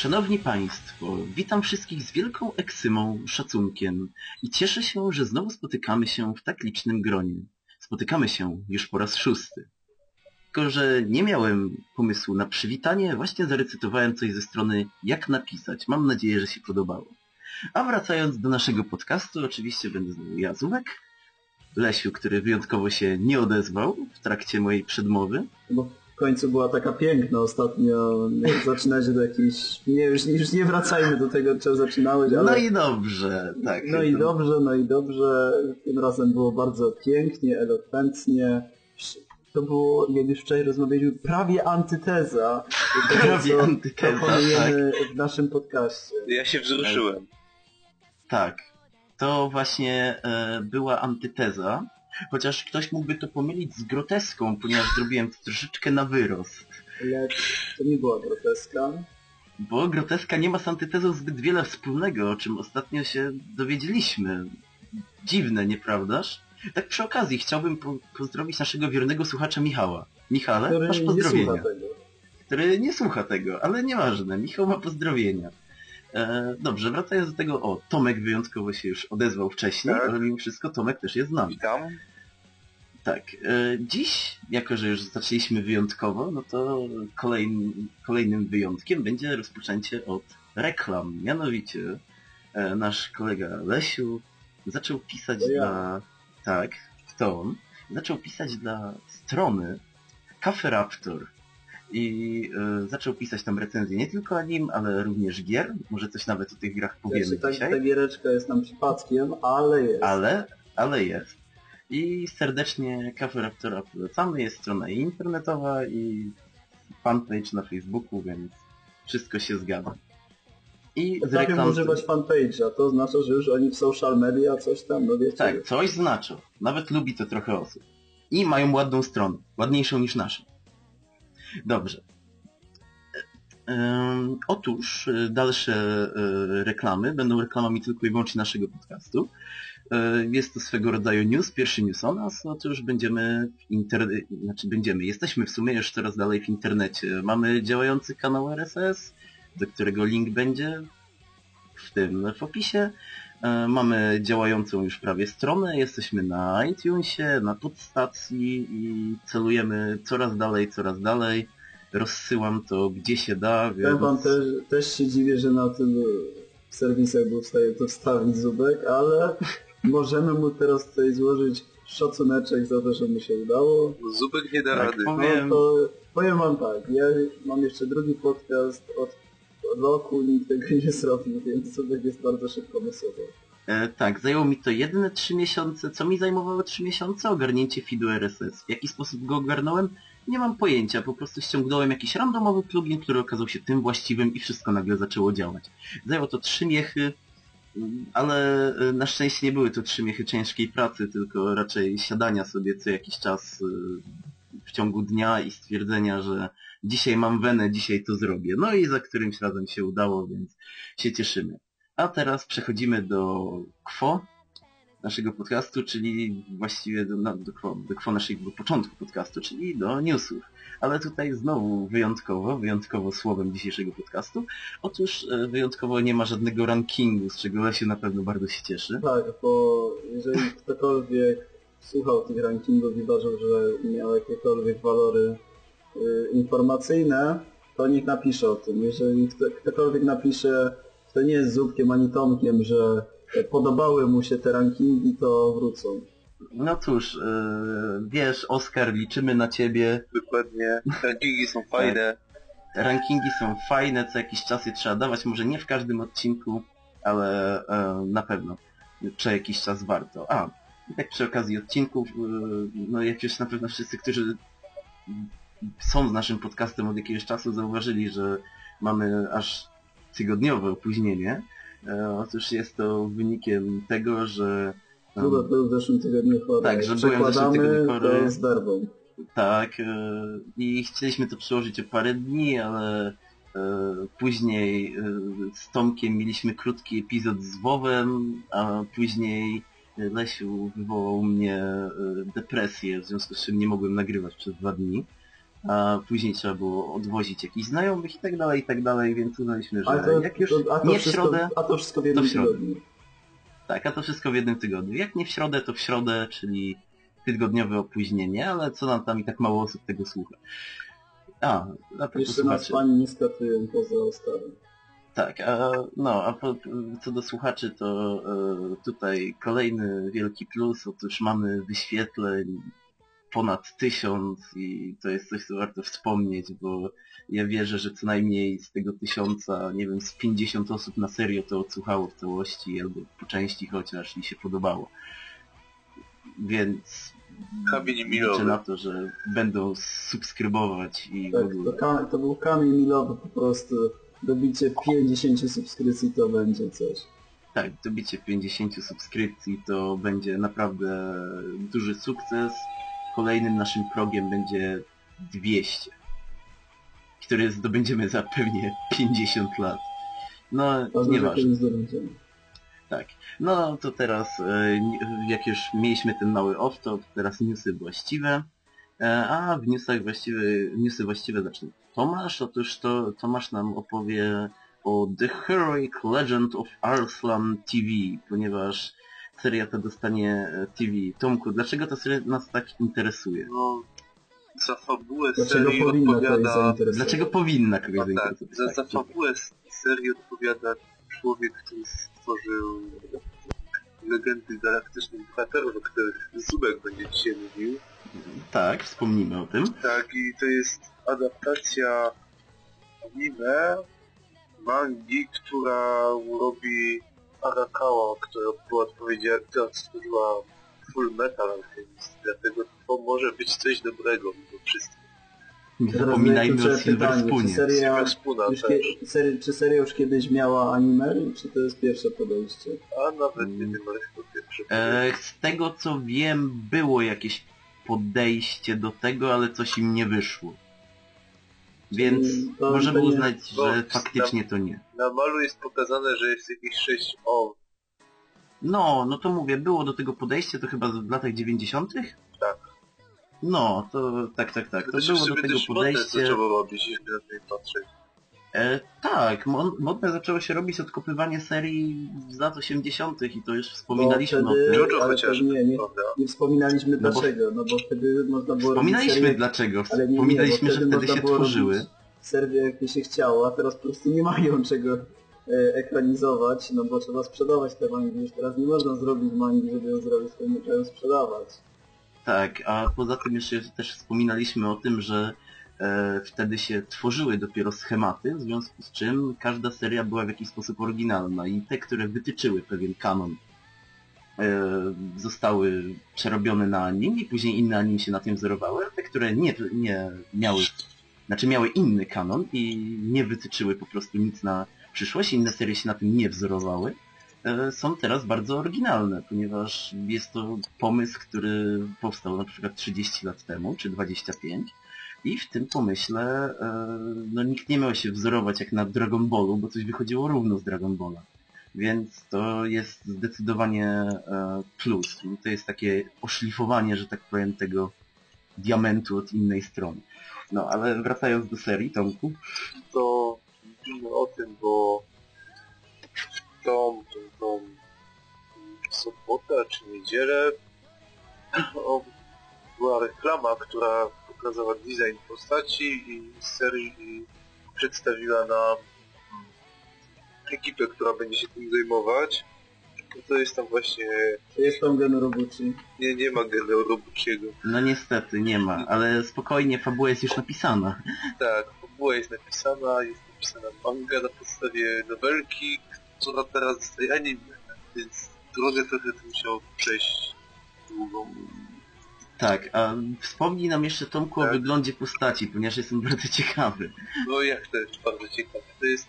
Szanowni Państwo, witam wszystkich z wielką eksymą, szacunkiem i cieszę się, że znowu spotykamy się w tak licznym gronie. Spotykamy się już po raz szósty. Tylko, że nie miałem pomysłu na przywitanie, właśnie zarecytowałem coś ze strony jak napisać. Mam nadzieję, że się podobało. A wracając do naszego podcastu, oczywiście będę znowu ja, Lesiu, który wyjątkowo się nie odezwał w trakcie mojej przedmowy. W końcu była taka piękna ostatnio, jak zaczynać do jakiejś... Nie, już, już nie wracajmy do tego, czego zaczynałeś, ale... No i dobrze, tak. No i dobrze, no i dobrze. Tym razem było bardzo pięknie, elokwentnie. To było, jak już wczoraj rozmawialiśmy, prawie antyteza. Prawie antyteza, tak. w naszym podcaście. Ja się wzruszyłem. Tak. To właśnie e, była antyteza, chociaż ktoś mógłby to pomylić z groteską, ponieważ zrobiłem to troszeczkę na wyrost. Lecz to nie była groteska. Bo groteska nie ma z antytezą zbyt wiele wspólnego, o czym ostatnio się dowiedzieliśmy. Dziwne, nieprawdaż? Tak przy okazji chciałbym po pozdrowić naszego wiernego słuchacza Michała. Michale, Który masz nie pozdrowienia. słucha tego. który nie słucha tego, ale nieważne, Michał ma pozdrowienia. E, dobrze, wracając do tego, o, Tomek wyjątkowo się już odezwał wcześniej, Tak. ale mimo wszystko Tomek też jest z nami. Witam. Tak, e, dziś, jako że już zaczęliśmy wyjątkowo, no to kolejnym, kolejnym wyjątkiem będzie rozpoczęcie od reklam. Mianowicie e, nasz kolega Lesiu zaczął pisać ja. dla... Tak, to on. Zaczął pisać dla strony Cafe Raptor. I e, zaczął pisać tam recenzje nie tylko anim, ale również gier. Może coś nawet o tych grach powiemy Znaczy, ta, dzisiaj. ta giereczka jest nam przypadkiem, ale jest. Ale, ale jest. I serdecznie Cafe Raptora polecamy. Jest strona internetowa i fanpage na Facebooku, więc wszystko się zgadza. I z reklam... używać fanpage'a, to oznacza, że już oni w social media coś tam, no wiecie. Tak, coś znaczą. Nawet lubi to trochę osób. I mają ładną stronę. Ładniejszą niż nasza. Dobrze. Ym, otóż y, dalsze y, reklamy będą reklamami tylko i wyłącznie naszego podcastu. Jest to swego rodzaju news, pierwszy news o nas. Otóż będziemy w inter... znaczy będziemy, jesteśmy w sumie już coraz dalej w internecie. Mamy działający kanał RSS, do którego link będzie w tym w opisie. E, Mamy działającą już prawie stronę, jesteśmy na iTunesie, na podstacji i celujemy coraz dalej, coraz dalej. Rozsyłam to gdzie się da, Ja więc... wam też, też się dziwię, że na tym serwisach był w stanie to wstawić Zubek, ale możemy mu teraz tutaj złożyć szacuneczek za to, że mu się udało. Zubek nie da Tak, rady. powiem- No to powiem wam tak, ja mam jeszcze drugi podcast od, od roku, nikt tego nie zrobił, więc Zubek jest bardzo szybko myślowy. E, tak, zajęło mi to jedyne trzy miesiące. Co mi zajmowało trzy miesiące? Ogarnięcie feedu RSS. W jaki sposób go ogarnąłem? Nie mam pojęcia. Po prostu ściągnąłem jakiś randomowy plugin, który okazał się tym właściwym i wszystko nagle zaczęło działać. Zajęło to trzy miechy, mm, ale e, na szczęście nie były to trzy miechy ciężkiej pracy, tylko raczej siadania sobie co jakiś czas e, w ciągu dnia i stwierdzenia, że dzisiaj mam wenę, dzisiaj to zrobię. No i za którymś razem się udało, więc się cieszymy. A teraz przechodzimy do KWO naszego podcastu, czyli właściwie do, no, do, KWO, do KWO naszego początku podcastu, czyli do newsów. Ale tutaj znowu wyjątkowo, wyjątkowo słowem dzisiejszego podcastu. Otóż e, wyjątkowo nie ma żadnego rankingu, z czego Lesiu na pewno bardzo się cieszy. Tak, bo jeżeli ktokolwiek słuchał tych rankingów i uważał, że miał jakiekolwiek walory informacyjne, to niech napisze o tym. Jeżeli kto, ktokolwiek napisze, to nie jest Zubkiem ani Tomkiem, że podobały mu się te rankingi, to wrócą. No cóż, e, wiesz, Oskar, liczymy na ciebie. Dokładnie. Rankingi są fajne. Rankingi są fajne, co jakiś czas je trzeba dawać, może nie w każdym odcinku, ale e, na pewno co jakiś czas warto. A, tak przy okazji odcinków, e, no jak już na pewno wszyscy, którzy są z naszym podcastem od jakiegoś czasu zauważyli, że mamy aż tygodniowe opóźnienie. E, otóż jest to wynikiem tego, że em, Zubek był w zeszłym tygodniu chory. Tak, że byłem w zeszłym tygodniu chory. z. Tak, e, i chcieliśmy to przełożyć o parę dni, ale e, później z Tomkiem mieliśmy krótki epizod z Wowem, a później Lesiu wywołał mnie depresję, w związku z czym nie mogłem nagrywać przez dwa dni. A później trzeba było odwozić jakichś znajomych i tak dalej, i tak dalej, więc uznaliśmy, że to, jak już to, nie w wszystko, środę, A to wszystko w jednym w środę. tygodniu. tak, a to wszystko w jednym tygodniu. Jak nie w środę, to w środę, czyli tygodniowe opóźnienie, ale co nam tam i tak mało osób tego słucha. A, a propos Jeszcze nas pani nie skatują poza starym. Tak, a, no, a po, co do słuchaczy, to e, tutaj kolejny wielki plus, otóż mamy wyświetleń ponad tysiąc i to jest coś, co warto wspomnieć, bo ja wierzę, że co najmniej z tego tysiąca, nie wiem, z 50 osób na serio to odsłuchało w całości, albo po części chociaż i się podobało. Więc Kamień liczę milowy. na to, że będą subskrybować i w Tak, ogóle. to, to był kamień milowy po prostu. Dobicie 50 subskrypcji to będzie coś. Tak, dobicie 50 subskrypcji to będzie naprawdę duży sukces. Kolejnym naszym progiem będzie 200, który zdobędziemy za pewnie 50 lat. No, nieważne. Tak. No to teraz, e, jak już mieliśmy ten mały off-top, teraz newsy właściwe. E, A w newsach właściwe, newsy właściwe zacznie Tomasz. Otóż to Tomasz nam opowie o The Heroic Legend of Arslan TV, ponieważ seria ta dostanie e, TV. Tomku, dlaczego ta seria nas tak interesuje? No, za fabułę Dlaczego serii powinna odpowiada... Dlaczego powinna kogoś No tak, zainteresować? za, za fabułę serii odpowiada człowiek, który stworzył legendy galaktycznych bohaterów, o których Zubek będzie dzisiaj mówił. tak, wspomnimy o tym. Tak, i to jest adaptacja anime, mangi, która robi Arakawa, która była odpowiedzialna, stworzyła Full Metal Alchemist, dlatego to może być coś dobrego mimo wszystko. Nie Teraz zapominajmy o Silver Spoonie. Czy seria, Silver Spoona już też, kie, sery, czy seria już kiedyś miała anime, czy to jest pierwsze podejście? a nawet nie wiem, ale chyba pierwsze. E, z tego co wiem, było jakieś podejście do tego, ale coś im nie wyszło. Więc to- możemy uznać, że faktycznie to nie. Na malu jest pokazane, że jest jakieś 6 o, No, no to mówię, było do tego podejście, to chyba w latach 90 Tak. No, to tak, tak, tak. To to było do tego podejście. zaczęło robić, na patrzeć. E, tak, mo- modne zaczęło się robić odkopywanie serii z lat 80 i to już wspominaliśmy Bo wtedy- o tym. Chociażby, nie, nie, nie wspominaliśmy No bo- dlaczego, no bo wtedy można było robić Wspominaliśmy serię, dlaczego. ale nie, nie, Wspominaliśmy, bo że wtedy się tworzyły. serię jakie się chciało, a teraz po prostu nie mają czego e, ekranizować, no bo trzeba sprzedawać te mangi, już teraz nie można zrobić mangi, żeby ją zrobić, to nie trzeba ją sprzedawać. Tak, a poza tym jeszcze też wspominaliśmy o tym, że wtedy się tworzyły dopiero schematy, w związku z czym każda seria była w jakiś sposób oryginalna i te, które wytyczyły pewien kanon, e, zostały przerobione na anim i później inne anim się na tym wzorowały, te, które nie, nie miały, znaczy miały inny kanon i nie wytyczyły po prostu nic na przyszłość, inne serie się na tym nie wzorowały, e, są teraz bardzo oryginalne, ponieważ jest to pomysł, który powstał na przykład 30 lat temu, czy 25 i w tym pomyśle e, no, nikt nie miał się wzorować jak na Dragon Ballu, bo coś wychodziło równo z Dragon Balla. Więc to jest zdecydowanie e, plus. To jest takie oszlifowanie, że tak powiem, tego diamentu od innej strony. No, ale wracając do serii, Tomku, to mówimy o tym, bo tą, tą, tą sobotę czy niedzielę była reklama, która pokazała design postaci i serii i przedstawiła nam mm, ekipę, która będzie się tym zajmować. To jest tam właśnie, Jest tam Gen Robuchi. nie, nie ma Geno Robuchiego. no niestety nie ma, ale spokojnie, fabuła jest już napisana. Tak, fabuła jest napisana, jest napisana manga na podstawie nowelki, która teraz zostaje anime, więc drogę trochę to musiało przejść długą. Tak, a wspomnij nam jeszcze Tomku o Tak. wyglądzie postaci, ponieważ jestem bardzo ciekawy. No jak to jest bardzo ciekawe, to jest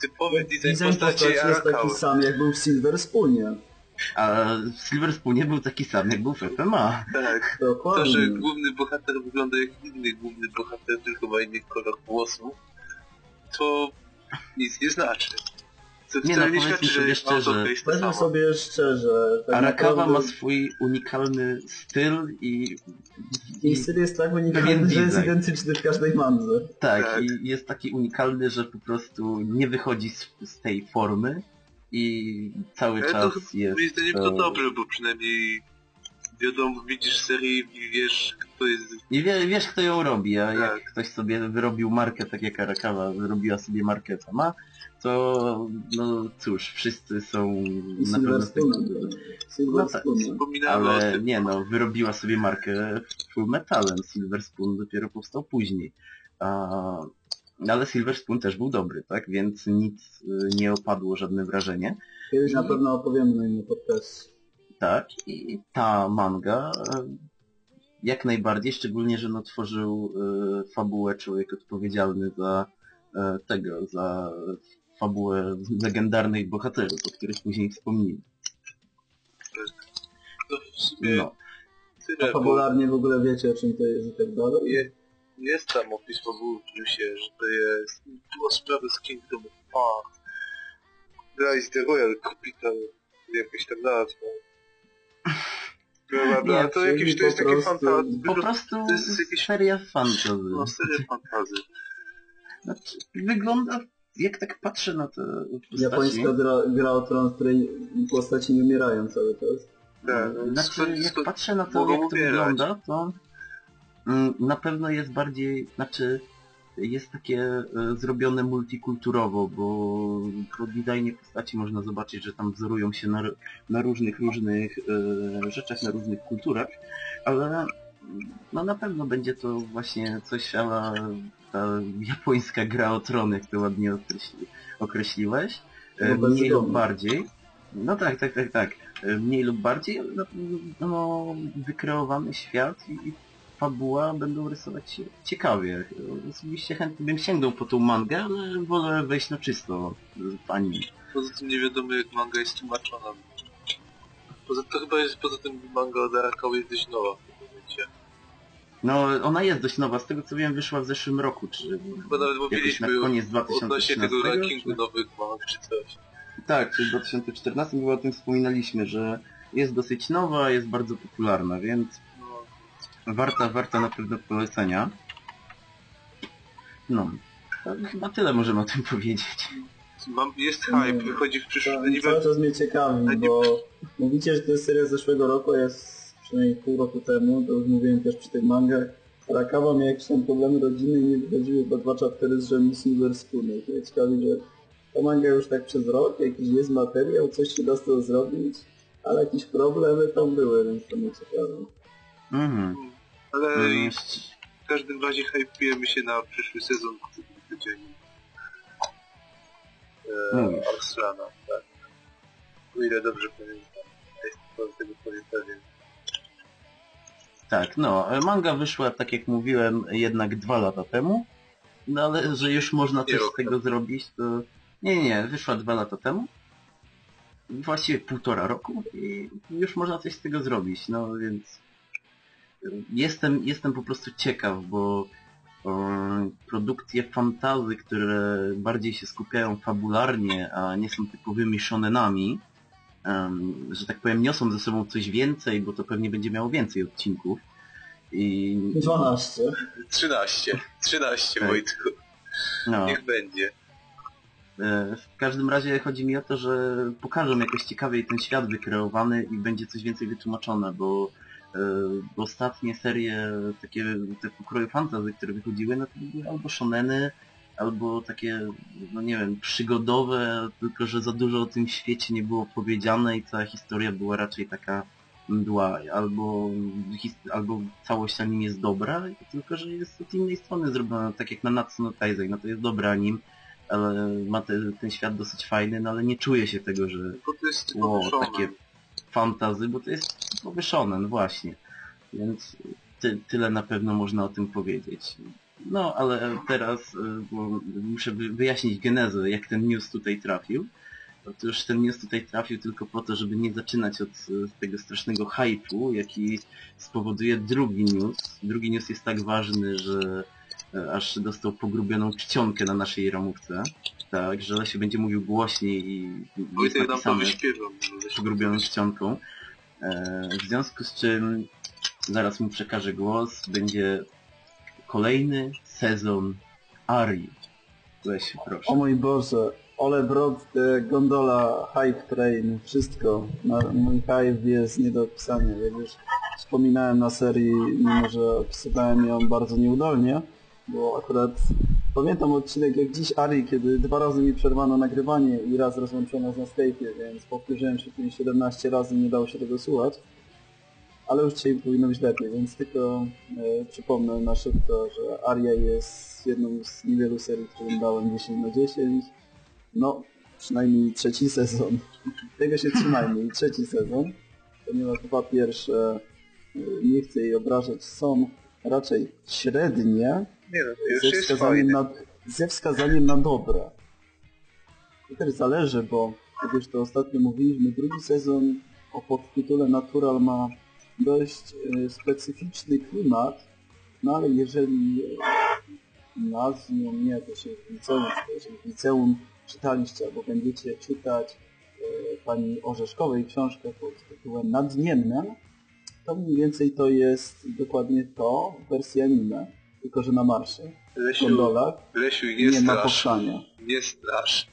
typowy design, Design postaci postaci jest taki sam jak był w Silver Spoonie. A w Silver Spoonie był taki sam, jak był w FMA. Tak, to, Dokładnie. że główny bohater wygląda jak inny główny bohater, tylko ma inny kolor włosów, to nic nie znaczy. Co Nie, no, powiedzmy sobie szczerze, to Powiedzmy sobie szczerze, tak Arakawa naprawdę ma swój unikalny styl i... jej styl jest tak unikalny, że jest identyczny w każdej mandze. Tak, Tak. i jest taki unikalny, że po prostu nie wychodzi z, z tej formy i cały Ale to czas chyba- jest... Moim zdaniem e, to dobrze, bo przynajmniej wiadomo, widzisz serię i wiesz, kto jest... I wie, wiesz kto ją robi, a Tak. jak ktoś sobie wyrobił markę, tak jak Arakawa wyrobiła sobie markę sama, to no cóż, wszyscy są I na pewno z tego... No tak. Ale nie no, wyrobiła sobie markę Full Metalem, Silver Spoon dopiero powstał później. A, ale Silver Spoon też był dobry, tak? Więc nic y, nie opadło, żadne wrażenie. Kiedyś na pewno opowiemy na inny podcast. Tak, i ta manga e, jak najbardziej, szczególnie, że no tworzył e, fabułę człowiek odpowiedzialny za tego, za fabułę legendarnych bohaterów, o których później wspomnimy. To w sumie No, A tyle, bo fabularnie w ogóle wiecie o czym to jest i tak dalej? je, jest tam opis fabuły w newsie, że to jest... Było sprawy z Kingdom of Hearts. Rise the Royal Capital, jakaś tam nazwa. Bla. Nie, to jakieś, to jest takie fantazy. po prostu to jest jakieś- seria fantasy. No, seria fantazy. Znaczy, wygląda, jak tak patrzę na te Japońska gra, gra o tron, w której postaci nie umierają cały czas. Tak, no, Znaczy, jak patrzę na to, jak to umierać. wygląda, to mm, na pewno jest bardziej, znaczy jest takie e, zrobione multikulturowo, bo po designie postaci można zobaczyć, że tam wzorują się na, na różnych, różnych e, rzeczach, na różnych kulturach, ale no na pewno będzie to właśnie coś ala ta japońska gra o tron, jak to ładnie określi, określiłeś, E, No, mniej lub bardziej. No tak, tak, tak, tak. E, Mniej lub bardziej, ale na pewno no, wykreowany świat i, i fabuła będą rysować się ciekawie. Osobiście chętnie bym sięgnął po tą mangę, ale wolę wejść na czysto w anime. Poza tym nie wiadomo jak manga jest tłumaczona. Poza to chyba jest, poza tym manga od Arakawa jest dość nowa. No, ona jest dość nowa, z tego co wiem wyszła w zeszłym roku, czy Chyba nawet mówiliśmy na koniec odnośnie 2013 tego rankingu czy... nowych czy coś. Tak, czy w 2014 chyba o tym wspominaliśmy, że jest dosyć nowa, jest bardzo popularna, więc No, warta, warta na pewno polecenia. No, chyba tyle możemy o tym powiedzieć. mam, jest hype, wychodzi w przyszłym... Cały czas mnie ciekawi, bo mówicie, że to jest seria z zeszłego roku, jest przynajmniej pół roku temu, to już mówiłem też przy tych mangach. Arakawa miał jakieś tam problemy rodzinne i nie wychodziły chyba dwa chaptery z. I to mnie ciekawi, że ta manga już tak przez rok, jakiś jest materiał, coś się da z tego zrobić, ale jakieś problemy tam były, więc to mnie ciekawi. Mhm. ale Mm, w każdym razie hypujemy się na przyszły sezon, który będzie e, Arslana, tak. O ile dobrze pamiętam. Jestem tego pewien. Tak, no, manga wyszła, tak jak mówiłem, jednak dwa lata temu, no ale że już można coś z tego zrobić, to... Nie, nie, nie, wyszła dwa lata temu, właściwie półtora roku i już można coś z tego zrobić, no więc jestem, jestem po prostu ciekaw, bo produkcje fantazy, które bardziej się skupiają fabularnie, a nie są typowymi shonenami, em, że tak powiem, niosą ze sobą coś więcej, bo to pewnie będzie miało więcej odcinków. I 12. 13. 13 Tak. Wojtku. no, Niech będzie. e, w każdym razie chodzi mi o to, że pokażą jakoś ciekawiej ten świat wykreowany i będzie coś więcej wytłumaczone, bo e, bo ostatnie serie takie te pokroju fantazy, które wychodziły, no to były albo shoneny, albo takie, no nie wiem, przygodowe, tylko że za dużo o tym świecie nie było powiedziane i cała historia była raczej taka mdła, albo, albo całość anim jest dobra, tylko że jest od innej strony zrobiona, tak jak na Natsuno Taizai, no to jest dobry anim, ale ma te, ten świat dosyć fajny, no ale nie czuje się tego, że Bo to jest shonen. takie fantazy, bo to jest typowy shonen, właśnie. Więc ty, tyle na pewno można o tym powiedzieć. No, ale teraz y, bo muszę wy- wyjaśnić genezę, jak ten news tutaj trafił. Otóż ten news tutaj trafił tylko po to, żeby nie zaczynać od y, tego strasznego hype'u, jaki spowoduje drugi news. Drugi news jest tak ważny, że e, aż dostał pogrubioną czcionkę na naszej ramówce. Tak, że się będzie mówił głośniej i jest to napisane wyśpiewał. pogrubioną czcionką. E, W związku z czym zaraz mu przekażę głos, będzie kolejny sezon Ari. Weź proszę. O mój Boże, Ole Brod, e, gondola, hype train, wszystko. Mój hype jest nie do opisania. Jak już wspominałem na serii, mimo że opisywałem ją bardzo nieudolnie, bo akurat pamiętam odcinek jak dziś Ari, kiedy dwa razy mi przerwano nagrywanie i raz rozłączono z na Skype'ie, więc powtórzyłem się tu 17 razy nie dało się tego słuchać. Ale już dzisiaj powinno być lepiej, więc tylko e, przypomnę na szybko, że Aria jest jedną z niewielu serii, którym dałem 10 na 10. No, przynajmniej trzeci sezon. Tego się trzymajmy, trzeci sezon, ponieważ dwa pierwsze, e, nie chcę jej obrażać, są raczej średnie, Nie no, ze wskazaniem, na, ze wskazaniem na dobre. To też zależy, bo jak już to ostatnio mówiliśmy, drugi sezon o podtytule Natural ma dość e, specyficzny klimat, no ale jeżeli e, nazwą nie, to się w liceum, jeżeli w liceum czytaliście albo będziecie czytać e, pani Orzeszkowej książkę pod tytułem Nadniemnem, to mniej więcej to jest dokładnie to w wersji anime, tylko że na marsie, w Lesiu, gondolach Lesiu, nie, nie ma powstania. Nie strasz.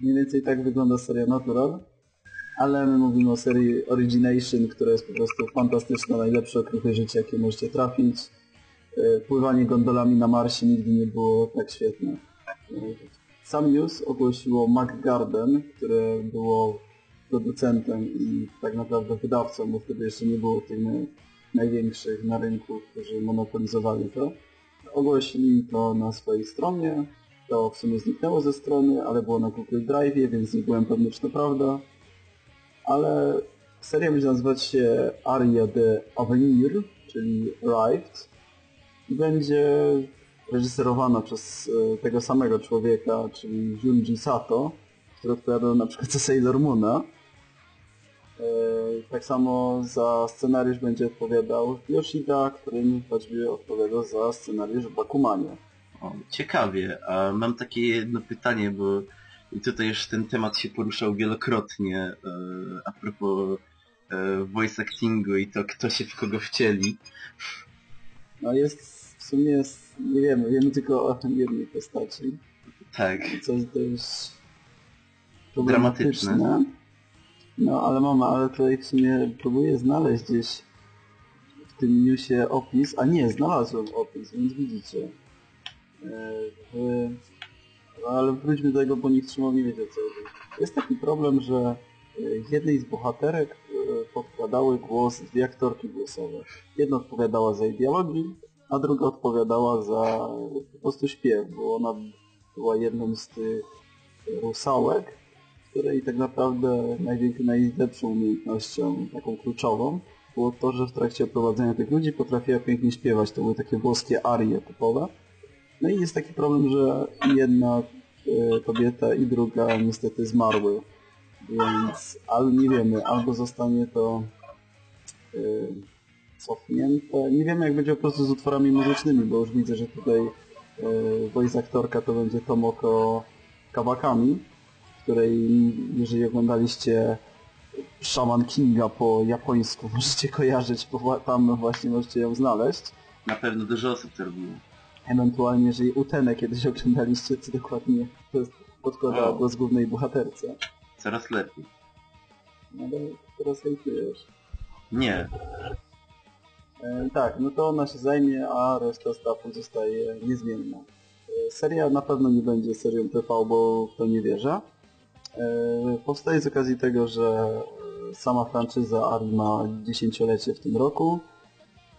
Mniej więcej tak wygląda seria Natural, ale my mówimy o serii Origination, która jest po prostu fantastyczna, najlepsze okruchy życia, jakie możecie trafić. E, Pływanie gondolami na Marsie nigdy nie było tak świetne. E, Sam News ogłosiło McGarden, które było producentem i tak naprawdę wydawcą, bo wtedy jeszcze nie było tych naj- największych na rynku, którzy monopolizowali to. Ogłosili to na swojej stronie, to w sumie zniknęło ze strony, ale było na Google Drive, więc nie byłem pewny, czy to prawda. Ale seria będzie nazywać się Aria de Avenir, czyli. I będzie reżyserowana przez e, tego samego człowieka, czyli Junji Sato, który odpowiadał na przykład za Sailor Moona. E, Tak samo za scenariusz będzie odpowiadał Yoshida, który choćby odpowiadał za scenariusz w Bakumanie. O, ciekawie, a mam takie jedno pytanie, bo i tutaj już ten temat się poruszał wielokrotnie e, a propos e, voice actingu i to kto się w kogo wcieli. No jest w sumie, jest, nie wiemy, wiemy tylko o jednej postaci, Tak, co jest dość Dramatyczne. No ale mama, ale tutaj w sumie próbuję znaleźć gdzieś w tym newsie opis, a nie, znalazłem opis, więc widzicie. E, w... no, ale wróćmy do trzymał nie wiedział co. Jest taki problem, że e, jednej z bohaterek e, podkładały głos dwie aktorki głosowe. Jedna odpowiadała za jej dialogi, a druga odpowiadała za e, po prostu śpiew, bo ona była jedną z tych rusałek, której tak naprawdę najlepszą umiejętnością, taką kluczową, było to, że w trakcie oprowadzenia tych ludzi potrafiła pięknie śpiewać. To były takie włoskie arie typowe. No i jest taki problem, że jedna e, kobieta i druga niestety zmarły. Więc ale nie wiemy, albo zostanie to e, cofnięte. Nie wiemy jak będzie po prostu z utworami muzycznymi, bo już widzę, że tutaj e, voice aktorka to będzie Tomoko Kawakami, której jeżeli oglądaliście Shaman Kinga po japońsku możecie kojarzyć, bo tam właśnie możecie ją znaleźć. na pewno dużo osób to robiło. Ewentualnie, jeżeli Utenę kiedyś oglądaliście, to dokładnie to podkładała O. głos głównej bohaterce. Coraz lepiej. No ale teraz hejtujesz. Nie, E, tak, no to ona się zajmie, a reszta staffu zostaje niezmienna. E, seria na pewno nie będzie serią TV, bo w to nie wierzę. E, powstaje z okazji tego, że e, sama franczyza Ari ma dziesięciolecie w tym roku,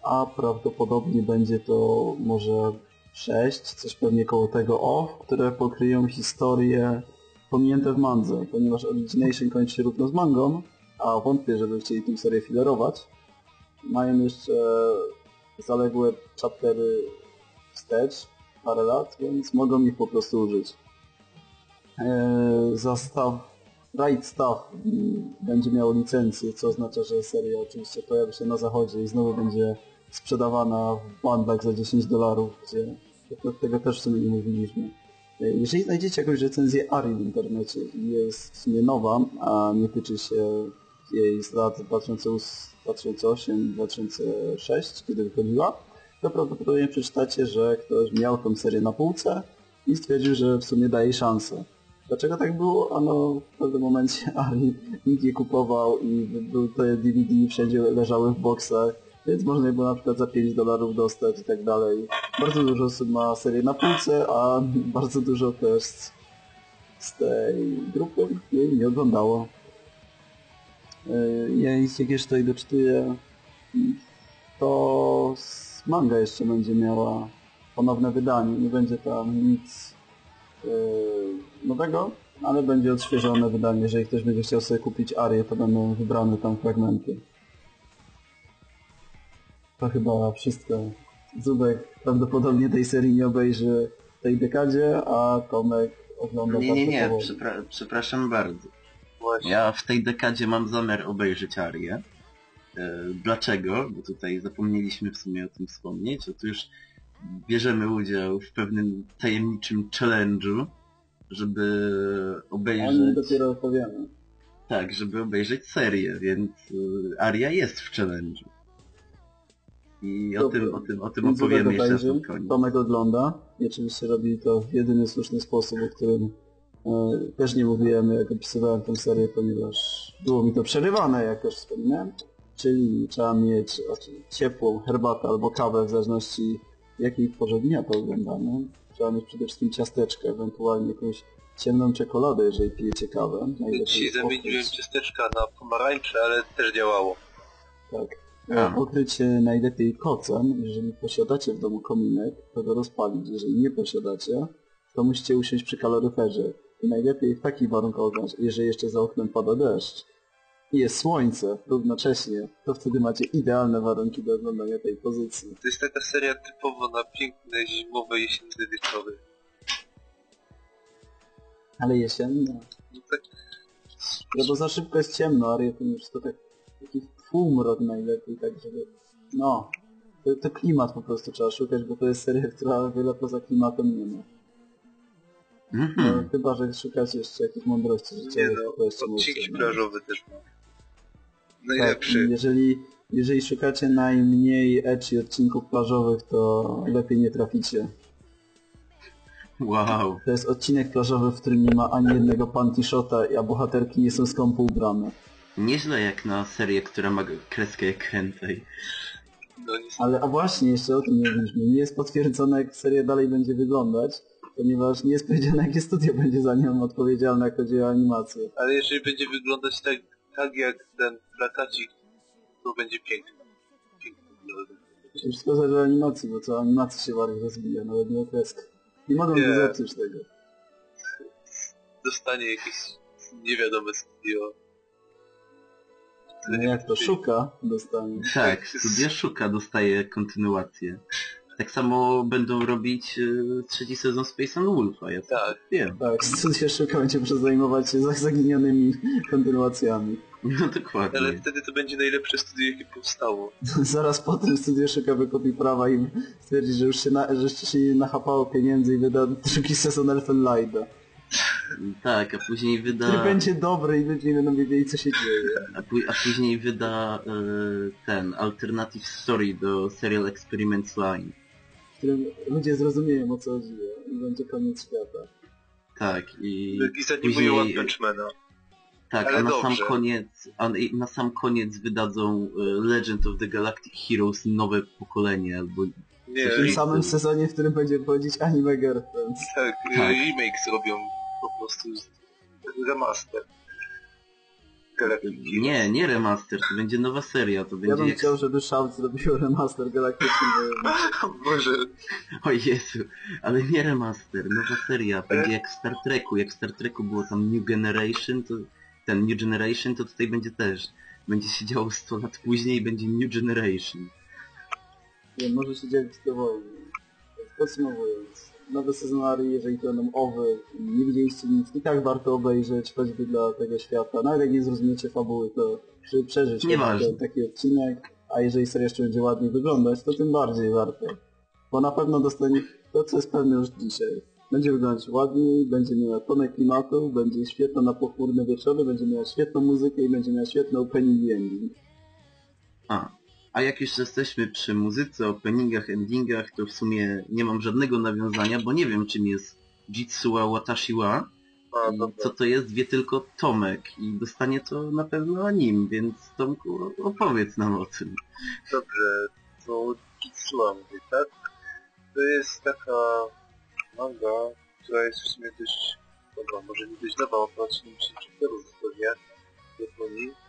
a prawdopodobnie będzie to może 6, coś pewnie koło tego off, które pokryją historię pominięte w mandze, ponieważ Origination kończy się równo z mangą, a wątpię, żeby chcieli tę serię filerować. Mają jeszcze zaległe chaptery wstecz, parę lat, więc mogą ich po prostu użyć. Eee, za staw, Right Staff będzie miał licencję, co oznacza, że seria oczywiście pojawi się na zachodzie i znowu będzie sprzedawana w bandach za 10 dolarów, gdzie to, tego też w sumie nie mówiliśmy. E, Jeżeli znajdziecie jakąś recenzję Ari w internecie i jest sumie nowa, a nie tyczy się jej z lat 2008-2006, kiedy wychodziła, to prawdopodobnie przeczytacie, że ktoś miał tą serię na półce i stwierdził, że w sumie daje szansę. Dlaczego tak było? Ano w pewnym momencie Ari nikt je kupował i były te DVD wszędzie leżały w boksach, więc można je było na przykład za 5 dolarów dostać i tak dalej. Bardzo dużo osób ma serię na półce, a bardzo dużo też z, z tej grupy jej nie oglądało. Yy, Ja jak jeszcze tutaj doczytuję, to manga jeszcze będzie miała ponowne wydanie. Nie będzie tam nic yy, nowego, ale będzie odświeżone wydanie. Jeżeli ktoś będzie chciał sobie kupić Arię, to będą wybrane tam fragmenty. To chyba wszystko. Zubek prawdopodobnie tej serii nie obejrzy w tej dekadzie, a Tomek ogląda Nie, nie, nie, przepra przepraszam bardzo. Właśnie. Ja w tej dekadzie mam zamiar obejrzeć Arię. E, Dlaczego? Bo tutaj zapomnieliśmy w sumie o tym wspomnieć. Otóż bierzemy udział w pewnym tajemniczym challenge'u, żeby obejrzeć... dopiero opowiemy. Tak, żeby obejrzeć serię, więc y, Aria jest w challenge'u. I o tym, o tym, o tym opowiemy jeszcze pod koniec. Tomek ogląda i oczywiście robi to w jedyny słuszny sposób, o którym e, też nie mówiłem, jak opisywałem tę serię, ponieważ było mi to przerywane, jak też wspominałem. Czyli trzeba mieć znaczy, ciepłą herbatę albo kawę, w zależności jakiej porze dnia to oglądamy. Trzeba mieć przede wszystkim ciasteczkę, ewentualnie jakąś ciemną czekoladę, jeżeli pijecie kawę. Dzisiaj zamieniłem ciasteczka na pomarańcze, ale też działało. Tak. A. Pokryć e, najlepiej kocem. Jeżeli posiadacie w domu kominek, to go rozpalić. Jeżeli nie posiadacie, to musicie usiąść przy kaloryferze. I najlepiej w takich warunkach oglądać, jeżeli jeszcze za oknem pada deszcz i jest słońce równocześnie, to wtedy macie idealne warunki do oglądania tej pozycji. To jest taka seria typowo na piękne zimowe, jesienne wieczory. Ale jesienna. No tak, No bo za szybko jest ciemno, a to już to tak taki półmrok najlepiej, tak żeby... No, to, to klimat po prostu trzeba szukać, bo to jest seria, która wiele poza klimatem nie ma. No, Mhm. chyba, że szukacie jeszcze jakiejś mądrości nie życiowej, no, to jeszcze odcinki no. plażowe też mam. Tak, Najlepszy. jeżeli, jeżeli szukacie najmniej ecchi odcinków plażowych, to lepiej nie traficie. Wow. To jest odcinek plażowy, w którym nie ma ani jednego panty shota, a bohaterki nie są skąpo ubrane. Nieźle jak na serię, która ma kreskę jak hentai. No nic. Ale a właśnie, jeszcze o tym nie mówiliśmy. Nie jest potwierdzone, jak seria dalej będzie wyglądać, ponieważ nie jest powiedziane, jakie studio będzie za nią odpowiedzialne, jak chodzi o animację. Ale jeżeli będzie wyglądać tak, tak jak ten plakacik, to będzie piękny. Piękny wygląda. Wszystko zależy od animacji, bo co animacja się bardziej rozwija, nawet nie o kreskę. Nie mogą nie. zepsuć tego. Dostanie jakieś niewiadome studio. Jak to szuka, dostanie. Tak, studio Szuka dostaje kontynuację. Tak samo będą robić y, trzeci sezon Space and Wolfa, ja Tak. wiem. Tak, studio szuka będzie muszę zajmować się za- zaginionymi kontynuacjami. No dokładnie. Ale wtedy to będzie najlepsze studio, jakie powstało. Zaraz potem studio szuka wykupi prawa i stwierdzi, że już się, na, że się nie nachapało pieniędzy i wyda drugi sezon Elfen Lighta. Tak, a później Który wyda... będzie dobry i ludzie nie będą wiedzieli co się dzieje. A, a później wyda y, ten Alternative Story do Serial Experiments Line. W którym ludzie zrozumieją o co chodzi i będzie koniec świata. Tak, i... I później- One. Tak, Ale a na sam dobrze. koniec, a na sam koniec wydadzą y, Legend of the Galactic Heroes nowe pokolenie, albo Nie, W tym samym sezonie, w którym będzie wchodzić Anime Girlfriends. tak, Tak. remake zrobią po prostu remaster. Heroes. Nie, nie remaster, to będzie nowa seria, to Ja będzie bym jak... chciał, żeby Shout zrobił remaster Galaktyczny. Boże, O Jezu, ale nie remaster, nowa seria, będzie jak w Star Treku, jak w Star Treku było tam New Generation, to ten New Generation to tutaj będzie też. Będzie się działo 100 lat później i będzie New Generation. Nie, może się dzielić dowolnie. Podsumowując, nowe sezonary, jeżeli to będą owy, nie widzieliście nic, i tak warto obejrzeć, choćby dla tego świata. Nawet jak nie zrozumiecie fabuły, to żeby przeżyć ten taki odcinek, a jeżeli seria jeszcze będzie ładniej wyglądać, to tym bardziej warto. Bo na pewno dostanie to, co jest pewne już dzisiaj. Będzie wyglądać ładniej, będzie miała tonę klimatu, będzie świetna na pochmurne wieczory, będzie miała świetną muzykę i będzie miała świetny opening i ending. A, a jak już jesteśmy przy muzyce, openingach, endingach, to w sumie nie mam żadnego nawiązania, bo nie wiem czym jest Jitsuwa Watashiwa. A, co to jest wie tylko Tomek i dostanie to na pewno nim, więc Tomku opowiedz nam o tym. Dobrze, to Kitsua mówię, tak? To jest taka manga, która jest w sumie dość, dobra, może nie dość nowa, około 70 chapterów zupełnie w Japonii.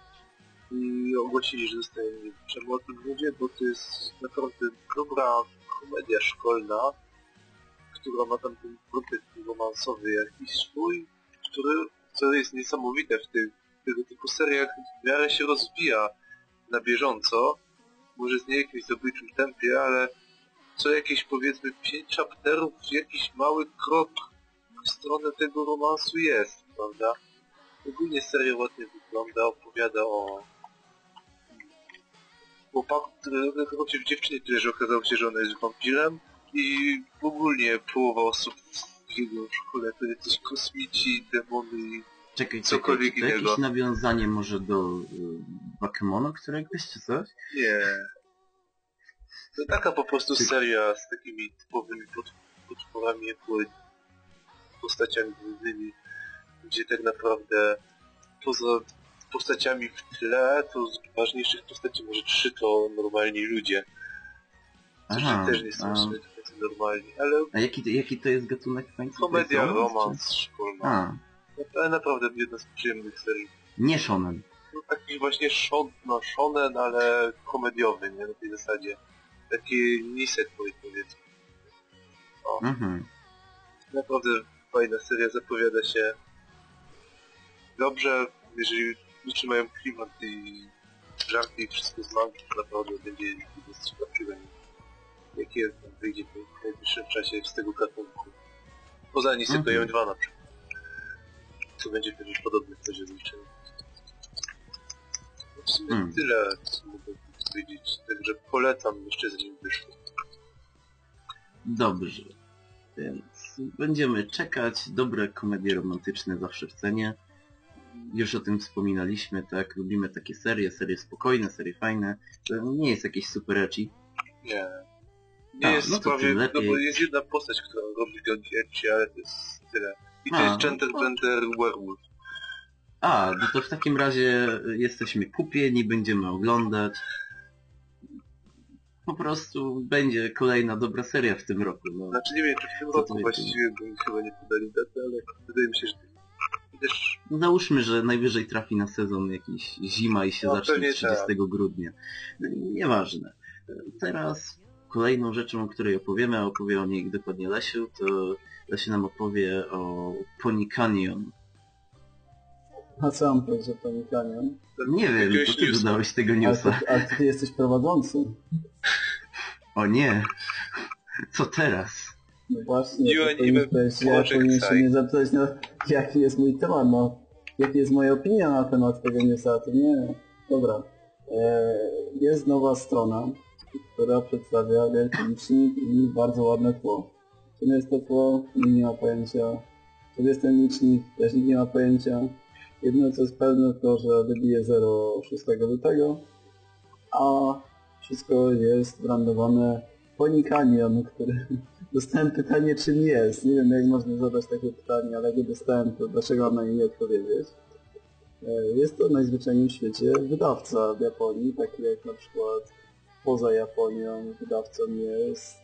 I ogłosili, że zostaje nie czemu o tym ludzie, bo to jest naprawdę dobra komedia szkolna, która ma tam ten wątek romansowy jakiś swój, który, co jest niesamowite w tych tego typu seriach, w miarę się rozwija na bieżąco, może z nie jakimś zabójczym tempie, ale co jakieś powiedzmy 5 chapterów, jakiś mały krok w stronę tego romansu jest, prawda? Ogólnie seria ładnie wygląda, opowiada o chłopaku, który znaczy w dziewczynie, która że okazało się, że ona jest wampirem i ogólnie połowa osób w jego szkole to jacyś kosmici, demony i Czekaj, czekaj, Cokolwiek to innego. jakieś nawiązanie może do y, Bakemona któregoś czy coś? Nie. To taka po prostu seria z takimi typowymi pot, potworami, postaciami głównymi, gdzie tak naprawdę poza postaciami w tle, to z ważniejszych postaci może trzy to normalni ludzie. Aha, też nie są a, normalni, ale a jaki, to- jaki to jest gatunek w końcu? Komedia, romans, czy- A, Ale naprawdę jedna z przyjemnych serii. nie shonen. No, taki właśnie shon, no, shonen, ale komediowy, nie? Na tej zasadzie. Taki nisek powiedzmy. Mhm. Naprawdę fajna seria, zapowiada się dobrze, jeżeli utrzymają klimat i żarty i wszystko z mangi, to naprawdę będzie anime, jakie tam wyjdzie w najbliższym czasie z tego gatunku. Poza Nisekoi Mhm. 2 na przykład. Co będzie pewnie podobny poziom liczenia. No W sumie Mm. tyle, co mogę powiedzieć, także polecam jeszcze zanim wyszło. Dobrze. Więc będziemy czekać. Dobre komedie romantyczne zawsze w cenie. Już o tym wspominaliśmy, tak? Lubimy takie serie, serie spokojne, serie fajne. To nie jest jakieś super ecchi. Nie. Nie A, jest no to prawie, tym no lepiej. bo jest jedna postać, która robi gadżeci, ale to jest tyle. I to A, jest Gender no to- Bender Werewolf. A, no to w takim razie jesteśmy kupieni, będziemy oglądać. Po prostu będzie kolejna dobra seria w tym roku. No. Znaczy nie wiem, czy w tym Co to roku właściwie, bo mi chyba nie podali daty, ale wydaje mi się, że też Załóżmy, że najwyżej trafi na sezon jakiś zima i się No, zacznie pewnie 30 grudnia. Nieważne. Teraz kolejną rzeczą, o której opowiemy, a opowie o niej dokładnie Lesiu, to Lesiu nam opowie o Pony Canyon. A co mam powiedzieć o Tony Canyon? Nie wiem, to ty dodałeś tego newsa. ty- ale ty jesteś prowadzący. O nie! Co teraz? No właśnie, You to and powinien się mnie zapytać, no, jaki jest mój temat, no. Jaka jest moja opinia na temat tego newsa, to nie. Dobra. E, jest nowa strona, która przedstawia wielki licznik i bardzo ładne tło. Czym jest to tło? Nikt nie ma pojęcia. Czym jest ten licznik? Też nikt nie ma pojęcia. Jedyne co jest pewne to, że wybije 06 lutego, a wszystko jest brandowane Pony Canyon, który... Dostałem pytanie, czym jest. Nie wiem, jak można zadać takie pytanie, ale jak dostałem, to dlaczego mam na nie nie odpowiedzieć. E, Jest to najzwyczajniej w świecie wydawca w Japonii, taki jak na przykład poza Japonią wydawcą jest...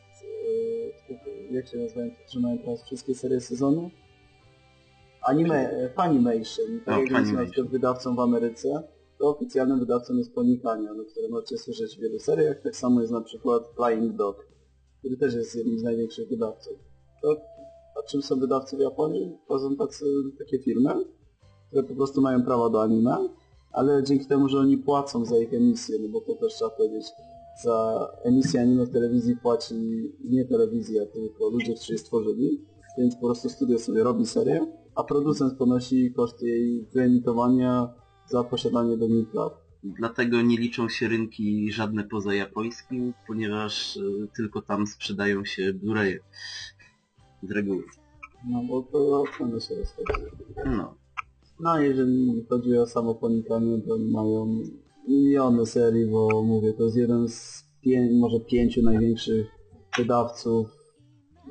e, Jak się nazywają, którzy mają teraz wszystkie serie sezonu? Anime, e, Funimation, tak O, jak jest na wydawcą w Ameryce, to oficjalnym wydawcą jest Pony Canyon, o którym możecie słyszeć w wielu seriach, tak samo jest na przykład Flying Dog, który też jest jednym z największych wydawców. To, a czym są wydawcy w Japonii? To są tacy, takie firmy, które po prostu mają prawa do anime, ale dzięki temu, że oni płacą za ich emisję, no bo to też trzeba powiedzieć, za emisję anime w telewizji płaci nie telewizja, tylko ludzie, którzy je stworzyli, więc po prostu studio sobie robi serię, a producent ponosi koszty jej wyemitowania za posiadanie do praw. Dlatego nie liczą się rynki żadne poza japońskim, ponieważ y, tylko tam sprzedają się Blu-raye. Z reguły. No bo to oceny się. No. No jeżeli chodzi o samo ponikanie, to mają miliony serii, bo mówię, to jest jeden z pię może pięciu największych wydawców.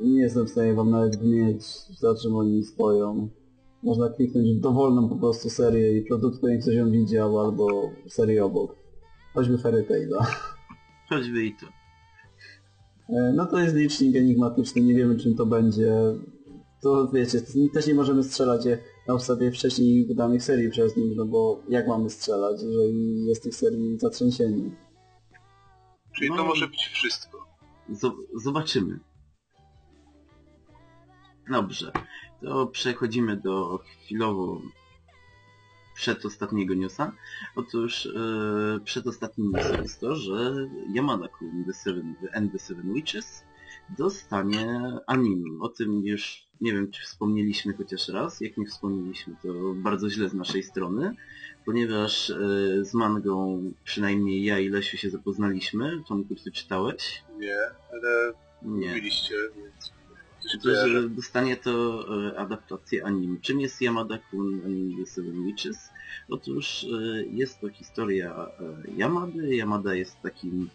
Nie jestem w stanie wam nawet wymienić, za czym oni stoją. Można kliknąć w dowolną po prostu serię i prawdopodobnie ktoś ją widział, albo serię obok. Choćby Fairy Tail'a. Choćby i to. E, No to jest licznik enigmatyczny, nie wiemy czym to będzie. To wiecie, też nie możemy strzelać je na podstawie wcześniej wydanych serii przez nich, no bo jak mamy strzelać, jeżeli jest tych serii zatrzęsienie? Czyli to No. może być wszystko. Zo- zobaczymy. Dobrze. To przechodzimy do chwilowo przedostatniego newsa. Otóż e, przedostatnim newsem jest to, że Yamada-kun The Seven, and the Seven Witches dostanie anime. O tym już nie wiem, czy wspomnieliśmy chociaż raz. Jak nie wspomnieliśmy, to bardzo źle z naszej strony, ponieważ e, z mangą przynajmniej ja i Lesiu się zapoznaliśmy. Tomku, ty czytałeś? Nie, ale Nie. mówiliście, więc... Że kojarzę. dostanie to e, adaptację anime. Czym jest Yamada-kun and the Seven Witches? Otóż e, jest to historia e, Yamady. Yamada jest takim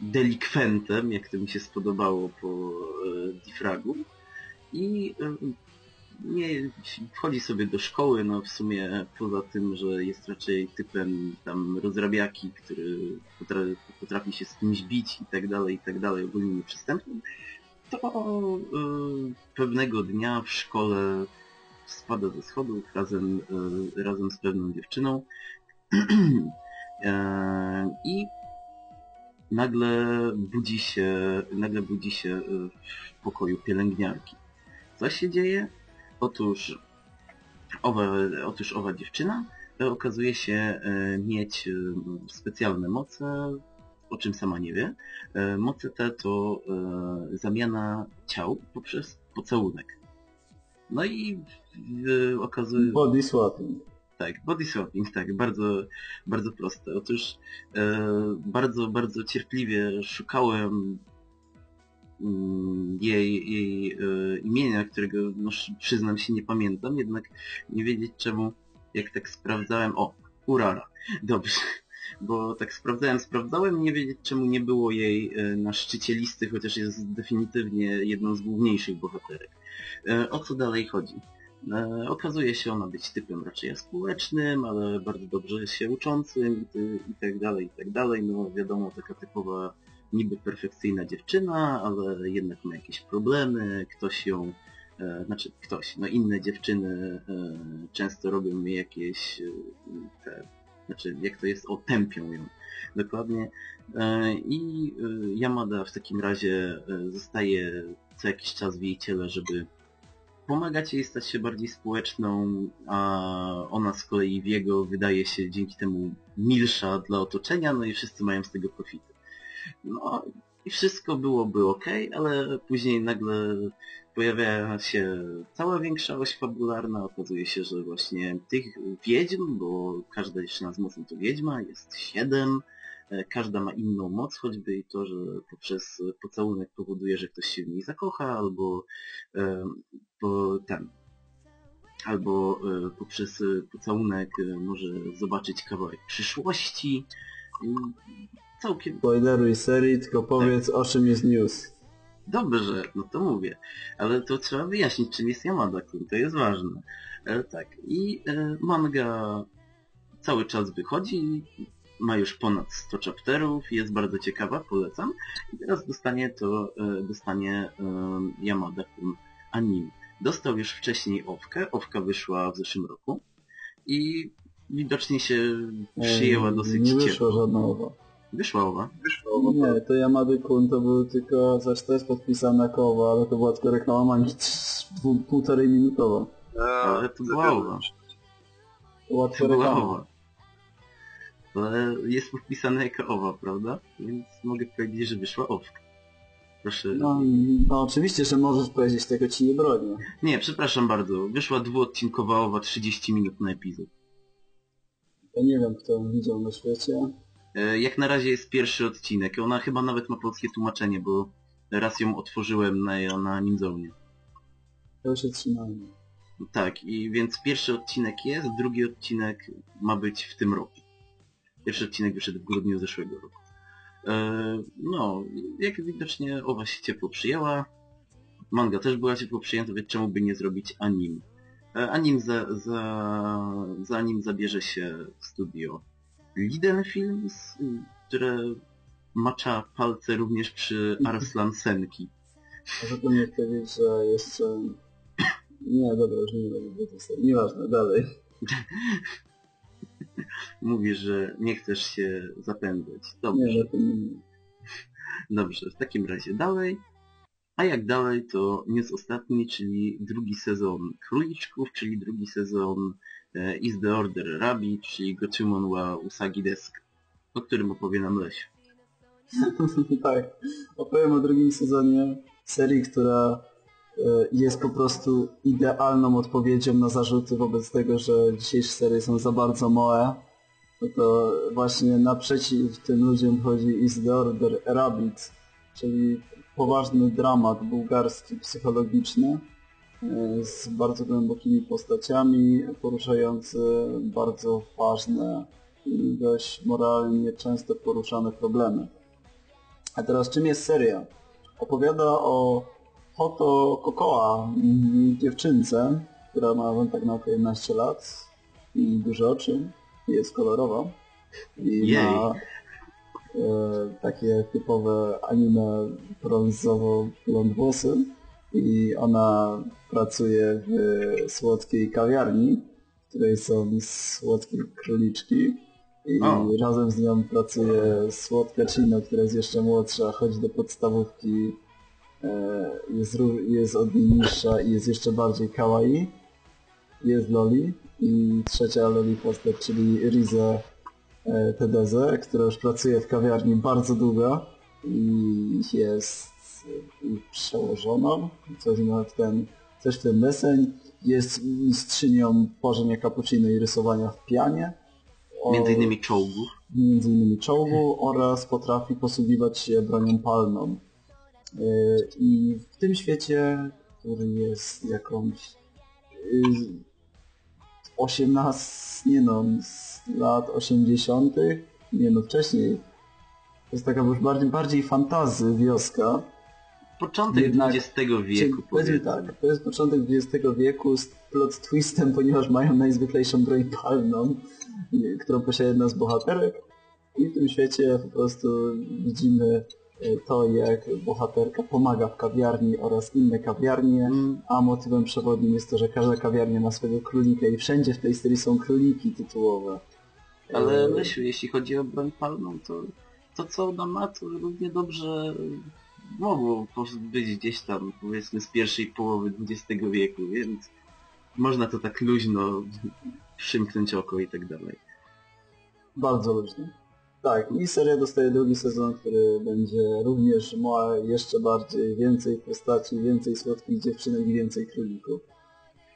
delikwentem, jak to mi się spodobało po Difragu. I nie wchodzi sobie do szkoły, no w sumie poza tym, że jest raczej typem tam rozrabiaki, który potrafi, potrafi się z kimś bić i tak dalej, i tak dalej, ogólnie nieprzystępnym, to y, pewnego dnia w szkole spada ze schodów razem, y, razem z pewną dziewczyną E, i nagle budzi się, nagle budzi się w pokoju pielęgniarki. Co się dzieje? Otóż owa, otóż owa dziewczyna e, okazuje się e, mieć e, specjalne moce, o czym sama nie wie. E, Moce te to e, zamiana ciał poprzez pocałunek. No i e, okazuje Body swapping. tak, body swapping, tak, bardzo, bardzo proste. Otóż bardzo, bardzo cierpliwie szukałem mm, jej, jej imienia, którego no, przyznam się nie pamiętam, jednak nie wiedzieć czemu, jak tak sprawdzałem, o, Urara, dobrze, bo tak sprawdzałem, sprawdzałem, nie wiedzieć czemu nie było jej e, na szczycie listy, chociaż jest definitywnie jedną z główniejszych bohaterek. E, o co dalej chodzi? E, okazuje się ona być typem raczej społecznym, ale bardzo dobrze się uczącym i, tak dalej, i tak dalej. No wiadomo, taka typowa niby perfekcyjna dziewczyna, ale jednak ma jakieś problemy, ktoś ją, e, znaczy ktoś, no inne dziewczyny e, często robią jej jakieś e, te, znaczy jak to jest, otępią ją dokładnie. E, I e, Yamada w takim razie e, zostaje co jakiś czas w jej ciele, żeby pomagać jej stać się bardziej społeczną, a ona z kolei w jego wydaje się dzięki temu milsza dla otoczenia, no i wszyscy mają z tego profity. No i wszystko byłoby ok, ale później nagle pojawia się cała większa oś fabularna, okazuje się, że właśnie tych wiedźm, bo każda dziewczyna z mocą to wiedźma, jest siedem, e, każda ma inną moc, choćby i to, że poprzez pocałunek powoduje, że ktoś się w niej zakocha, albo e, po ten albo e, poprzez e, pocałunek e, może zobaczyć kawałek przyszłości. I Całkiem Spoileruj serii, tylko powiedz o czym jest news. Dobrze, no to mówię. Ale to trzeba wyjaśnić, czym jest Yamada-kun, to jest ważne. E, tak, i e, manga cały czas wychodzi, ma już ponad 100 chapterów, jest bardzo ciekawa, polecam. I teraz dostanie to, e, dostanie e, Yamada-kun anime. Dostał już wcześniej Owkę, Owka wyszła w zeszłym roku i widocznie się przyjęła dosyć Nie ciepło. wyszła żadna owa. Wyszła Owa. Wyszło, Nie, to Yamady Kun to był tylko zaś też podpisana koła, ale to była tylko reklama mangi pół- półtorej minutowa. Ale to była Owa. Łatwa To była reklama. Owa. Ale jest podpisane jako Owa, prawda? Więc mogę powiedzieć, że wyszła Owka. Proszę. No, no oczywiście, że możesz powiedzieć, tego ci nie bronię. Nie, przepraszam bardzo. Wyszła dwuodcinkowa Owa 30 minut na epizod. Ja nie wiem, kto ją widział na świecie. E, Jak na razie jest pierwszy odcinek. Ona chyba nawet ma polskie tłumaczenie, bo raz ją otworzyłem na, na Ninzonie. To się trzymajmy. Tak, i więc pierwszy odcinek jest, drugi odcinek ma być w tym roku. Pierwszy odcinek wyszedł w grudniu zeszłego roku. E, no, jak widocznie owa się ciepło przyjęła. Manga też była ciepło przyjęta, więc czemu by nie zrobić anim? E, anim za, za, za anim zabierze się studio Liden Films, które macza palce również przy Arslan Senki. A zatem nie chcę wiedzieć, że jeszcze... Nie, dobra, już nie tej serii. Nieważne, dalej. Mówisz, że nie chcesz się zapędzać. Dobrze. Nie, nie. Dobrze, w takim razie dalej. A jak dalej, to news ostatni, czyli drugi sezon Króliczków, czyli drugi sezon Is the Order Rabbit, czyli Gochumon wa Usagi Desk, o którym opowie nam Lesiu. tak. Opowiem o drugim sezonie serii, która e, jest po prostu idealną odpowiedzią na zarzuty wobec tego, że dzisiejsze serie są za bardzo moe. No to właśnie naprzeciw tym ludziom chodzi Is the Order Rabbit, czyli poważny dramat bułgarski, psychologiczny e, z bardzo głębokimi postaciami, poruszający bardzo ważne i dość moralnie często poruszane problemy. A teraz czym jest seria? Opowiada o Hoto Kokoa, mm, dziewczynce, która ma tak na około 11 lat i duże oczy, jest kolorowa. I Jej. ma e, takie typowe anime brązowo-blond włosy. I ona pracuje w słodkiej kawiarni, w której są słodkie króliczki. I O. razem z nią pracuje słodka Chino, która jest jeszcze młodsza, chodzi do podstawówki, e, jest, jest od niej niższa i jest jeszcze bardziej kawaii. Jest Loli i trzecia Loli postać, czyli Rize Tedeze, która już pracuje w kawiarni bardzo długo i jest przełożoną, coś na ten, coś ten deseń. Jest mistrzynią parzenia cappuccino i rysowania w pianie. O- Między innymi czołgów. między innymi czołgu oraz potrafi posługiwać się bronią palną. Yy, I w tym świecie, który jest jakąś yy, 18, nie no, z lat 80., nie no, wcześniej, to jest taka już bardziej, bardziej fantazy wioska, Początek Jednak- XX wieku, powiedzmy tak, to jest początek XX wieku z plot twistem, ponieważ mają najzwyklejszą broń palną, y, którą posiada jedna z bohaterek. I w tym świecie po prostu widzimy y, to, jak bohaterka pomaga w kawiarni oraz inne kawiarnie, Mm, a motywem przewodnim jest to, że każda kawiarnia ma swojego królika i wszędzie w tej serii są króliki tytułowe. Ale E, Lesiu, jeśli chodzi o broń palną, to, to co ona ma, to równie dobrze mogło pos- być gdzieś tam, powiedzmy, z pierwszej połowy XX wieku, więc można to tak luźno przymknąć oko i tak dalej. Bardzo luźny. Tak, i seria dostaje drugi sezon, który będzie również ma jeszcze bardziej, więcej postaci, więcej słodkich dziewczynek i więcej królików.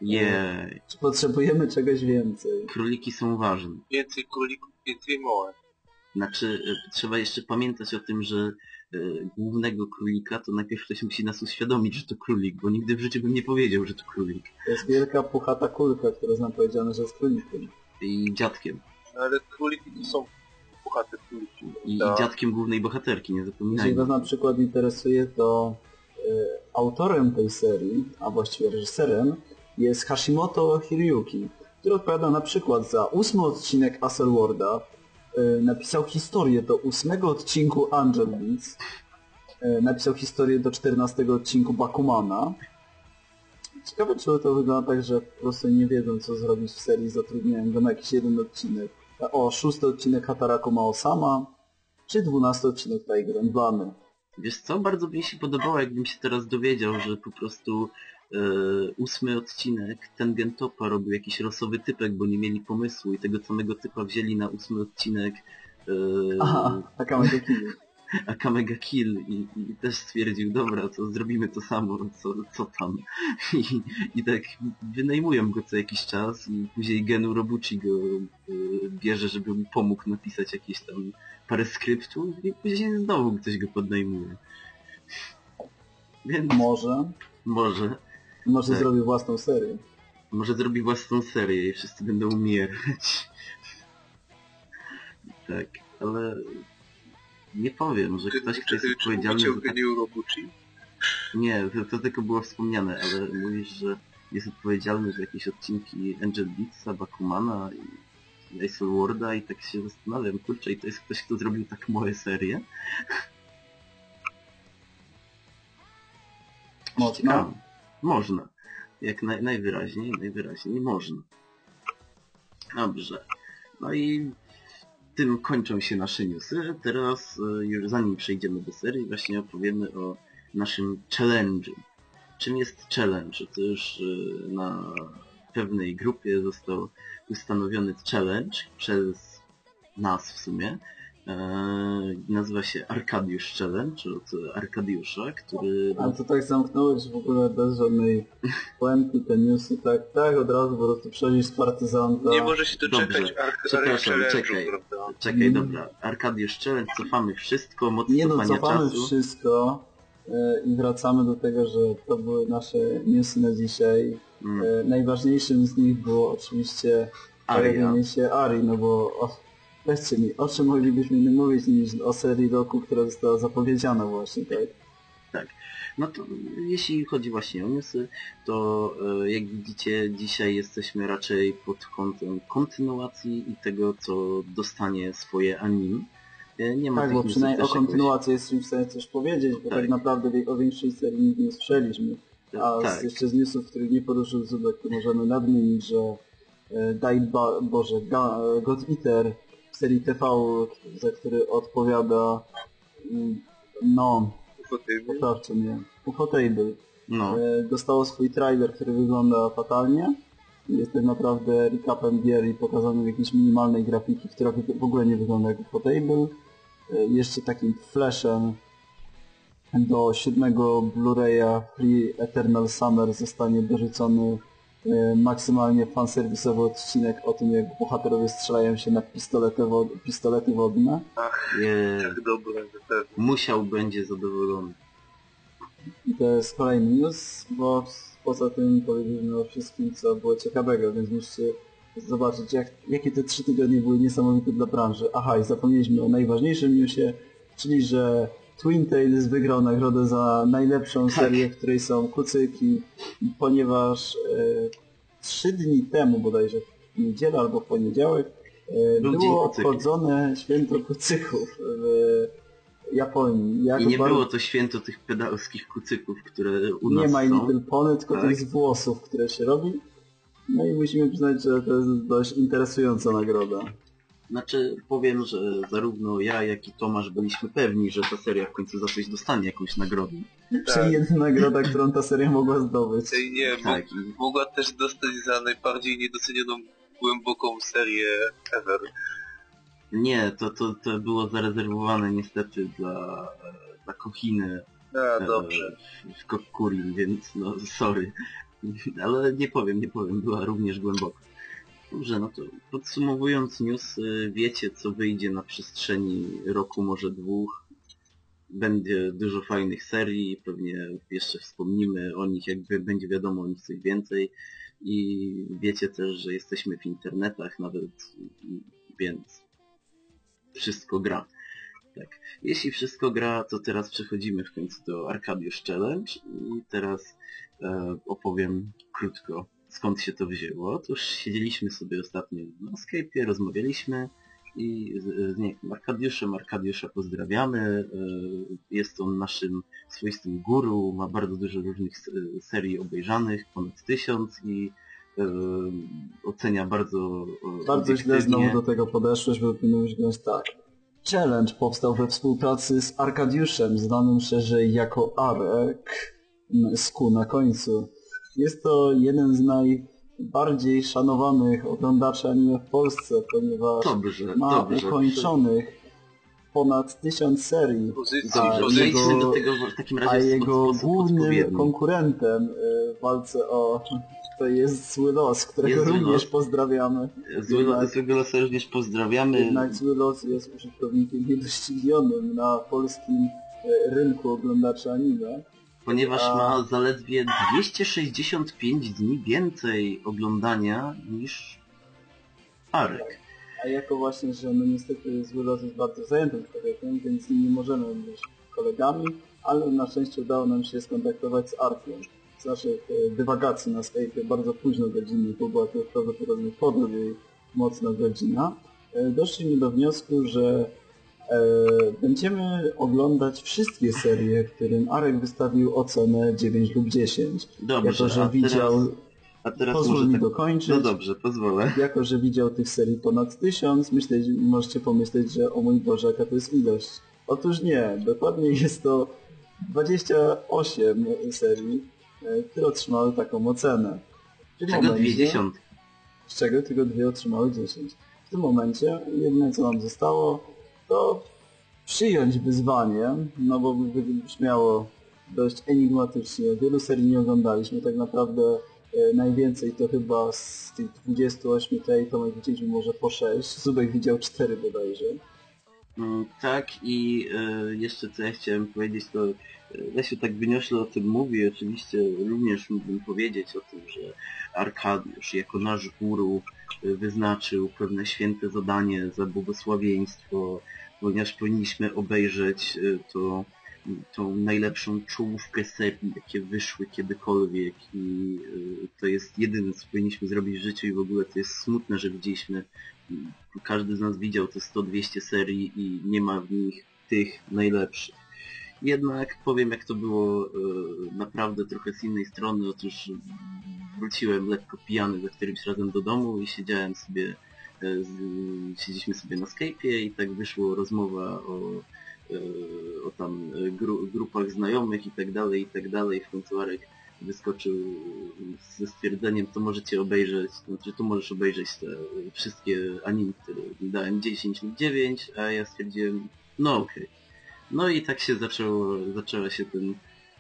Jej, Czy potrzebujemy czegoś więcej? króliki są ważne. Więcej królików, więcej małe. Znaczy, e, trzeba jeszcze pamiętać o tym, że e, głównego królika to najpierw ktoś musi nas uświadomić, że to królik, bo nigdy w życiu bym nie powiedział, że to królik. To jest wielka puchata kulka, która jest nam powiedziane, że jest królikiem. I dziadkiem. Ale króliki to są puchate króliki. I, Tak. i dziadkiem głównej bohaterki, nie Jeśli zapominajmy. Was na przykład interesuje, to y, autorem tej serii, a właściwie reżyserem, jest Hashimoto Hiryuki, który odpowiada na przykład za ósmy odcinek Aselworda, y, napisał historię do ósmego odcinku Angel Beats, y, napisał historię do czternastego odcinku Bakumana. Ciekawe, czy to wygląda tak, że po prostu nie wiedzą, co zrobić w serii, zatrudniają go na jakiś jeden odcinek. O, szósty odcinek Hataraku Mao-sama, czy dwunasty odcinek Tiger and. Wiesz co, bardzo mi się podobało, jakbym się teraz dowiedział, że po prostu e, ósmy odcinek Tengentopa robił jakiś losowy typek, bo nie mieli pomysłu i tego samego typa wzięli na ósmy odcinek e, Aha, taka Mega Kill. Akamega Kill i, i też stwierdził, dobra, to zrobimy to samo, co, co tam. I, I tak wynajmują go co jakiś czas i później Genu Robuchi go e, bierze, żeby mu pomógł napisać jakieś tam parę skryptów i później znowu ktoś go podnajmuje. Więc Może, może, może Tak. zrobię własną serię. może zrobi własną serię i wszyscy będą umierać. tak, ale nie powiem, że Czy, ktoś, kto czy, jest czy odpowiedzialny mówicie o za tak... geniu Robuchi? Nie, to, to tylko było wspomniane, ale mówisz, że jest odpowiedzialny za jakieś odcinki Angel Beatsa, Bakumana i Ice Warda i tak się zastanawiam, kurczę, i to jest ktoś, kto zrobił tak małe serie? Można. Można. Jak naj, najwyraźniej, najwyraźniej można. Dobrze. No i tym kończą się nasze newsy. Teraz e, już zanim przejdziemy do serii, właśnie opowiemy o naszym challenge'u. Czym jest challenge? To już e, na pewnej grupie został ustanowiony challenge przez nas w sumie. E, nazywa się Arkadiusz Challenge od Arkadiusza, który... Ale to tak zamknąłeś w ogóle bez żadnej puenty, te newsy, tak, tak, od razu po prostu przechodzisz z partyzanta. Nie może się doczekać Dobrze. Ark Ark Przepraszam, Challenge'u, czekaj. prawda? Czekaj, Mm. dobra. Arkadiusz Challenge, cofamy wszystko, moc Nie no, cofamy czasu. wszystko e, i wracamy do tego, że to były nasze newsy na dzisiaj. Mm, E, najważniejszym z nich było oczywiście pojawienie się Ari, no bo o, weźcie mi, o czym moglibyśmy innym mówić niż o serii roku, która została zapowiedziana właśnie, tak? No to jeśli chodzi właśnie o newsy, to e, jak widzicie dzisiaj jesteśmy raczej pod kątem kontynuacji i tego, co dostanie swoje anime. E, Nie ma Tak, bo przynajmniej o też jakoś- kontynuacji jesteśmy w stanie coś powiedzieć, bo tak, Tak. naprawdę o większej serii nigdy nie słyszeliśmy. A tak, z, jeszcze z newsów, których nie poruszył Zubek, to możemy nadmienić, że e, ba Boże, Ga God Eater serii TV, za który odpowiada mm, no, Ufotable. poprawcie mnie, Ufotable, no, e, dostało swój trailer, który wygląda fatalnie. Jest tak naprawdę recapem gier i pokazanym jakiejś minimalnej grafiki, która w ogóle nie wygląda jak Ufotable. E, Jeszcze takim flashem do siódmego Blu-raya Free Eternal Summer zostanie dorzucony maksymalnie fanserwisowy odcinek o tym, jak bohaterowie strzelają się na pistolety, wod pistolety wodne. je, Tak dobre, musiał będzie zadowolony. I to jest kolejny news, bo poza tym powiedzieliśmy o wszystkim, co było ciekawego, więc musicie zobaczyć, jak, jakie te trzy tygodnie były niesamowite dla branży. Aha, i zapomnieliśmy o najważniejszym newsie, czyli że Twin Tales wygrał nagrodę za najlepszą Tak. serię, w której są kucyki, ponieważ e, trzy dni temu bodajże, w niedzielę albo w poniedziałek, e, było obchodzone święto kucyków w Japonii. I nie bardzo- było to święto tych pedałskich kucyków, które u nas nie ma są. Little Pony, tylko Tak. tych z włosów, które się robi. No i musimy przyznać, że to jest dość interesująca nagroda. Znaczy, powiem, że zarówno ja, jak i Tomasz byliśmy pewni, że ta seria w końcu za coś dostanie jakąś nagrodę. Czyli jedna nagroda, którą ta seria mogła zdobyć. Ej, nie, Tak, mogła też dostać za najbardziej niedocenioną głęboką serię ever. nie, to, to, to było zarezerwowane niestety dla, dla Kohiny A, e, dobrze. w, w Kokkurin, więc no sorry. Ale nie powiem, nie powiem, była również głęboko. Dobrze, no to podsumowując news, y, wiecie co wyjdzie na przestrzeni roku, może dwóch. Będzie dużo fajnych serii, pewnie jeszcze wspomnimy o nich, jakby będzie wiadomo o nich coś więcej. I wiecie też, że jesteśmy w internetach nawet, więc wszystko gra. Tak. Jeśli wszystko gra, to teraz przechodzimy w końcu do Arcadiusz Challenge i teraz e, opowiem krótko skąd się to wzięło. Otóż siedzieliśmy sobie ostatnio na Skype'ie, rozmawialiśmy i z, z nie, Arkadiuszem, Arkadiusza pozdrawiamy. e, Jest on naszym swoistym guru, ma bardzo dużo różnych serii obejrzanych, ponad tysiąc i e, ocenia bardzo e, Bardzo źle znowu do tego podeszłeś, bo powinno wyglądać tak. Challenge powstał we współpracy z Arkadiuszem, znanym szerzej jako Arek, z Q na końcu. Jest to jeden z najbardziej szanowanych oglądaczy anime w Polsce, ponieważ Dobrze, ma dobrze. ukończonych ponad tysiąc serii. Pozycji, przejdźmy jego- do tego w takim razie A jego głównym konkurentem y, w walce o to jest Zły Los, którego Jest również Los. pozdrawiamy. Zły, Jednak- złego losu również pozdrawiamy. Jednak Zły Los jest użytkownikiem niedoścignionym na polskim e, rynku oglądaczy anime. Ponieważ ma zaledwie 265 dni więcej oglądania niż Arek. A jako właśnie, że no niestety Zły Los jest bardzo zajętym człowiekiem, więc nie możemy być kolegami, ale na szczęście udało nam się skontaktować z Arkiem. Z naszych e, dywagacji na Skype bardzo późno godziny, bo była to prawdopodobnie podróż jej mocna godzina. E, Doszliśmy do wniosku, że będziemy oglądać wszystkie serie, którym Arek wystawił ocenę 9 lub 10. Dobrze, jako, że a widział... teraz, a teraz Pozwól mi tak... dokończyć. No dobrze, pozwolę. Jako, że widział tych serii ponad tysiąc, myślę, możecie pomyśleć, że o mój Boże, jaka to jest ilość. Otóż nie, dokładnie jest to 28 serii, e, które otrzymały taką ocenę. Tym Czego momencie- dwie dziesiątki? z czego tylko dwie otrzymały 10. W tym momencie jedyne co nam zostało to przyjąć wyzwanie, no bo brzmiało dość enigmatycznie. Wielu serii nie oglądaliśmy, tak naprawdę e, najwięcej to chyba z tych 28 tej Tomek widzieliśmy może po 6, Zubek widział 4 bodajże. Mm, Tak i e, jeszcze co ja chciałem powiedzieć, to e, Lesiu tak wyniośle o tym mówi, oczywiście również mógłbym powiedzieć o tym, że Arkadiusz jako nasz guru wyznaczył pewne święte zadanie za błogosławieństwo, ponieważ powinniśmy obejrzeć e, to, tą najlepszą czołówkę serii, jakie wyszły kiedykolwiek i e, to jest jedyne, co powinniśmy zrobić w życiu i w ogóle to jest smutne, że widzieliśmy każdy z nas widział te 100-200 serii i nie ma w nich tych najlepszych. Jednak powiem jak to było e, naprawdę trochę z innej strony, otóż wróciłem lekko pijany za którymś razem do domu i siedziałem sobie, e, siedzieliśmy sobie na Skype'ie i tak wyszło rozmowa o, e, o tam gru, grupach znajomych i tak dalej, i tak dalej. W końcu Arek wyskoczył ze stwierdzeniem, to możecie obejrzeć, znaczy tu możesz obejrzeć te wszystkie anime, które dałem 10 lub 9, a ja stwierdziłem, no okej. No i tak się zaczęło, zaczęła się ten,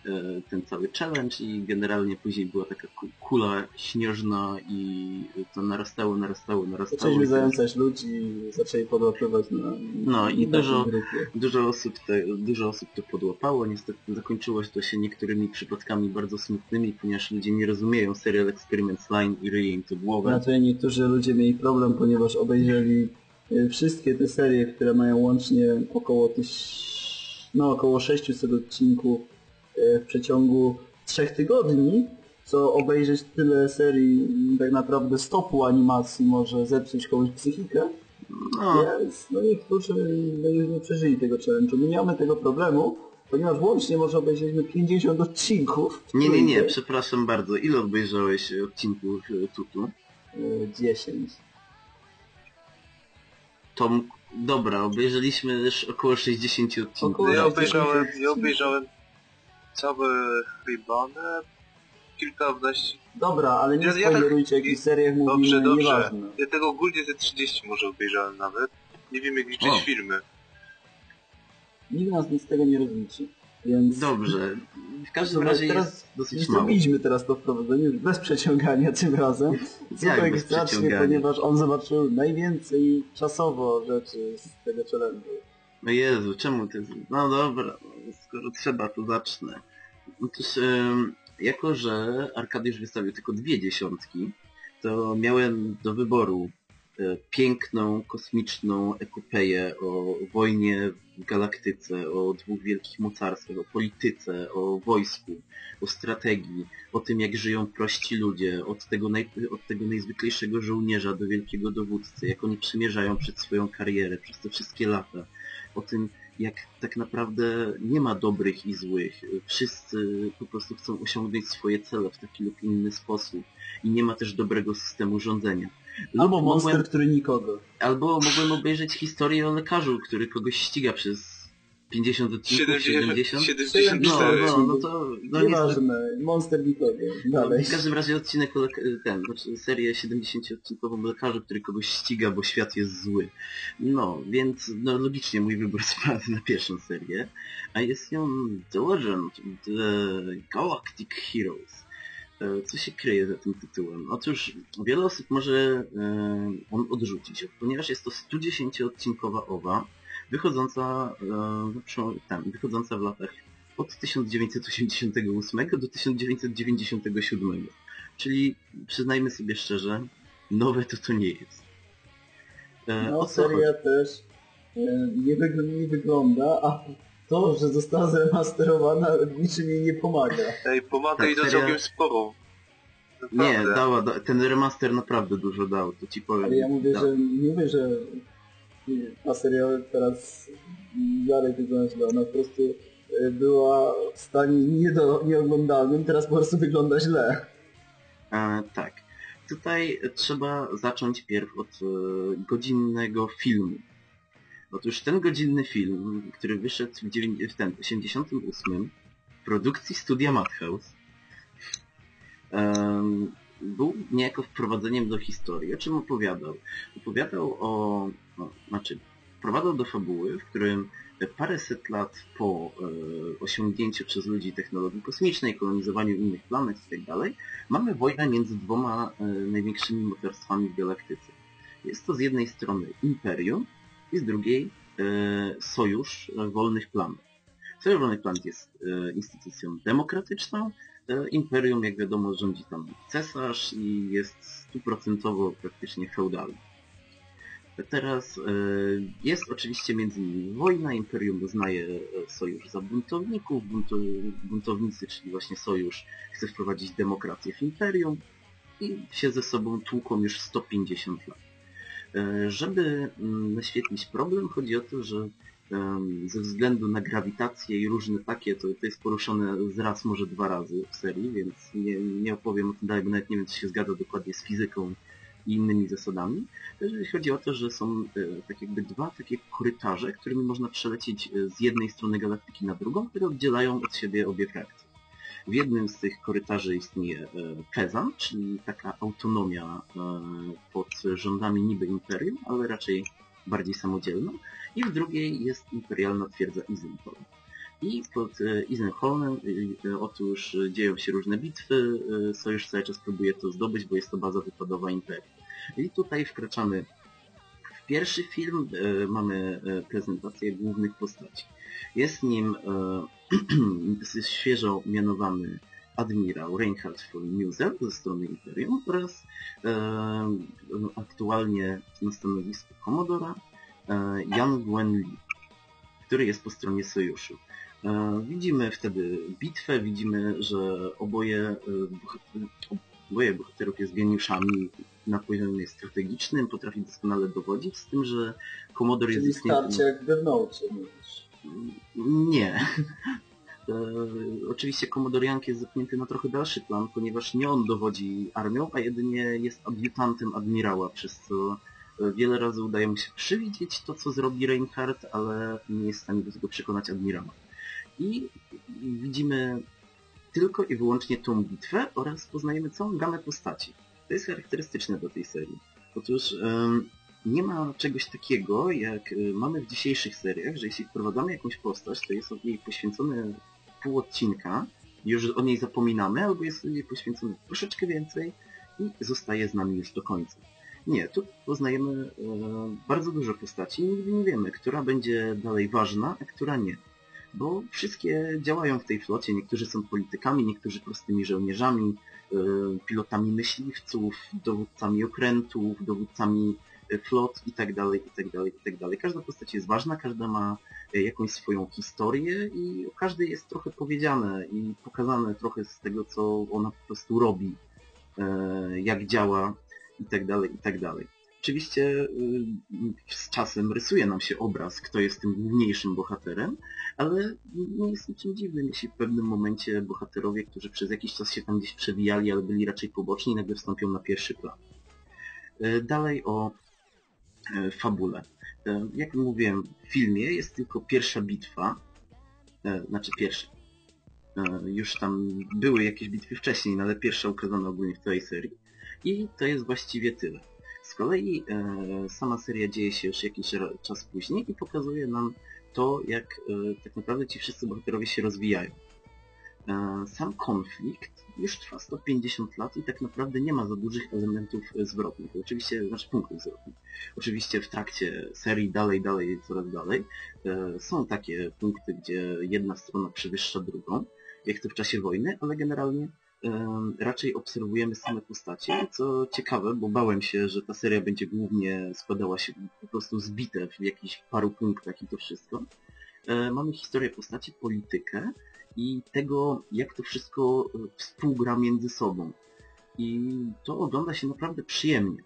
e, ten cały challenge i generalnie później była taka ku- kula śnieżna i to narastało, narastało, narastało. Zaczęliśmy zającać ludzi, zaczęli podłapywać na, No i dużo- grupie. Dużo osób, te, dużo osób to podłapało, niestety zakończyło się to się niektórymi przypadkami bardzo smutnymi, ponieważ ludzie nie rozumieją serial Experiments Line i ryje im to głowę. Znaczy niektórzy ludzie mieli problem, ponieważ obejrzeli e, wszystkie te serie, które mają łącznie około tyś... no około 600 odcinków e, w przeciągu trzech tygodni, co obejrzeć tyle serii m, tak naprawdę stopu animacji może zepsuć komuś psychikę, No, więc no niektórzy no, nie przeżyli tego challenge'u. My nie mamy tego problemu, ponieważ łącznie może obejrzeliśmy 50 odcinków. nie, nie, nie, przepraszam bardzo. Ile obejrzałeś odcinków e, Tutu? E, 10. Tom, dobra, obejrzeliśmy już około 60 odcinków. Około Ja 60 obejrzałem, ja obejrzałem całe Rybane, kilkanaście, Dobra, ale nie Ja- ja tak- spoilerujcie, jakich seriach mówimy, dobrze, dobrze. nieważne. Ja tego ogólnie ze 30 może obejrzałem nawet. Nie wiem jak liczyć O. filmy. Nikt nas nic z tego nie rozliczy. Więc Dobrze, w każdym Dobra, razie teraz jest dosyć mało. zrobiliśmy teraz to wprowadzenie bez przeciągania tym razem. Zacznie, przeciągania? ponieważ on zobaczył najwięcej czasowo rzeczy z tego challenge'u. No Jezu, czemu jest... No dobra, no, skoro trzeba, to zacznę. Otóż, em, jako że Arkadiusz wystawił tylko dwie dziesiątki, to miałem do wyboru piękną, kosmiczną epopeję o wojnie w galaktyce, o dwóch wielkich mocarstwach, o polityce, o wojsku, o strategii, o tym jak żyją prości ludzie, od tego, naj, od tego najzwyklejszego żołnierza do wielkiego dowódcy, jak oni przemierzają przed swoją karierę przez te wszystkie lata, o tym jak tak naprawdę nie ma dobrych i złych. Wszyscy po prostu chcą osiągnąć swoje cele w taki lub inny sposób i nie ma też dobrego systemu rządzenia. Lub Albo monster, mogłem, który nikogo. albo mogłem obejrzeć historię o lekarzu, który kogoś ściga przez 50 odcinków, 70, 70. 74. No, no, no to... No niestety, Nieważne, monster nikogo. Dalej. w każdym razie odcinek o lek- ten, znaczy serię 70-odcinkową lekarzu, który kogoś ściga, bo świat jest zły. No, więc no, logicznie mój wybór spadł na pierwszą serię, a jest ją The Legend, The Galactic Heroes. E, Co się kryje za tym tytułem? Otóż wiele osób może e, on odrzucić, ponieważ jest to 110-odcinkowa owa, wychodząca, e, tam, wychodząca w latach od 1988 do 1997. Czyli przyznajmy sobie szczerze, nowe to to nie jest. E, No, seria też nie, wygl- nie wygląda, a to, że została zremasterowana niczym jej nie pomaga. Ej, pomaga Tak, i to seria- całkiem sporo. Nie, Naprawdę. dała, da, ten remaster naprawdę dużo dał, to ci powiem. Ale ja mówię, Da. że nie mówię, że ta seria teraz dalej wygląda źle. Ona po prostu e, była w stanie nie do, nieoglądalnym, teraz po prostu wygląda źle. E, tak. Tutaj trzeba zacząć pierw od e, godzinnego filmu. Otóż ten godzinny film, który wyszedł w, dziewię- w ten 88 w produkcji studia Madhouse, em, był niejako wprowadzeniem do historii. O czym opowiadał? Opowiadał o, no, znaczy, wprowadzał do fabuły, w którym paręset lat po e, osiągnięciu przez ludzi technologii kosmicznej, kolonizowaniu innych planet itd., mamy wojnę między dwoma e, największymi mocarstwami w galaktyce. Jest to z jednej strony Imperium i z drugiej e, Sojusz Wolnych Planet. Sojusz Wolnych Planet jest e, instytucją demokratyczną, e, Imperium, jak wiadomo, rządzi tam cesarz i jest stuprocentowo praktycznie feudalny. Teraz jest oczywiście między nimi wojna, Imperium uznaje sojusz za buntowników, bunto, buntownicy, czyli właśnie sojusz chce wprowadzić demokrację w Imperium i się ze sobą tłuką już 150 lat. E, Żeby mm, naświetlić problem, chodzi o to, że ze względu na grawitację i różne takie, to, to jest poruszone z raz, może dwa razy w serii, więc nie, nie opowiem o tym dalej, bo nawet nie wiem, czy się zgadza dokładnie z fizyką i innymi zasadami. Jeżeli chodzi o to, że są e, tak jakby dwa takie korytarze, którymi można przelecieć e, z jednej strony galaktyki na drugą, które oddzielają od siebie obie frakcje. W jednym z tych korytarzy istnieje e, Pezan, czyli taka autonomia e, pod rządami niby imperium, ale raczej bardziej samodzielna. I w drugiej jest imperialna twierdza Isenholm. I pod e, Isenholmem e, e, otóż e, dzieją się różne bitwy, e, Sojusz cały czas próbuje to zdobyć, bo jest to baza wypadowa imperium. I tutaj wkraczamy w pierwszy film, e, mamy e, prezentację głównych postaci. Jest nim e, świeżo mianowany admirał Reinhard von Musel ze strony Imperium oraz e, aktualnie na stanowisku komodora e, Jan Gwen Lee, który jest po stronie sojuszu. E, widzimy wtedy bitwę, widzimy, że oboje, e, oboje bohaterów jest geniuszami na poziomie strategicznym, potrafi doskonale dowodzić, z tym, że komodor Czyli jest starcie jak w Note, mówisz. Nie. E, oczywiście Young jest zepchnięty na trochę dalszy plan, ponieważ nie on dowodzi armią, a jedynie jest adiutantem admirała, przez co e, wiele razy udaje mu się przewidzieć to, co zrobi Reinhardt, ale nie jest w stanie do tego przekonać admirała. I widzimy tylko i wyłącznie tą bitwę oraz poznajemy całą gamę postaci. To jest charakterystyczne do tej serii. Otóż nie ma czegoś takiego, jak y, mamy w dzisiejszych seriach, że jeśli wprowadzamy jakąś postać, to jest od niej poświęcone pół odcinka, już o niej zapominamy, albo jest jej poświęcone troszeczkę więcej i zostaje z nami już do końca. Nie, tu poznajemy e, bardzo dużo postaci i nigdy nie wiemy, która będzie dalej ważna, a która nie. Bo wszystkie działają w tej flocie, niektórzy są politykami, niektórzy prostymi żołnierzami, e, pilotami myśliwców, dowódcami okrętów, dowódcami flot i tak dalej, i tak dalej, i tak dalej. Każda postać jest ważna, każda ma e, jakąś swoją historię i o każdej jest trochę powiedziane i pokazane trochę z tego, co ona po prostu robi, e, jak działa i tak dalej, i tak dalej. Oczywiście y, z czasem rysuje nam się obraz, kto jest tym główniejszym bohaterem, ale nie jest niczym dziwnym, jeśli w pewnym momencie bohaterowie, którzy przez jakiś czas się tam gdzieś przebijali, ale byli raczej poboczni, nagle wstąpią na pierwszy plan. Dalej o fabule. E, Jak mówiłem, w filmie jest tylko pierwsza bitwa, e, znaczy pierwsza. E, Już tam były jakieś bitwy wcześniej, no ale pierwsza ukazana ogólnie w całej serii. I to jest właściwie tyle. Z kolei e, sama seria dzieje się już jakiś czas później i pokazuje nam to, jak e, tak naprawdę ci wszyscy bohaterowie się rozwijają. Sam konflikt już trwa 150 lat i tak naprawdę nie ma za dużych elementów zwrotnych. Oczywiście, znaczy punktów zwrotnych. Oczywiście w trakcie serii dalej, dalej, coraz dalej e, są takie punkty, gdzie jedna strona przewyższa drugą, jak to w czasie wojny, ale generalnie e, raczej obserwujemy same postacie, co ciekawe, bo bałem się, że ta seria będzie głównie składała się po prostu z w jakichś paru punktach i to wszystko. E, Mamy historię postaci, politykę i tego, jak to wszystko e, współgra między sobą. I to ogląda się naprawdę przyjemnie.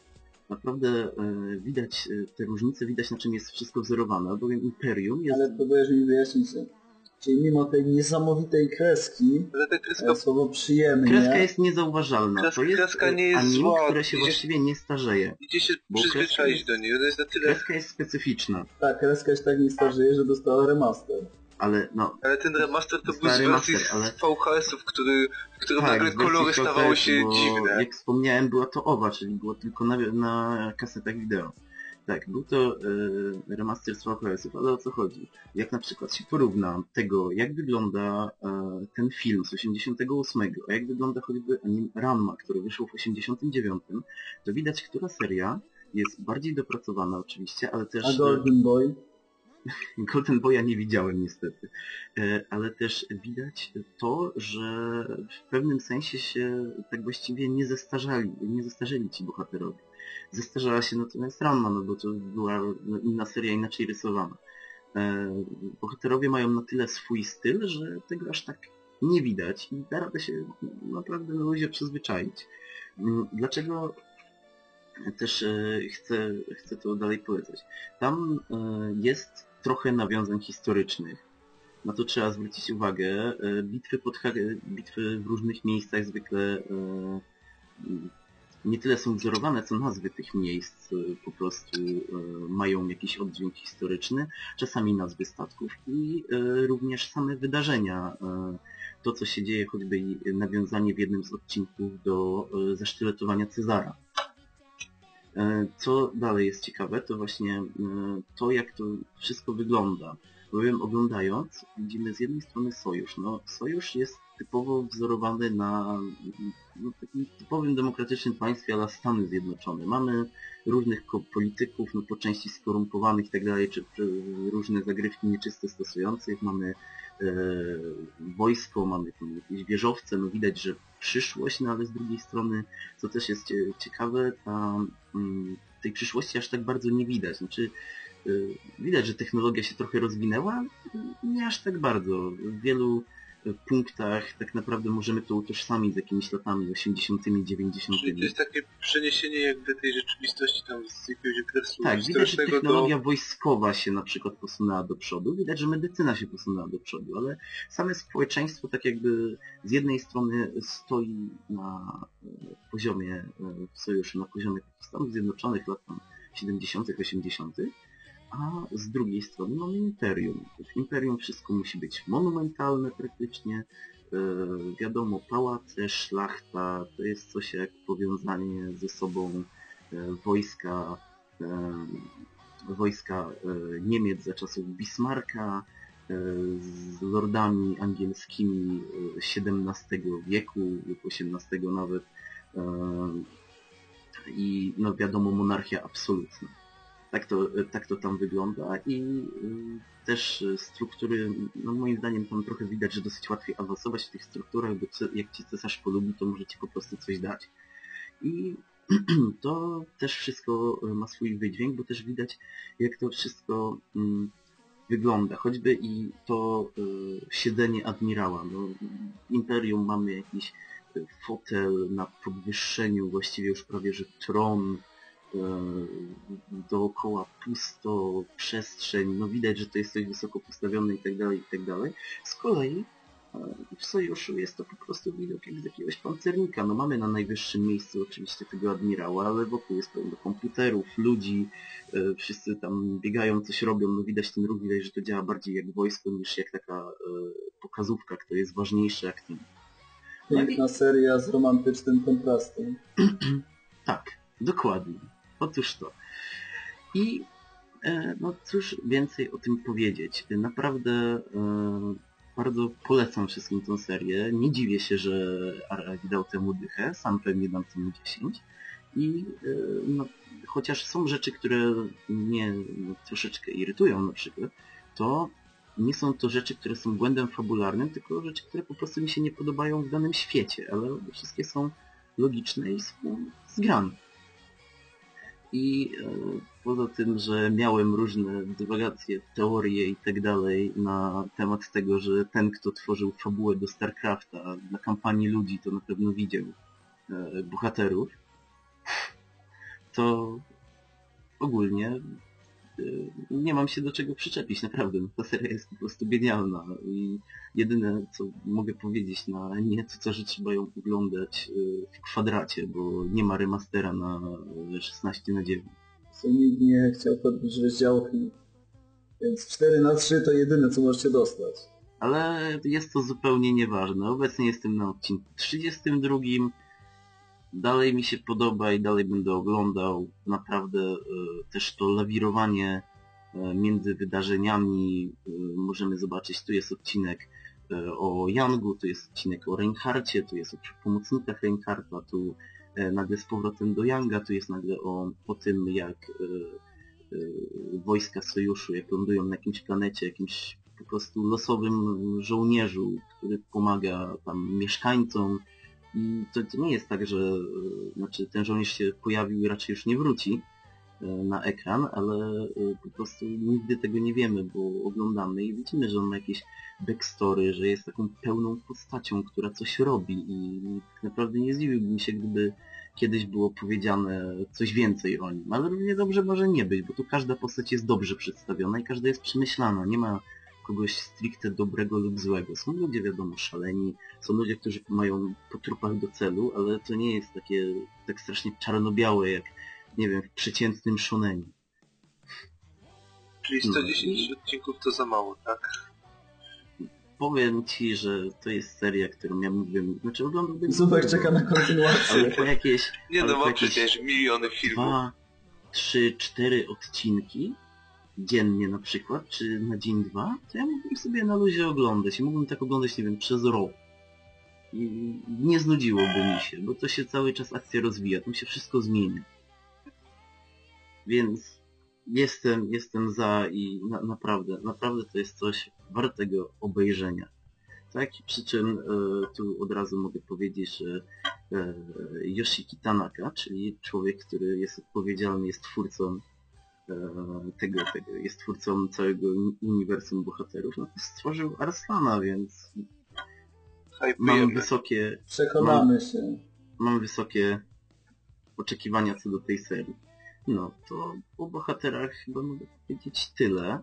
Naprawdę e, widać e, te różnice, widać na czym jest wszystko wzorowane, albowiem Imperium jest... Ale próbujesz mi wyjaśnić, czyli mimo tej niesamowitej kreski, Ale ta kreska słowo przyjemnie, Kreska jest niezauważalna. Kreska- to jest kreska nie jest anime, zła, które się idzie- właściwie nie starzeje. idzie się Bo kreska przyzwyczaić jest- do niej. Ona jest na tyle... Kreska jest specyficzna, tak, kreska się tak nie starzeje, że dostała remaster. Ale no... Ale ten remaster to był z wersji remaster, ale- z VHS-ów, który, w którym Tak, nagle kolory stawały się bo dziwne. Jak wspomniałem, była to owa, czyli było tylko na, na kasetach wideo. Tak, był to e, remaster z VHS-ów, ale o co chodzi? Jak na przykład się porówna tego, jak wygląda e, ten film z 88, a jak wygląda choćby anim Ranma, który wyszło w 89, to widać, która seria jest bardziej dopracowana oczywiście, ale też... A e, Golden Boy? Golden Boya nie widziałem niestety, E, ale też widać to, że w pewnym sensie się tak właściwie nie zestarzali, nie zestarzeli ci bohaterowie. Zestarzała się natomiast Ranma, no bo to była no, inna seria, inaczej rysowana. E, Bohaterowie mają na tyle swój styl, że tego aż tak nie widać i da radę się naprawdę na luzie przyzwyczaić. Mm, Dlaczego też e, chcę, chcę to dalej polecać? Tam jest trochę nawiązań historycznych. Na to trzeba zwrócić uwagę. E, Bitwy, pod, Har- bitwy w różnych miejscach zwykle e, nie tyle są wzorowane, co nazwy tych miejsc e, po prostu e, mają jakiś oddźwięk historyczny, czasami nazwy statków i e, również same wydarzenia. e, To, co się dzieje, choćby nawiązanie w jednym z odcinków do e, zasztyletowania Cezara. E, Co dalej jest ciekawe, to właśnie e, to, jak to wszystko wygląda. Bowiem oglądając, widzimy z jednej strony sojusz. No, sojusz jest typowo wzorowany na no, takim typowym demokratycznym państwie, ale Stany Zjednoczone. Mamy różnych polityków, no po części skorumpowanych i tak czy, czy różne zagrywki nieczyste stosujących. Mamy e, wojsko, mamy tam jakieś wieżowce, no widać, że przyszłość, no ale z drugiej strony, co też jest cie- ciekawe, ta, mm, tej przyszłości aż tak bardzo nie widać. Znaczy, y, widać, że technologia się trochę rozwinęła, nie aż tak bardzo. W wielu punktach tak naprawdę możemy to utożsamić z jakimiś latami 80., 90. Czyli to jest takie przeniesienie jakby tej rzeczywistości tam z jakiegoś okresu Tak, widać, że technologia do... wojskowa się na przykład posunęła do przodu, widać, że medycyna się posunęła do przodu, ale same społeczeństwo tak jakby z jednej strony stoi na e, poziomie e, w sojuszu, na poziomie Stanów Zjednoczonych lat tam 70., 80., a z drugiej strony mamy Imperium. W Imperium wszystko musi być monumentalne praktycznie, e, wiadomo, pałace, szlachta, to jest coś jak powiązanie ze sobą e, wojska e, wojska Niemiec za czasów Bismarcka z lordami angielskimi XVII wieku lub XVIII nawet i no wiadomo monarchia absolutna. Tak to, tak to tam wygląda i y, też y, struktury, no moim zdaniem tam trochę widać, że dosyć łatwiej awansować w tych strukturach, bo jak ci cesarz polubi, to może ci po prostu coś dać. I to też wszystko y, ma swój wydźwięk, bo też widać jak to wszystko mm, wygląda. Choćby i to y, siedzenie admirała. No, Imperium mamy jakiś y, fotel na podwyższeniu, właściwie już prawie że tron, y, dookoła pusto, przestrzeń, no widać, że to jest coś wysoko postawione i tak dalej, i tak dalej. Z kolei e, w sojuszu jest to po prostu widok jak z jakiegoś pancernika. No mamy na najwyższym miejscu oczywiście tego admirała, ale wokół jest pełno komputerów, ludzi, e, wszyscy tam biegają, coś robią, no widać ten ruch, widać, że to działa bardziej jak wojsko niż jak taka e, pokazówka, kto jest ważniejszy jak tym. Piękna seria z romantycznym kontrastem. Tak, dokładnie. Otóż to. I e, no cóż więcej o tym powiedzieć. Naprawdę e, bardzo polecam wszystkim tą serię. Nie dziwię się, że Arek dał temu dychę, sam pewnie dam temu 10. I y, no, chociaż są rzeczy, które mnie troszeczkę irytują na przykład, to nie są to rzeczy, które są błędem fabularnym, tylko rzeczy, które po prostu mi się nie podobają w danym świecie, ale wszystkie są logiczne i są zgrane. I e, poza tym, że miałem różne dywagacje, teorie i tak dalej na temat tego, że ten, kto tworzył fabułę do StarCrafta na kampanii ludzi, to na pewno widział e, bohaterów, to ogólnie nie mam się do czego przyczepić, naprawdę. Ta seria jest po prostu genialna i jedyne, co mogę powiedzieć na nieco co, że trzeba ją oglądać y, w kwadracie, bo nie ma remastera na 16 na 9. Co nikt nie chciał podbić rozdziałki. Więc 4 na 3 to jedyne, co możecie dostać. Ale jest to zupełnie nieważne. Obecnie jestem na odcinku 32. Dalej mi się podoba i dalej będę oglądał. Naprawdę e, też to lawirowanie e, między wydarzeniami e, możemy zobaczyć. Tu jest odcinek o Yangu, tu jest odcinek o Reinhardcie, tu jest o pomocnikach Reinhardta, tu nagle z powrotem do Yanga, tu jest nagle o, o tym jak wojska sojuszu, jak lądują na jakimś planecie, jakimś po prostu losowym żołnierzu, który pomaga tam mieszkańcom i to, to nie jest tak, że e, znaczy ten żołnierz się pojawił i raczej już nie wróci e, na ekran, ale e, po prostu nigdy tego nie wiemy, bo oglądamy i widzimy, że on ma jakieś backstory, że jest taką pełną postacią, która coś robi i tak naprawdę nie zdziwiłbym się, gdyby kiedyś było powiedziane coś więcej o nim, ale równie dobrze może nie być, bo tu każda postać jest dobrze przedstawiona i każda jest przemyślana, nie ma kogoś stricte dobrego lub złego. Są ludzie, wiadomo, szaleni, są ludzie, którzy mają po trupach do celu, ale to nie jest takie tak strasznie czarno-białe, jak, nie wiem, w przeciętnym shonenie. Czyli No 110 odcinków to za mało, tak? Powiem ci, że to jest seria, którą ja mógłbym, znaczy oglądałbym... Zubek czeka na kontynuację. Ale po jakieś Nie no, mam jakieś przecież miliony filmów. dwa, trzy, cztery odcinki dziennie na przykład, czy na dzień dwa, to ja mógłbym sobie na luzie oglądać i mógłbym tak oglądać, nie wiem, przez rok. I nie znudziłoby mi się, bo to się cały czas akcja rozwija, tam się wszystko zmienia. Więc jestem, jestem za i na, naprawdę, naprawdę to jest coś wartego obejrzenia. Tak, przy czym e, tu od razu mogę powiedzieć, że e, Yoshiki Tanaka, czyli człowiek, który jest odpowiedzialny, jest twórcą tego, tego, jest twórcą całego uni- uniwersum bohaterów, no to stworzył Arslana, więc mam wysokie, Przekonamy się. mam wysokie oczekiwania co do tej serii. No, to o bohaterach chyba mogę powiedzieć tyle.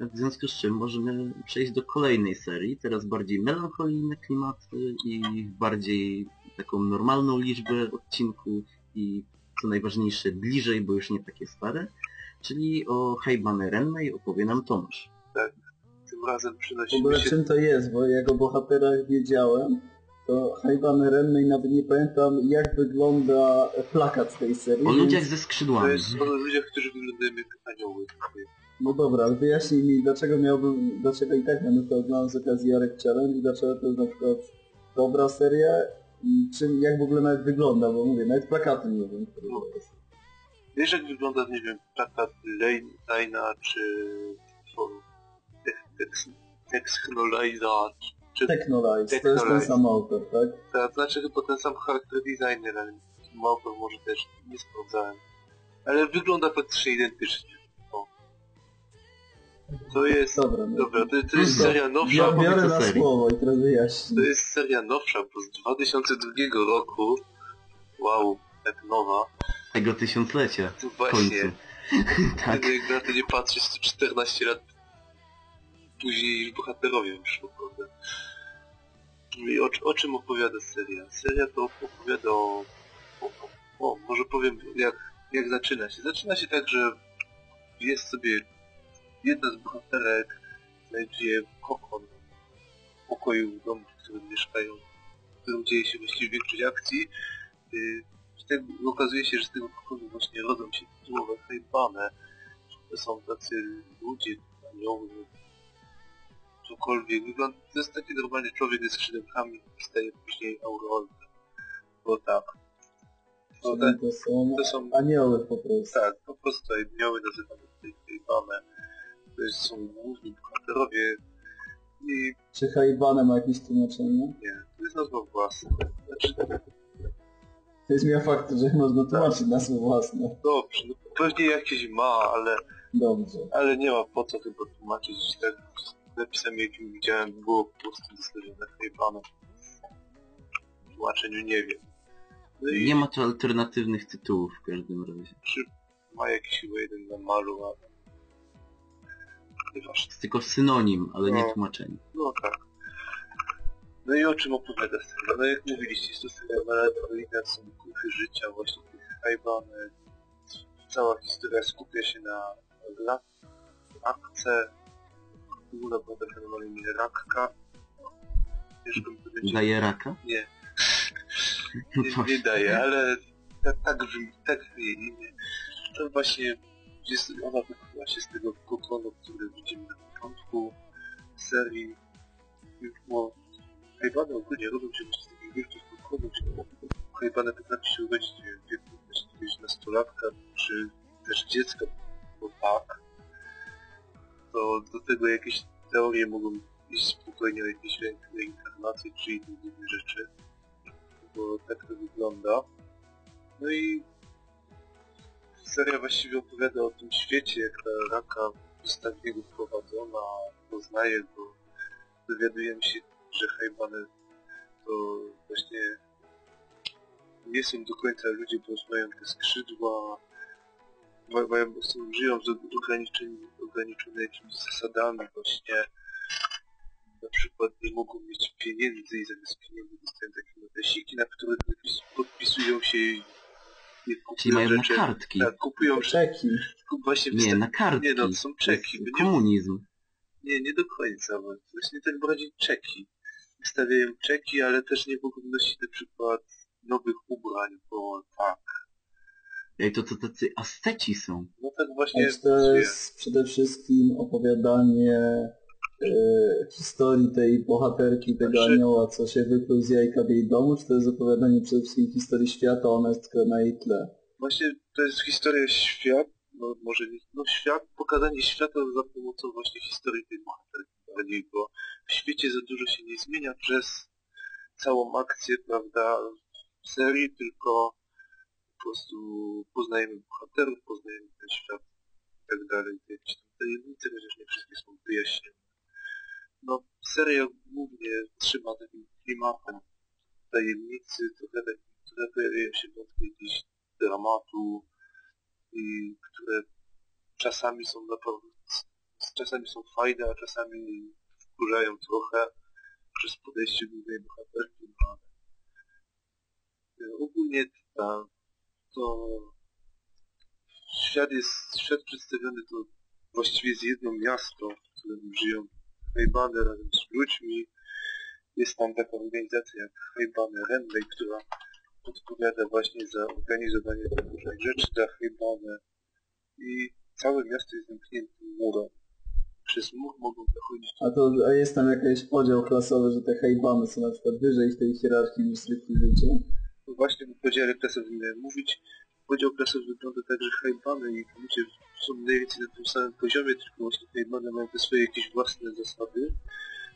W związku z czym możemy przejść do kolejnej serii, teraz bardziej melancholijne klimaty i bardziej taką normalną liczbę odcinków i co najważniejsze bliżej, bo już nie takie stare, czyli o Heibane Rennej opowie nam Tomasz. Tym razem W ogóle się... czym to jest, bo jak o bohaterach wiedziałem, to Haibane Rennej nawet nie pamiętam jak wygląda plakat tej serii. O więc- ludziach ze To skrzydłami. jest o ludziach, którzy wyglądają jak anioły. No dobra, ale wyjaśnij mi, dlaczego miałbym, dlaczego i tak będę to oglądał z okazji Jarek Challenge i dlaczego to jest na przykład dobra seria i czym, jak w ogóle nawet wygląda, bo mówię, nawet plakaty nie wiem, które No. Wiesz jak wygląda, nie wiem, plakat Lejna czy... Texhnoliza, czy... Technolize, to jest ten sam autor, tak? To znaczy chyba ten sam charakter designer, ale małpę może też nie sprawdzałem. Ale wygląda praktycznie identycznie. O. To jest... Dobra, no. Dobra, to, to jest To- seria Ja nowsza, opowiedz biorę na słowo i teraz wyjaśnij. To jest seria nowsza, bo z 2002 roku. Wow, tak nowa. Tego tysiąclecia właśnie, tak. jak na to nie patrzeć, to 14 lat później już bohaterowie wyszło, prawda? No I o, o czym opowiada seria? Seria to opowiada o... o, o może powiem jak, jak zaczyna się. Zaczyna się tak, że jest sobie jedna z bohaterek, znajduje kokon w pokoju w domu, w którym mieszkają, w którym dzieje się właściwie większość akcji. Yy, tego, okazuje się, że z tego kokonu właśnie rodzą się tytułowe hejbane. To są tacy ludzie, anioły, ktokolwiek wygląda, to jest taki normalny człowiek ze skrzydełkami staje później aureolę. Bo tak. Czyli tak, to są to są anioły po prostu. tak, po prostu anioły nazywamy tutaj Hejbane. To jest- są główni bohaterowie i Czy Haibane ma jakieś tłumaczenie? nie, to jest nazwa własna. Znaczy, To jest miał fakt, że można tłumaczyć nazwy własne. dobrze, no pewnie jakieś ma, ale, Dobrze. ale nie ma po co tego tłumaczyć. Tak napisem jakim widziałem było po prostu dostawione Hejbane. W tłumaczeniu nie wiem. No i Nie ma tu alternatywnych tytułów w każdym razie. czy ma jakiś chyba jeden na malu, ale... Tylko synonim, ale nie No. tłumaczenie. No tak. No i o czym opowiada seria? No jak mówiliście, jest to seria melancholijna, są kuchy życia właśnie tych hajbany. Cała historia skupia się na lat, akce, główna bohaterka na imię Rakka. Powiedzieć. Daje raka? Nie, nie, nie daje, ale tak, tak, brzmi- tak jej imię. To właśnie jest, ona wykuła się z tego kokonu, który widzimy na początku serii. Bo hejbany ogólnie robią się z takich wielkich kokonów. Hejbany potrafi się urodzić w wieku jakiegoś nastolatka, czy też dziecka, bo tak. To do tego jakieś teorie mogą iść spokojnie o jakieś reinkarnacje czy inne rzeczy bo tak to wygląda. No i seria właściwie opowiada o tym świecie, jak ta raka została w niego wprowadzona, poznaje go, dowiadujemy się, że hejbany to właśnie nie są do końca ludzie, bo mają te skrzydła, ma- mają, są, żyją z ograniczeni, ograniczone jakimiś zasadami właśnie, na przykład nie mogą mieć pieniędzy i zamiast pieniędzy dostają takie notesiki, na napis- podpisują się i i kupują Czyli mają na rzeczy. kartki. Tak, kupują rzeczy. Czeki. Właśnie Nie, na kartki. Nie no, to są czeki. Nie, Komunizm. nie, nie do końca, bo właśnie tak bardziej czeki. Wystawiają czeki, ale też nie mogą nosić na przykład nowych ubrań, bo tak. Ej, to, to tacy asceci są. No tak właśnie Więc to jest przede wszystkim opowiadanie e, historii tej bohaterki, tego Znaczy- anioła, co się wypluł z jajka w jej domu, czy to jest opowiadanie przede wszystkim historii świata, ona jest tylko na jej tle? Właśnie to jest historia świat, no może nie, no świat, pokazanie świata za pomocą właśnie historii tej bohaterki bo w świecie za dużo się nie zmienia przez całą akcję, prawda, serii, tylko po prostu poznajemy bohaterów, poznajemy ten świat i tak dalej, jakieś tam tajemnice, chociaż nie wszystkie są wyjaśnione. No, seria głównie trzyma takim klimatem tajemnicy, trochę, tak- trochę się wątki jakichś dramatu, i które czasami są naprawdę, czasami są fajne, a czasami wkurzają trochę przez podejście głównej bohaterki, no ale e, ogólnie ta, to świat jest, świat przedstawiony to właściwie jest jedno miasto, w którym żyją Hejbany razem z ludźmi. Jest tam taka organizacja jak Hejbany Renley, która odpowiada właśnie za organizowanie różnych rzeczy dla Hejbany i całe miasto jest zamkniętym murem. Przez mur mogą przechodzić A to a jest tam jakiś podział klasowy, że te hejbany są na przykład wyżej w tej hierarchii niż zwykli ludzie? No właśnie w podziale klasowym miałem mówić. Podział klasowy wygląda tak, że hejbany i ludzie są mniej więcej na tym samym poziomie, tylko właśnie hejbany mają te swoje jakieś własne zasady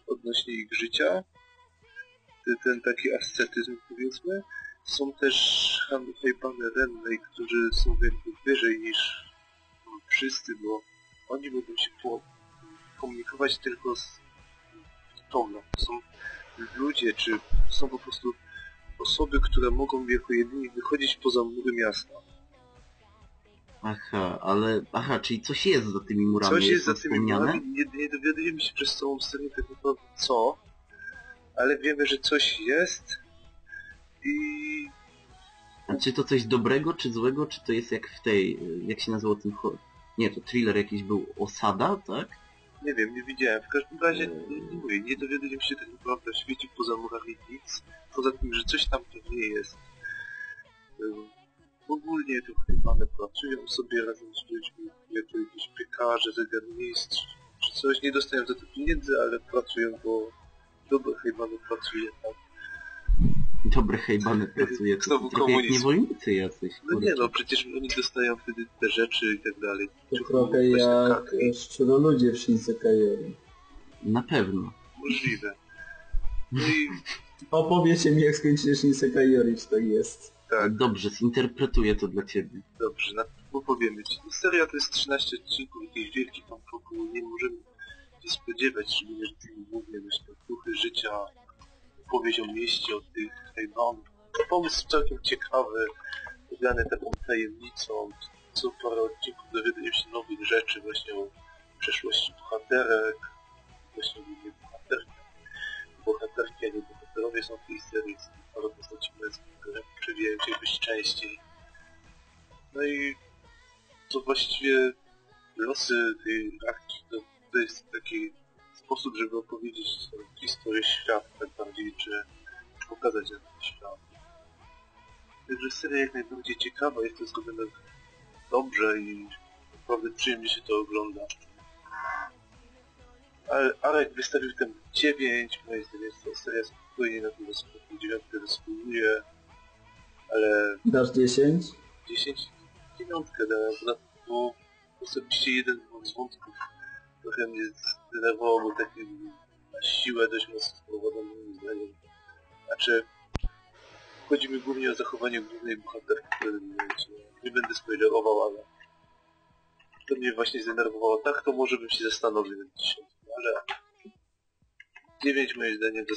odnośnie ich życia. Ten, ten taki ascetyzm powiedzmy. Są też hejbany rennej, którzy są jakby wyżej niż no, wszyscy, bo oni mogą się po, komunikować tylko z toną. Są ludzie, czy są po prostu osoby, które mogą jako jedyni wychodzić poza mury miasta. Aha, ale... Aha, czyli coś jest za tymi murami. Coś jest to za tymi murami, nie, nie dowiadujemy się przez całą serię tak naprawdę co, ale wiemy, że coś jest i A czy to coś dobrego, czy złego, czy to jest jak w tej... Jak się nazywał ten... Nie, to thriller jakiś był Osada, tak? Nie wiem, nie widziałem. W każdym razie nie, nie mówię, nie dowiadujemy się tak naprawdę o świecie poza murami nic, poza tym, że coś tam pewnie jest. Ym, Ogólnie to chyba pracują sobie razem z ludźmi, jako jakieś piekarze, zegarmistrz, czy coś, nie dostają za to pieniędzy, ale pracują, bo dobry Hejbany pracuje tak. Dobre hejbany pracuje, to Znowu jak komunizm. niewolnicy jacyś. No nie no, przecież oni dostają wtedy te rzeczy i tak dalej. To Czy trochę właśnie jak kaki. e, szczuroludzie w Shinsekaiori. Na pewno. Możliwe. No i Opowiecie mi jak skończysz Shinsekaiori, czy tak jest. tak, Dobrze, zinterpretuję to dla ciebie. dobrze, na, bo powiemy ci. Seria to jest 13 odcinków, jakiejś wielkiej tam fabuły, nie możemy się spodziewać, że film głównie właśnie duchy życia, opowieść o mieście, o tych Hejbanów. Pomysł całkiem ciekawy, podany taką tajemnicą, co parę odcinków dowiadujemy się nowych rzeczy właśnie o przeszłości bohaterek, właśnie głównie bohaterki. Bohaterki, a nie bohaterowie są w tej serii, parę postaci męskich, które przewijają się jakoś częściej. No i to właściwie losy tej akcji to, to jest taki sposób, żeby opowiedzieć historię świata tak bardziej, czy pokazać nam ten świat. Także seria jak najbardziej ciekawa, jest to zrobione dobrze i naprawdę przyjemnie się to ogląda. Ale Arek wystawił tam 9, moim zdaniem jest to seria spokojnie na tym spokój 9 zasługuje, ale Dasz 10? 10 dziewiątkę dałem, bo, bo osobiście jeden z wątków trochę mnie zdenerwował, bo taki na siłę dość mocno sprowadzony moim zdaniem. Znaczy, chodzi mi głównie o zachowanie głównej bohaterki w pewnym momencie. Nie będę spoilerował, ale to mnie właśnie zdenerwowało. Tak, to może bym się zastanowił nad dziesiątką, ale 9 moim zdaniem to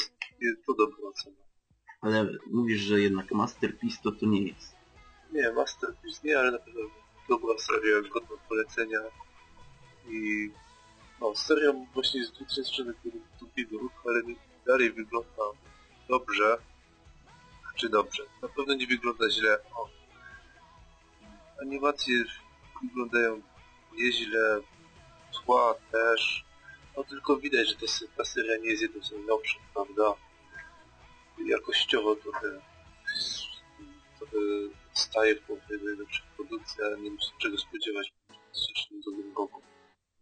to dobra ocena. Ale mówisz, że jednak Masterpiece to to nie jest. Nie, Masterpiece nie, ale na pewno dobra seria, godna polecenia. I no, seria właśnie z 2002 roku, ale dalej wygląda dobrze. Czy dobrze? Na pewno nie wygląda źle. O. Animacje wyglądają nieźle, tła też. No tylko widać, że to, ta seria nie jest jedną z najnowszych, prawda? Jakościowo trochę trochę staje połowie najlepszych produkcji, ale nie się czego spodziewać w 2002 roku.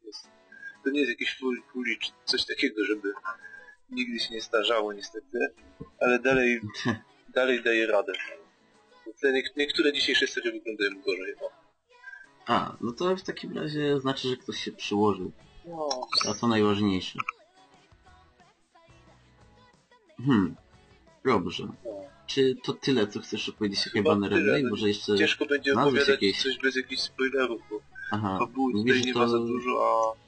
Jest, to nie jest jakiś fully czy coś takiego, żeby nigdy się nie starzało niestety, ale dalej, dalej daje radę. Niektóre dzisiejsze serie wyglądają gorzej. No. A, no to w takim razie znaczy, że ktoś się przyłożył. No, A to najważniejsze. Hmm. Dobrze. no. Czy to tyle, co chcesz opowiedzieć o Chyba Relay? no. Może jeszcze... Ciężko będzie opowiadać jakieś- coś bez jakichś spoilerów, bo Aha, fabuły tutaj nie to... ma za dużo, a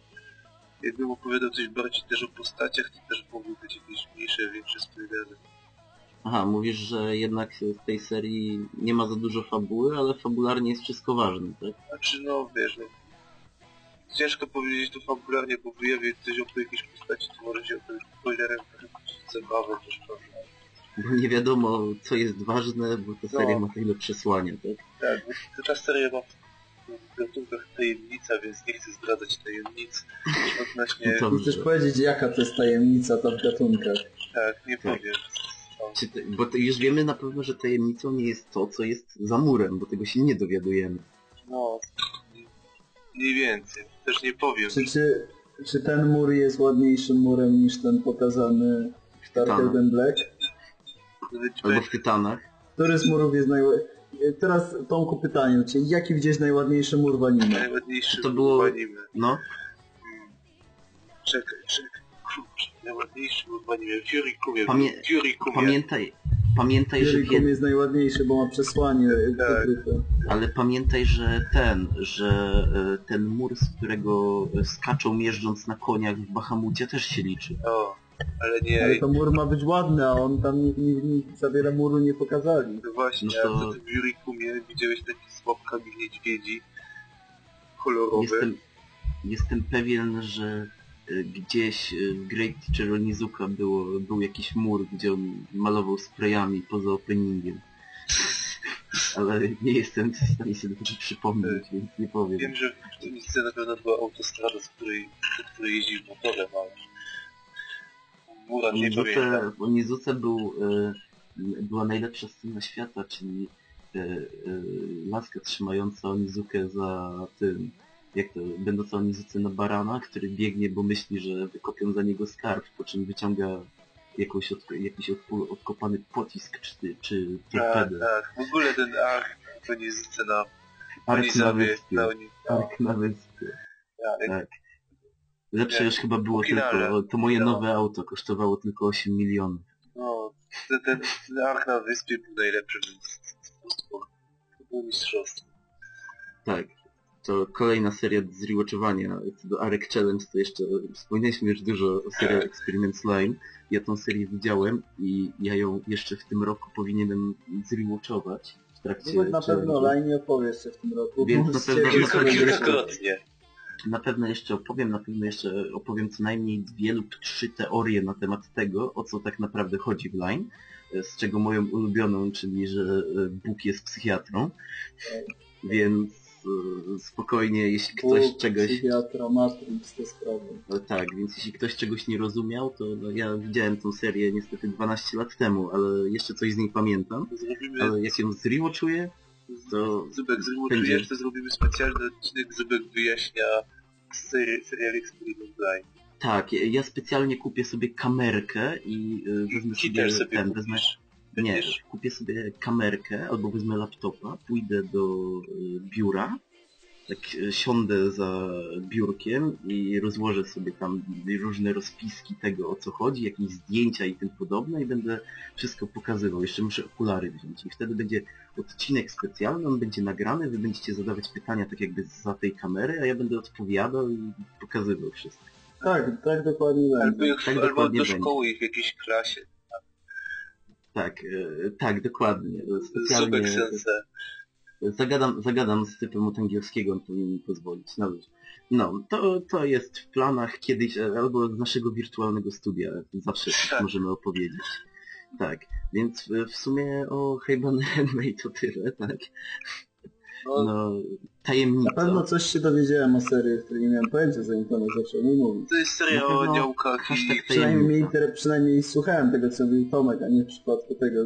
jakbym opowiadał coś bardziej też o postaciach, to też mogły być jakieś mniejsze, większe spoilery. Aha, mówisz, że jednak w tej serii nie ma za dużo fabuły, ale fabularnie jest wszystko ważne, tak? Znaczy no wiesz, no, ciężko powiedzieć to fabularnie, bo wyjawi coś o jakiejś postaci, to może się okazać spoilerem, który zabawę też prawda. Bo nie wiadomo, co jest ważne, bo ta seria No. ma tyle przesłania, tak? Tak, ta seria ma w gatunkach tajemnica, więc nie chcę zdradzać tajemnic. Odnośnie, Nie chcesz powiedzieć jaka to jest tajemnica ta w gatunkach. tak, nie Tak. powiem. No, Czy te, bo już wiemy na pewno, że tajemnicą nie jest to, co jest za murem, bo tego się nie dowiadujemy. no, mniej więcej. Też nie powiem. Czy, czy, czy ten mur jest ładniejszym murem niż ten pokazany w Dark Tytana. Elden Black? Albo w Tytanach. Który z murów jest najładniejszy? Teraz Tomku pytanie cię, jaki widziałeś najładniejszy mur w anime? najładniejszy To było- w anime. No, Hmm. Czekaj, czekaj. Kurczę, najładniejszy był w anime. Fury Kumie. Pamię- Fury Kumie. pamiętaj, pamiętaj, że Jericho wie, jest najładniejszy, bo ma przesłanie Tak. ukryte. ale pamiętaj, że ten, że e, ten mur, z którego e, skaczą jeżdżąc na koniach w Bahamucie też się liczy. O, ale nie, Ale to mur ma być ładny, a on tam nie, nie, nie, za wiele muru nie pokazali. No właśnie, No to- a to w Jurikumie widziałeś taki z łapkami niedźwiedzi kolorowy. Jestem, jestem pewien, że e, gdzieś e, w Great Teacher Onizuka było, był jakiś mur, gdzie on malował sprayami poza openingiem. Ale nie jestem w stanie sobie tego przypomnieć, więc nie powiem. Wiem, że w tym miejscu na pewno była autostrada, z której, po której jeździsz motorem, ale Onizuce, pamiętam. w Onizuce był, e, była najlepsza scena świata, czyli e, e, laska trzymająca Onizukę za tym, jak to, będąca o nizyce na barana, który biegnie, bo myśli, że wykopią za niego skarb, po czym wyciąga jakąś od, jakiś odkopany pocisk czy, czy Tak, torpedę. tak. W ogóle ten arch to jest na Ark na wyspie. na Oni... no, Ark na wyspie. tak. Tak. Lepsze Nie, już chyba było tylko, to moje No. nowe auto kosztowało tylko 8 milionów. No, ten, ten, ten arch na wyspie był najlepszy, więc to było mistrzostwo. Tak. To kolejna seria z rewatchowania. Co do Arek Challenge to jeszcze wspomnieliśmy już dużo o serii Tak. Experiments Line. Ja tą serię widziałem i ja ją jeszcze w tym roku powinienem zrewatchować w trakcie No na pewno. Line nie opowie jeszcze w tym roku. Więc bo na pewno- ciebie na pewno- jeszcze opowiem, na pewno jeszcze opowiem co najmniej dwie lub trzy teorie na temat tego, o co tak naprawdę chodzi w Line. Z czego moją ulubioną, czyli że e, Bóg jest psychiatrą. Więc e, spokojnie, jeśli ktoś Bóg, czegoś... Psychiatra, Matrix, te sprawy. No tak, więc jeśli ktoś czegoś nie rozumiał, to no, ja widziałem tą serię niestety 12 lat temu, ale jeszcze coś z niej pamiętam. Zrobimy... Ale jak ją zrewatchuję, to Zubek zrewatchujesz, to zrobimy specjalny odcinek, Zubek wyjaśnia serii, serial Experiment Line. tak, ja- ja specjalnie kupię sobie kamerkę i y, wezmę sobie, sobie ten, wezmę, nie, kupię sobie kamerkę albo wezmę laptopa, pójdę do y, biura, tak y, siądę za biurkiem i rozłożę sobie tam różne rozpiski tego o co chodzi, jakieś zdjęcia i tym podobne i będę wszystko pokazywał. Jeszcze muszę okulary wziąć i wtedy będzie odcinek specjalny, on będzie nagrany, wy będziecie zadawać pytania tak jakby za tej kamery, a ja będę odpowiadał i pokazywał wszystko. Tak, tak dokładnie Albo, będzie. ich, Tak albo dokładnie do będzie. szkoły ich w jakiejś klasie. Tak, e, tak, dokładnie. Specjalnie Zubek Sensei. Zagadam, zagadam z typem on powinien mi pozwolić. No, no to, to jest w planach kiedyś, e, albo z naszego wirtualnego studia, zawsze Tak. możemy opowiedzieć. Tak, więc w, sumie o Heiban Handmade to tyle, tak? No, No, Na tajemnica. pewno coś się dowiedziałem o serii, o której nie miałem pojęcia, zanim Tomek zaczął mi mówić. to jest seria Na o aniołkach i... Przynajmniej, przynajmniej słuchałem tego, co mówił Tomek, a nie w przypadku tego,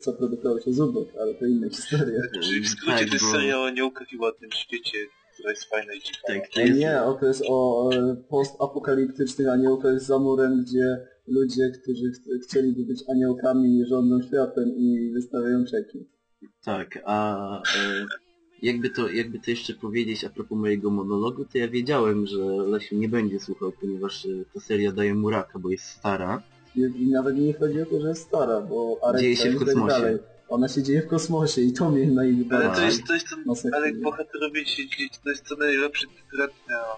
co produkował się Zubek, ale to inna historia. Czyli w skrócie Tak, to jest seria o aniołkach i ładnym świecie, która jest fajna i ciekawa. Tak, to E, jest, Nie, o, to jest o e, postapokaliptycznych aniołkach z zamurem, gdzie ludzie, którzy ch chcieliby być aniołkami, rządzą światem i wystawiają czeki. Tak, a e, jakby to, jakby to jeszcze powiedzieć a propos mojego monologu, to ja wiedziałem, że Lesiu nie będzie słuchał, ponieważ e, ta seria daje mu raka, bo jest stara. I, I nawet nie chodzi o to, że jest stara, bo Arek Dzieje się w tak kosmosie. dalej. Ona się dzieje w kosmosie i to mnie najbardziej... Ale to jest, to, Masakra. ale bohaterowie się dzieje, to jest to najlepszy,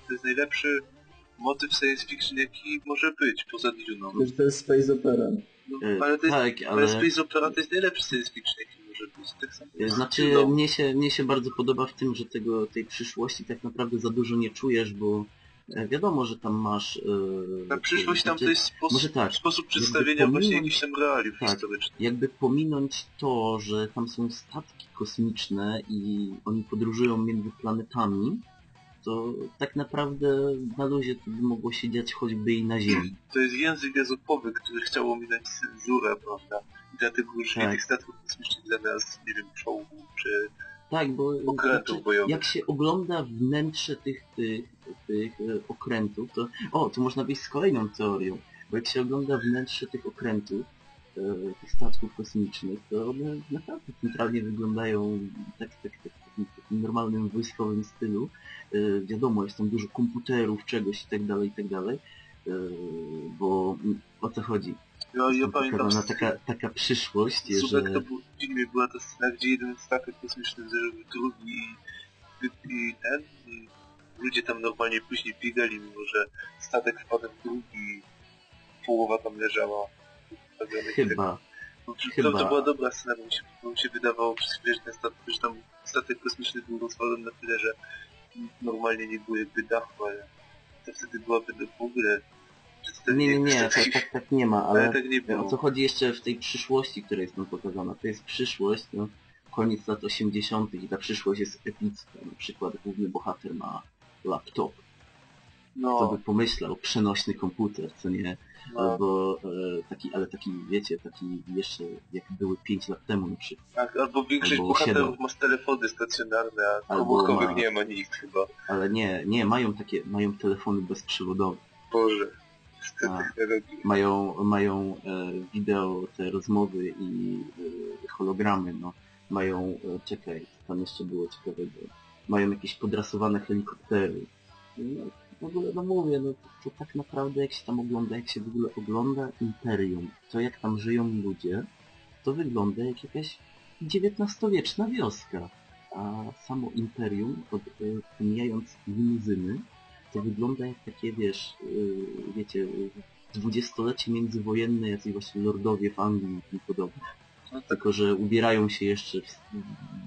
to jest najlepszy motyw science fiction jaki może być poza Dune'ą. To jest space opera. No, ale to jest, tak, ale ale Space Opera to jest najlepszy science fiction jaki e, znaczy Dune'ą. mnie się, mnie się bardzo podoba w tym, że tego, tej przyszłości tak naprawdę za dużo nie czujesz, bo e, wiadomo, że tam masz... e, Ta przyszłość tam znaczy, to jest sposób, może tak, sposób przedstawienia właśnie pominąć- jakichś tam realiów tak. historycznych. jakby pominąć to, że tam są statki kosmiczne i oni podróżują między planetami, to tak naprawdę na luzie to by mogło się dziać choćby i na Ziemi. To jest język jazopowy, który chciał ominąć cenzurę, prawda? I dlatego użyli Tak. tych statków kosmicznych zamiast, nie wiem, czołgów, czy... Tak, bo Okrętów znaczy, jak się ogląda wnętrze tych, tych, tych e, okrętów, to... O, tu można wyjść z kolejną teorią, bo jak się ogląda wnętrze tych okrętów, e, tych statków kosmicznych, to one naprawdę centralnie wyglądają tak, tak, tak, takim, takim normalnym wojskowym stylu. E, wiadomo, jest tam dużo komputerów, czegoś i tak dalej, i tak dalej. E, bo o co chodzi? Ja, ja Tam pamiętam, pokazana taka, taka przyszłość, że... To był, w filmie była ta scena, gdzie jeden statek kosmiczny w drugi i, i ten, i ludzie tam normalnie później biegali, mimo że statek wpadł w drugi i połowa tam leżała. Chyba. To, chyba. to, to była dobra scena, bo mi się, bo mi się wydawało przez chwilę, że ten statek, że tam statek kosmiczny był rozwalony na tyle, że normalnie nie było jakby dachu, ale to wtedy byłaby w ogóle Nie, nie, nie, tak, tak, tak nie ma, ale ale tak nie o co chodzi jeszcze w tej przyszłości, która jest tam pokazana? To jest przyszłość, no, koniec lat 80. i ta przyszłość jest epicka. Na przykład główny bohater ma laptop. Kto by No, pomyślał, przenośny komputer, co nie? No. Albo e, taki, ale taki, wiecie, taki jeszcze jak były 5 lat temu na przykład. Tak, albo większość Albo bohaterów siedem. ma telefony stacjonarne, a komórkowych ma- nie ma nikt chyba. Ale nie, nie, mają takie, mają telefony bezprzewodowe. Boże. A. Mają, mają e, wideo, te rozmowy i e, hologramy, no. Mają, e, czekaj, tam jeszcze było ciekawego. Mają jakieś podrasowane helikoptery. No, w ogóle, no mówię, no to, tak naprawdę jak się tam ogląda, jak się w ogóle ogląda Imperium, to jak tam żyją ludzie, to wygląda jak jakaś XIX-wieczna wioska. A samo Imperium, od, e, pomijając limuzyny, to wygląda jak takie, wiesz, yy, wiecie, dwudziestolecie międzywojenne, jacyś właśnie lordowie w Anglii i podobne. Tylko, że ubierają się jeszcze w,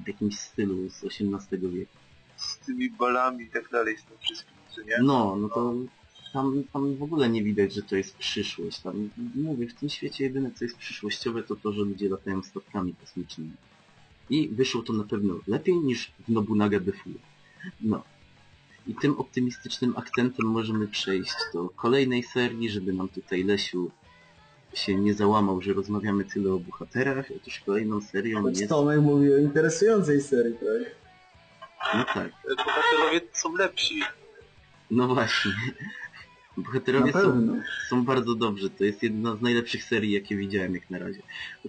w jakimś stylu z XVIII wieku. z tymi balami i tak dalej, z tym wszystkim, co nie? No, no to tam, tam w ogóle nie widać, że to jest przyszłość. Tam, mówię, w tym świecie jedyne, co jest przyszłościowe, to to, że ludzie latają statkami kosmicznymi. I wyszło to na pewno lepiej niż w Nobunaga Defue. No. I tym optymistycznym akcentem możemy przejść do kolejnej serii, żeby nam tutaj Lesiu się nie załamał, że rozmawiamy tyle o bohaterach. Otóż kolejną serią Choć jest... Tomek mówi o interesującej serii, tak? No tak, Bohaterowie są lepsi. No właśnie. Bohaterowie są są bardzo dobrzy. To jest jedna z najlepszych serii, jakie widziałem jak na razie.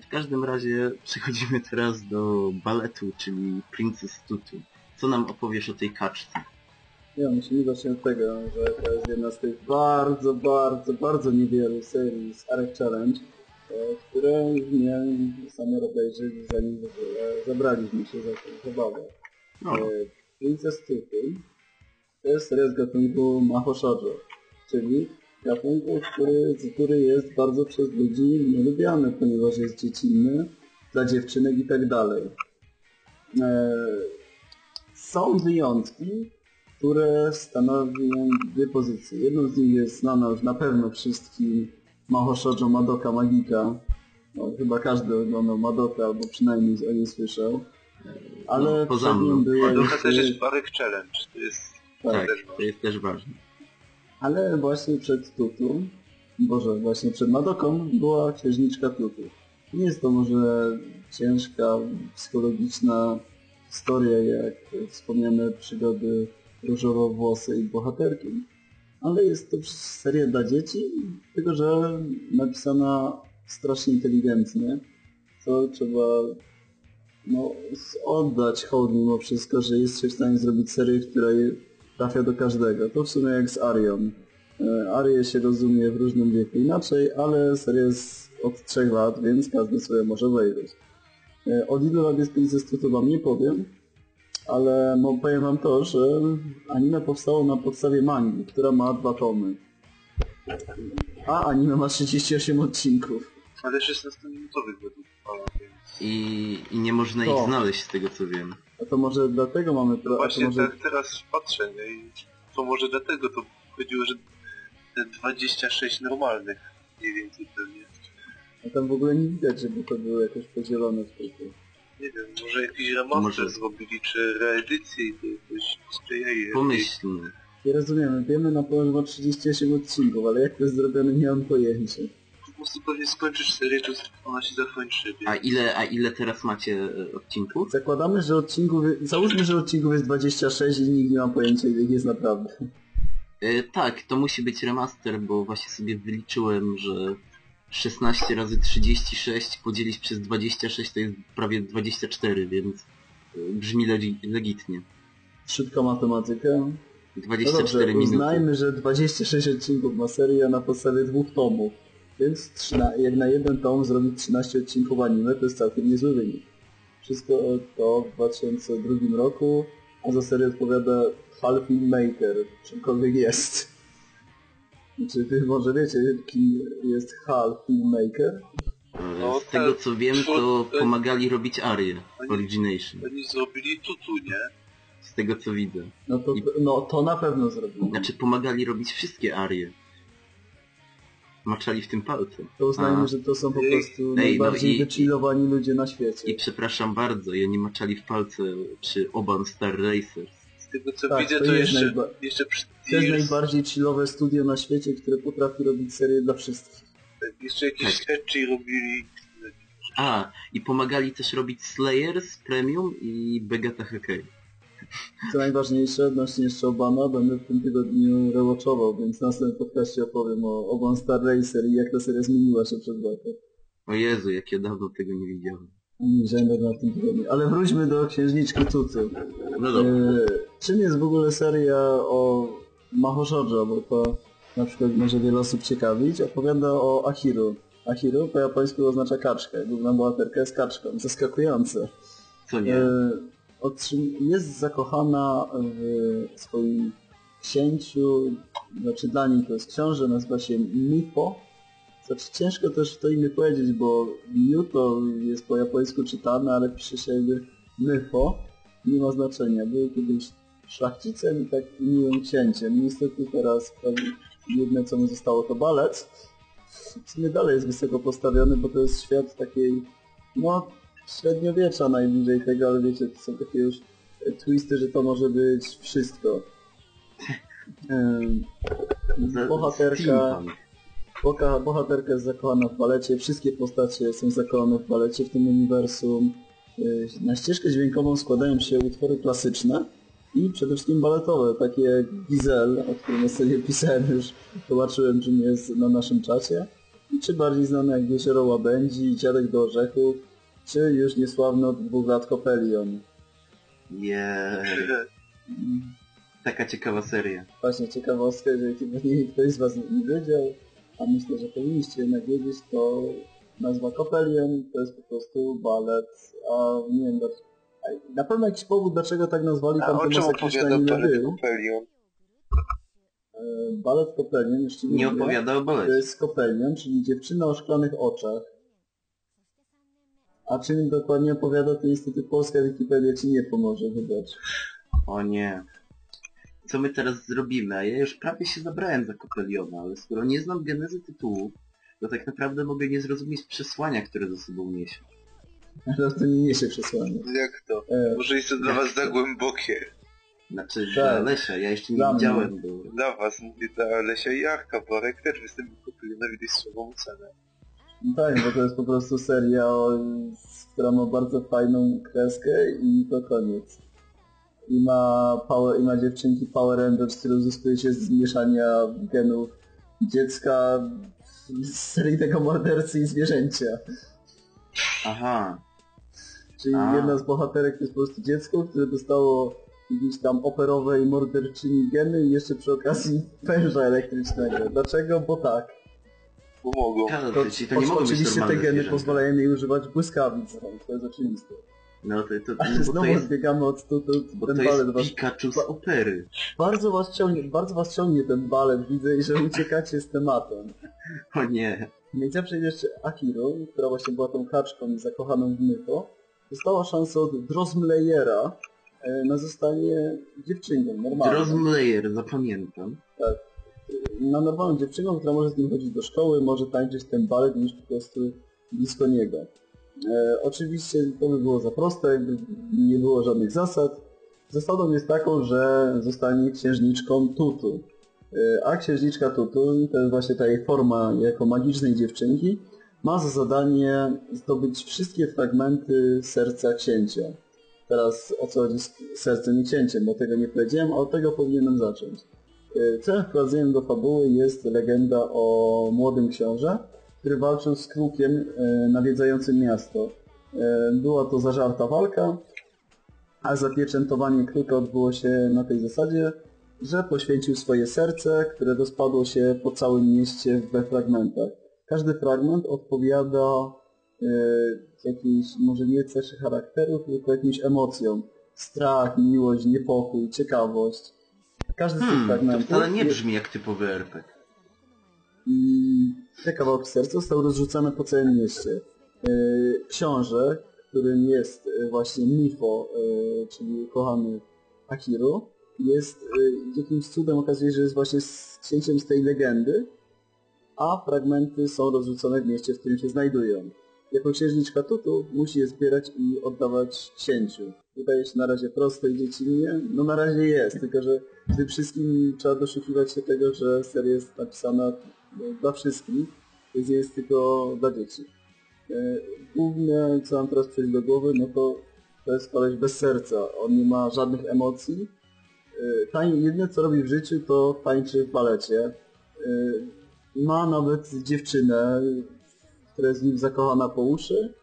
W każdym razie przechodzimy teraz do baletu, czyli Princess Tutu. Co nam opowiesz o tej kaczce? Ja musimy zacząć od tego, że to jest jedna z tych bardzo, bardzo, bardzo niewielu serii z Arek Challenge, e, które mnie same obejrzeć zanim w ogóle zabraliśmy się za tę zabawę. No, E, Princess Tutu to jest z gatunku Maho Shoujo, czyli gatunku, który, który jest bardzo przez ludzi nielubiany, ponieważ jest dziecinny, dla dziewczynek i tak dalej. E, Są wyjątki, które stanowią dwie pozycje. Jedną z nich jest znana już na pewno wszystkim Maho Shoujo Madoka Magika. No, chyba każdy oglądał Madoka, albo przynajmniej o niej słyszał. Ale No, poza mną. była Madoka też jeszcze- jest Barek Challenge. To jest tak, też to jest też ważne. Ale właśnie przed Tutu, Boże, właśnie przed Madoką była księżniczka Tutu. Nie jest to może ciężka, psychologiczna historia, jak wspomniane przygody różowo-włosej bohaterki, ale jest to seria dla dzieci, tylko że napisana strasznie inteligentnie, co trzeba no, oddać hołd mimo wszystko, że jest się w stanie zrobić serię, która trafia do każdego. To w sumie jak z Arią. E, Arię się rozumie w różnym wieku inaczej, ale seria jest od 3 lat, więc każdy sobie może wejrzeć. E, Od ilu lat jest Princess Tutu wam nie powiem, ale no, powiem wam to, że anime powstało na podstawie mangi, która ma dwa tomy. A anime ma 38 odcinków. Ale 16-minutowych według pana, więc... I, I nie można To. ich znaleźć z tego co wiem. A to może dlatego mamy... To Właśnie może... tak teraz patrzę, nie? I to może dlatego to chodziło, że te 26 normalnych mniej więcej pewnie. A tam w ogóle nie widać, żeby to było jakoś podzielone w tylko. Nie wiem, może jakiś remaster Może- zrobili, czy reedycję i to jakoś sklejali. Pomyślnie. Nie rozumiemy, wiemy na pewno, że ma 38 odcinków, ale jak to jest zrobione nie mam pojęcia. Po prostu pewnie skończysz serię, to ona się zakończy, A ile, a ile teraz macie e, odcinków? Zakładamy, że odcinków, załóżmy, że odcinków jest 26 i nikt nie ma pojęcia ile ich jest naprawdę. E, tak, to musi być remaster, bo właśnie sobie wyliczyłem, że 16 razy 36 podzielić przez 26 to jest prawie 24, więc e, brzmi legi- legitnie. Szybka matematyka. No 24 dobrze, minuty. uznajmy, że 26 odcinków ma seria na podstawie dwóch tomów. Więc trzyna, jak na jeden tom zrobić 13 odcinków anime, to jest całkiem niezły wynik. Wszystko to w 2002 roku, a za serię odpowiada Hal Filmmaker, czymkolwiek jest. Czy wy może wiecie, kim jest Hal Filmmaker? No, Z tego co wiem, to pomagali robić Arię Origination. Oni zrobili tutu, nie? Z tego co widzę. No to, I- no, to na pewno zrobił. Znaczy pomagali robić wszystkie Arie. Maczali w tym palce. To uznajmy, A. że to są po Ej, prostu no najbardziej i- wychillowani ludzie na świecie. I przepraszam bardzo, ja nie maczali w palce przy Oban Star Racers. Z tego co Tak, widzę, to to, jest jeszcze, najba- jeszcze przy, To jest najbardziej chillowe studio na świecie, które potrafi robić serię dla wszystkich. jeszcze jakieś Edgy robili. A, i pomagali też robić Slayers Premium i Begata Hackey. Co najważniejsze, odnośnie jeszcze Obama, będę w tym tygodniu rewatchował, więc w następnym podcaście opowiem o Oban Star Racer i jak ta seria zmieniła się przez lata. O Jezu, jak ja dawno tego nie widziałem. Nie wiedziałem na tym tygodniu. Ale wróćmy do Księżniczki Tucy. No dobra. E, czym jest w ogóle seria o Mahoshojo, bo to na przykład może wiele osób ciekawić. Opowiada o Ahiru. Ahiru po japońsku oznacza kaczkę. Główna bohaterka jest kaczką. Zaskakujące. Co nie? E, jest zakochana w swoim księciu, znaczy dla niej to jest książę, nazywa się Mipo. Znaczy ciężko też to imię powiedzieć, bo Miu to jest po japońsku czytane, ale pisze się jakby Myfo. Nie ma znaczenia. Był kiedyś szlachcicem i tak miłym księciem. Niestety teraz jedyne co mu zostało to balec. W sumie dalej jest wysoko postawiony, bo to jest świat takiej, no średniowiecza najbliżej tego, ale wiecie, to są takie już e, twisty, że to może być wszystko. Bohaterka, boka, bohaterka jest zakochana w balecie, wszystkie postacie są zakochane w balecie w tym uniwersum. Y, Na ścieżkę dźwiękową składają się utwory klasyczne i przede wszystkim baletowe, takie jak Gizel, o którym sobie pisałem już, zobaczyłem czym jest na naszym czacie, i czy bardziej znane jak Jezioro Łabędzi, Dziadek do Orzechów, czy już niesławny od dwóch lat Kopelion. Jej. Taka ciekawa seria. Właśnie ciekawostka, jeżeli nie, ktoś z Was nie wiedział, a myślę, że powinniście jednak wiedzieć, to nazwa Kopelion to jest po prostu balet, a nie wiem, na pewno jakiś powód, dlaczego tak nazwali A tam o czym Tomasa opowiada Krzysztofa nie Balet był. Kopelion? E, Balet Kopelion, jeszcze Nie opowiada o to balecie. jest Kopelion, czyli dziewczyna o szklanych oczach. A czym dokładnie opowiada, to niestety polska Wikipedia Ci nie pomoże, wybacz. O nie. Co my teraz zrobimy? A ja już prawie się zabrałem za Kopeliona, ale skoro nie znam genezy tytułu, to tak naprawdę mogę nie zrozumieć przesłania, które ze sobą niesie. Ale to nie niesie przesłanie. Jak to? E, Może jest to dla was za głębokie. Znaczy Tak. dla Lesia, ja jeszcze nie Dla mnie. widziałem, bo... Dla was mówię dla Lesia i Jarka, bo Arek też wystąpił Kopelionowi dość słabą cenę. Tak, bo to jest po prostu seria, która ma bardzo fajną kreskę i to koniec. I ma, power, I ma dziewczynki Power Rangers, które uzyskuje się z mieszania genów dziecka z seryjnego mordercy i zwierzęcia. Aha. Czyli A. jedna z bohaterek to jest po prostu dziecko, które dostało jakieś tam operowe i morderczyni geny i jeszcze przy okazji węża elektrycznego. Dlaczego? Bo tak. Pomogą. To, To, to, to nie mogą być oczywiście te geny zwierzęta. pozwalają jej używać błyskawic, no, to jest oczywiste. No to, to, no, to znowu jest, odbiegamy od tu, tu, bo ten to balet jest was... Pikachu z opery. Bardzo was ciągnie, bardzo was ciągnie ten balet, widzę, i że uciekacie z tematem. O nie. Jest jeszcze Akiru, która właśnie była tą kaczką i zakochaną w Myko, dostała szansę od Drosmleyera e, na zostanie dziewczynką, normalną. Drosmlayer, zapamiętam. Na normalną dziewczyną, która może z nim chodzić do szkoły, może tańczyć ten balet już po prostu blisko niego. E, oczywiście to by było za proste, jakby nie było żadnych zasad. Zasadą jest taką, że zostanie księżniczką Tutu. E, a księżniczka Tutu, to jest właśnie ta jej forma jako magicznej dziewczynki, ma za zadanie zdobyć wszystkie fragmenty serca księcia. Teraz o co chodzi z sercem i księciem, bo tego nie powiedziałem, a od tego powinienem zacząć. E, Celem wprowadzeniem do fabuły jest legenda o młodym książę, który walczył z krukiem e, nawiedzającym miasto. E, Była to zażarta walka, a zapieczętowanie kruka odbyło się na tej zasadzie, że poświęcił swoje serce, które rozpadło się po całym mieście we fragmentach. Każdy fragment odpowiada jakiejś, może nie ceszy charakteru, tylko jakimś emocjom. Strach, miłość, niepokój, ciekawość. Każdy z tych Hmm, to fragmentów wcale nie brzmi jak typowy RPG. i te kawałki serca zostały rozrzucane po całym mieście. Yy, Książę, którym jest yy, właśnie Mifo, yy, czyli kochany Akiru, jest jakimś cudem okazuje się, że jest właśnie księciem z tej legendy, a fragmenty są rozrzucone w mieście, w którym się znajdują. Jako księżniczka Tutu musi je zbierać i oddawać księciu. Wydaje się na razie proste i dziecinnie. No na razie jest, tylko że tym wszystkim trzeba doszukiwać się tego, że seria jest napisana dla wszystkich, więc nie jest tylko dla dzieci. E, Główne, co mam teraz przejść do głowy, no to to jest koleś bez serca. On nie ma żadnych emocji. E, Tań, jedyne co robi w życiu to tańczy w balecie. E, Ma nawet dziewczynę, która jest w nim zakochana po uszy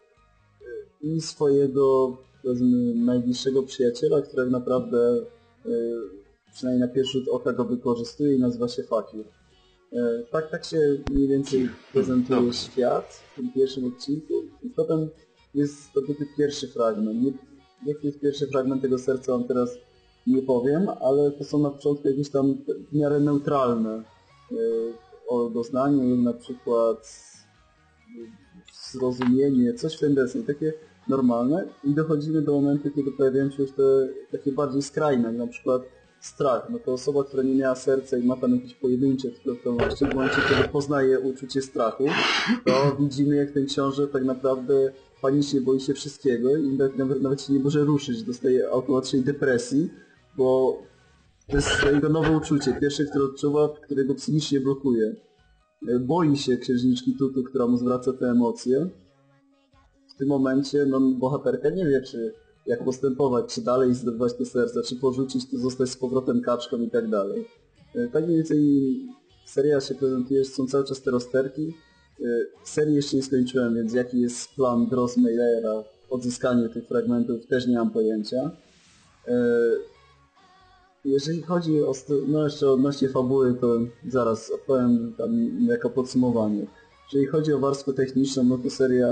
i swojego powiedzmy, najbliższego przyjaciela, który naprawdę e, przynajmniej na pierwszy rzut oka go wykorzystuje i nazywa się Fakir. E, Tak, tak się mniej więcej prezentuje świat w tym pierwszym odcinku i potem jest zdobyty pierwszy fragment. Nie, jaki jest pierwszy fragment tego serca wam teraz nie powiem, ale to są na początku jakieś tam w miarę neutralne e, o doznanie, na przykład zrozumienie, coś w ten deseń, takie normalne i dochodzimy do momentu, kiedy pojawiają się już te takie bardziej skrajne, na przykład strach. No to osoba, która nie miała serca i ma tam jakieś pojedyncze skuteczności, w momencie, kiedy poznaje uczucie strachu, to widzimy, jak ten książę tak naprawdę panicznie boi się wszystkiego i nawet, nawet się nie może ruszyć, dostaje automatycznej depresji, bo to jest jego nowe uczucie, pierwsze, które odczuwa, które go psychicznie blokuje. E, Boi się księżniczki Tutu, która mu zwraca te emocje. W tym momencie no, bohaterka nie wie, czy jak postępować, czy dalej zdobywać te serca, czy porzucić, to zostać z powrotem kaczką i tak dalej. E, Tak mniej więcej seria się prezentuje, są cały czas te rozterki. E, Serii jeszcze nie skończyłem, więc jaki jest plan Dross Mailera, odzyskanie tych fragmentów, też nie mam pojęcia. Jeżeli chodzi o, no jeszcze odnośnie fabuły, to zaraz opowiem tam jako podsumowanie. Jeżeli chodzi o warstwę techniczną, no to seria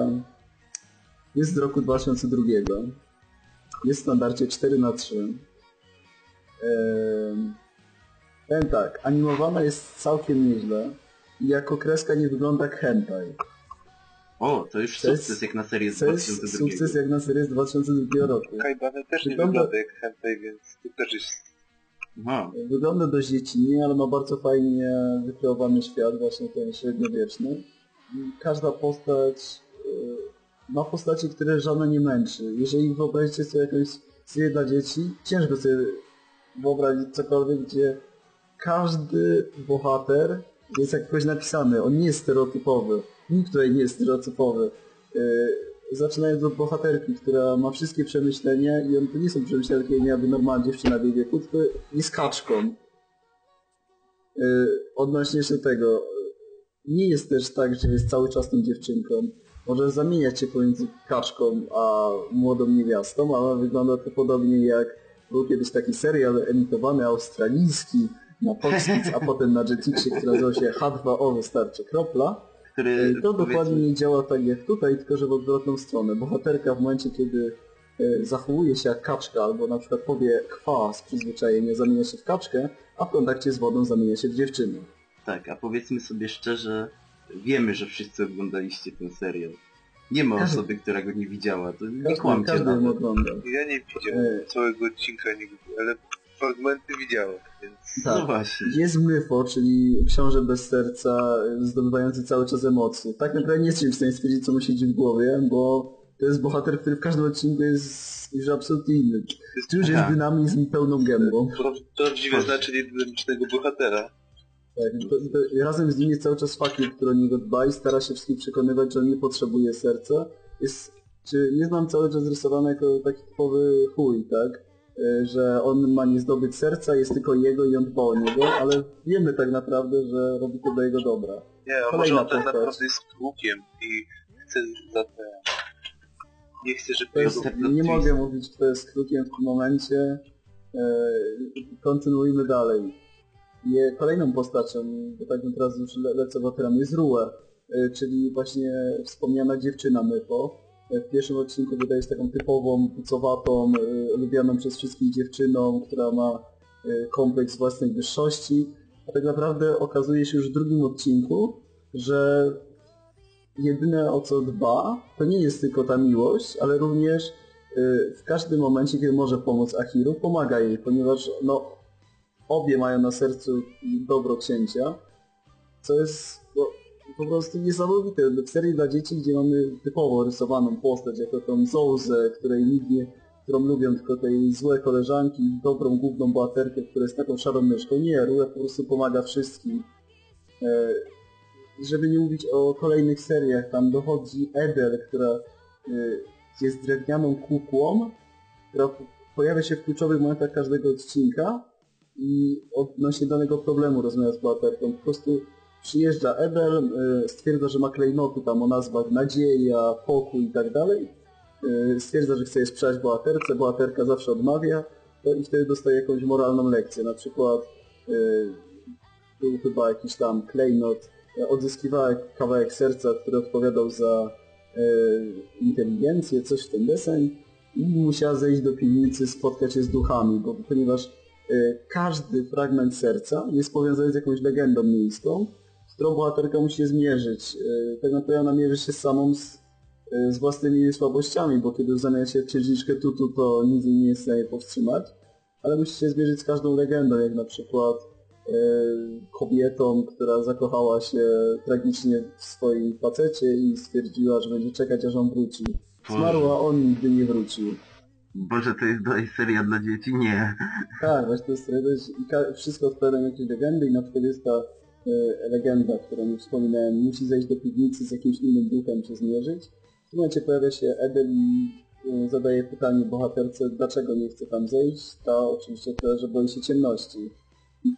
jest z roku 2002. Jest w standardzie 4 na 3 Ehm, Powiem tak, animowana jest całkiem nieźle i jako kreska nie wygląda jak hentai. O, to już To jest- sukces jak na serię z To jest 2002. sukces jak na serię z 2002 roku. Kaibane też nie Wygląda- wygląda jak hentai, więc tu też jest... Aha. Wygląda dość dziecinnie, ale ma bardzo fajnie wykreowany świat, właśnie ten średniowieczny. Każda postać e, ma postacie, które żadna nie męczy. Jeżeli wyobrazicie sobie jakąś serię dla dzieci, ciężko sobie wyobrazić cokolwiek, gdzie każdy bohater jest jakoś napisany. On nie jest stereotypowy. Nikt tutaj nie jest stereotypowy. E, Zaczynając od bohaterki, która ma wszystkie przemyślenia i on to nie są przemyślenia miałaby normalna dziewczyna w jej wieku, tylko jest kaczką. E, Odnośnie jeszcze tego, nie jest też tak, że jest cały czas tą dziewczynką. Może zamieniać się pomiędzy kaczką a młodą niewiastą, ale wygląda to podobnie jak był kiedyś taki serial emitowany australijski na Foxkids, a potem na Jetixie, który nazywał się H2O wystarczy kropla. Który, To dokładnie powiedzmy, nie działa tak jak tutaj, tylko że w odwrotną stronę. Bohaterka w momencie, kiedy e, zachowuje się jak kaczka, albo na przykład powie kwa z przyzwyczajenia, zamienia się w kaczkę, a w kontakcie z wodą zamienia się w dziewczynę. Tak, a powiedzmy sobie szczerze, wiemy, że wszyscy oglądaliście ten serial. Nie ma Każdy- osoby, która go nie widziała, to nie Każdy, kłamcie każdy. Ja nie widziałem E. całego odcinka, nie, ale fragmenty widziałem, więc... Tak. No właśnie. Jest Myfo, czyli książę bez serca, e, zdobywający cały czas emocje. Tak naprawdę nie jestem w stanie stwierdzić, co mu siedzi w głowie, bo to jest bohater, który w każdym odcinku jest już absolutnie inny. Tu już jest dynamizm pełną gębą. Pra- Prawdziwe znaczenie dynamicznego bohatera. Tak, to, to, razem z nim jest cały czas fakir, który o niego dba i stara się wszystkich przekonywać, że on nie potrzebuje serca. Jest, czy nie znam cały czas rysowany jako taki typowy chuj, tak? E, Że on ma nie zdobyć serca, jest tylko jego i on dba o niego, ale wiemy tak naprawdę, że robi to do jego dobra. Nie, a Kolejna może on tak naprawdę jest krukiem i chce za te... Nie chce, żeby To jest, nie twist. mogę mówić, kto jest krukiem w tym momencie. E, kontynuujmy dalej. Je, kolejną postacią, bo tak teraz już le, lecę waterem, jest Rue, e, czyli właśnie wspomniana dziewczyna Mypo. E, W pierwszym odcinku wydaje się taką typową, pucowatą, e, lubianą przez wszystkich dziewczyną, która ma e, kompleks własnej wyższości. A tak naprawdę okazuje się już w drugim odcinku, że jedyne o co dba, to nie jest tylko ta miłość, ale również y, w każdym momencie, kiedy może pomóc Ahiru, pomaga jej, ponieważ no, obie mają na sercu dobro księcia, co jest po prostu niesamowite. W serii dla dzieci, gdzie mamy typowo rysowaną postać, jako tą Zołzę, której nikt nie, którą lubią tylko tej złe koleżanki, dobrą główną bohaterkę, która jest taką szarą myszką. Nie, Rue po prostu pomaga wszystkim. E, żeby nie mówić o kolejnych seriach, tam dochodzi Edel, która e, jest drewnianą kukłą, która pojawia się w kluczowych momentach każdego odcinka i odnośnie danego problemu rozmawia z bohaterką. Po prostu przyjeżdża Edel, e, stwierdza, że ma klejnoty tam o nazwach nadzieja, pokój i tak dalej. E, Stwierdza, że chce je sprzedać bohaterce, bohaterka zawsze odmawia to i wtedy dostaje jakąś moralną lekcję. Na przykład e, był chyba jakiś tam klejnot, odzyskiwała kawałek serca, który odpowiadał za inteligencję, coś w ten deseń i musiała zejść do piwnicy, spotkać się z duchami, bo ponieważ każdy fragment serca jest powiązany z jakąś legendą miejską, którą bohaterka musi się zmierzyć. E, tak naprawdę ona mierzy się samą z, e, z własnymi słabościami, bo kiedy zamienia się w księżniczkę Tutu, to nic jej nie jest w stanie powstrzymać, ale musi się zmierzyć z każdą legendą, jak na przykład e, kobietą, która zakochała się tragicznie w swoim facecie i stwierdziła, że będzie czekać aż on wróci. Zmarła, on nigdy nie wrócił. Boże, to jest dalej seria dla dzieci? Nie. Tak, właśnie to jest, jest i wszystko odpowiada na jakieś legendy i na przykład jest ta e, legenda, którą już wspominałem, musi zejść do piwnicy z jakimś innym duchem się zmierzyć. W tym momencie pojawia się Edel i e, zadaje pytanie bohaterce, dlaczego nie chce tam zejść. Ta oczywiście odpowiada, że boi się ciemności.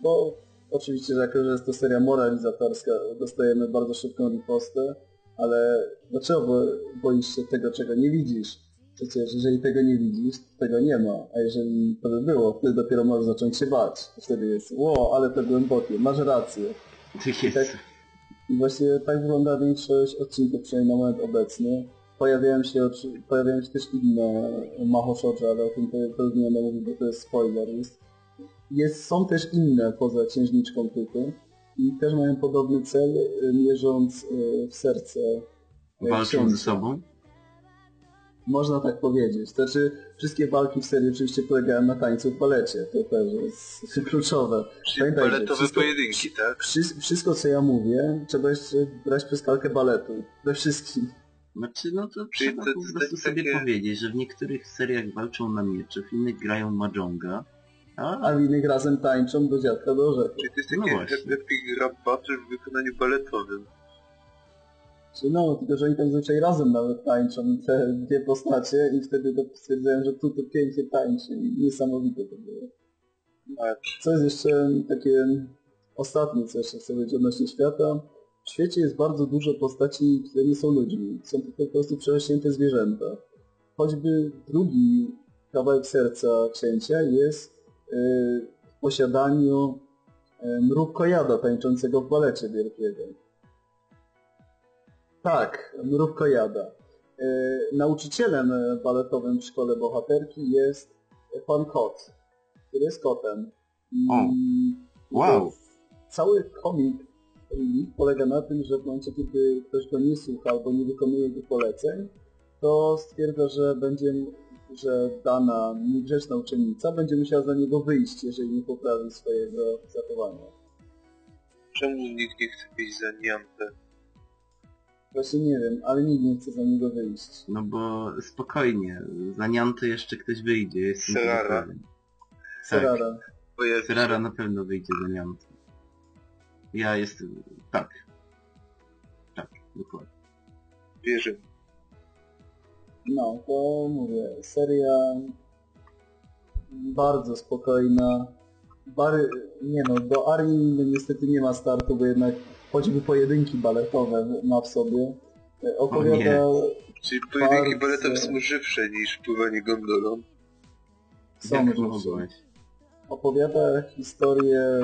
Bo oczywiście, że jako że jest to seria moralizatorska, dostajemy bardzo szybką ripostę, ale dlaczego bo- boisz się tego, czego nie widzisz? Przecież jeżeli tego nie widzisz, to tego nie ma. A jeżeli to by było, wtedy dopiero możesz zacząć się bać. Wtedy jest, ło, ale to głębokie, masz rację. To jest... Tak. I właśnie tak wygląda większość odcinków, przynajmniej na moment obecny. Pojawiają się, pojawiają się też inne Maho Shoujo, ale o tym to, to już nie będę mówił, bo to jest spoiler. Jest, jest, są też inne poza księżniczką typu i też mają podobny cel, y, mierząc y, w serce y, Walczą ze sobą. Można tak powiedzieć. Znaczy, wszystkie walki w serii oczywiście polegają na tańcu w balecie. To też jest kluczowe. Czyli baletowe wszystko- pojedynki, tak? Wszy- Wszystko, co ja mówię, trzeba jeszcze brać przez kalkę baletu. We wszystkim. Znaczy, no to Czyli trzeba to- po to prostu tak- sobie takie- powiedzieć, że w niektórych seriach walczą na miecze, w innych grają mahjonga, a A w innych razem tańczą do dziadka do orzechów. Czyli to jest No takie właśnie. epic rap battle w wykonaniu baletowym. No, tylko że oni tam zazwyczaj razem nawet tańczą te dwie postacie i wtedy to stwierdzają, że tu to pięknie tańczy i niesamowite to było. A Co jest jeszcze takie ostatnie, co jeszcze chcę powiedzieć odnośnie świata. W świecie jest bardzo dużo postaci, które nie są ludźmi. Są to po prostu przerośnięte zwierzęta. Choćby drugi kawałek serca księcia jest yy, w posiadaniu yy, mrówkojada tańczącego w balecie wielkiego. Tak, mrówkojada. Yy, nauczycielem e, baletowym w szkole bohaterki jest pan Kot, który jest kotem. I O, wow. to Cały komik polega na tym, że w momencie, kiedy ktoś go nie słucha albo nie wykonuje jego poleceń, to stwierdza, że będzie, że dana niegrzeczna uczennica będzie musiała za niego wyjść, jeżeli nie poprawi swojego zachowania. czemu nikt nie chce być za niampę? Właśnie nie wiem, ale nikt nie chce za niego wyjść. No bo spokojnie, za Nianty jeszcze ktoś wyjdzie, jestem Serara. pewien. Serara. Serara na pewno wyjdzie za Nianty. Ja jestem... tak. Tak, dokładnie. Wierzę. No, to mówię, seria bardzo spokojna. Bary, nie no, do armii niestety nie ma startu, bo jednak choćby pojedynki baletowe ma w sobie. E, Opowiada, Czyli pojedynki Bardzo. baletowe są żywsze niż pływanie gondolą. są żywsze. opowiada historię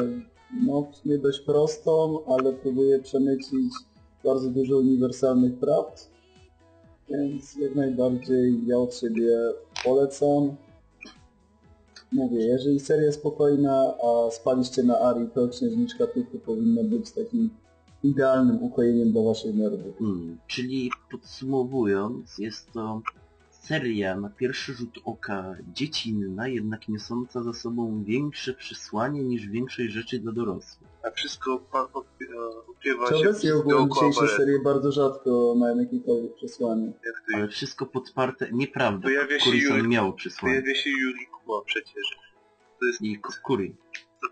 no w sumie dość prostą, ale próbuje przemycić bardzo dużo uniwersalnych prawd. Więc jak najbardziej ja od siebie polecam. Mówię, jeżeli seria spokojna, a spaliście na Ari, to Księżniczka Tutu powinna być takim idealnym ukojeniem dla waszych nerwów. Hmm. Czyli podsumowując, jest to seria na pierwszy rzut oka dziecinna, jednak niosąca za sobą większe przesłanie niż większej rzeczy dla dorosłych. A wszystko pa- opie- opiewa Czy się obecnie dookoła dzisiejsze serie bardzo rzadko mają jakiekolwiek przesłanie. Jak Ale wszystko podparte... Nieprawda, Pojawia się miało przesłanie. Pojawia się Yuri Kuba przecież. To jest I Kuri.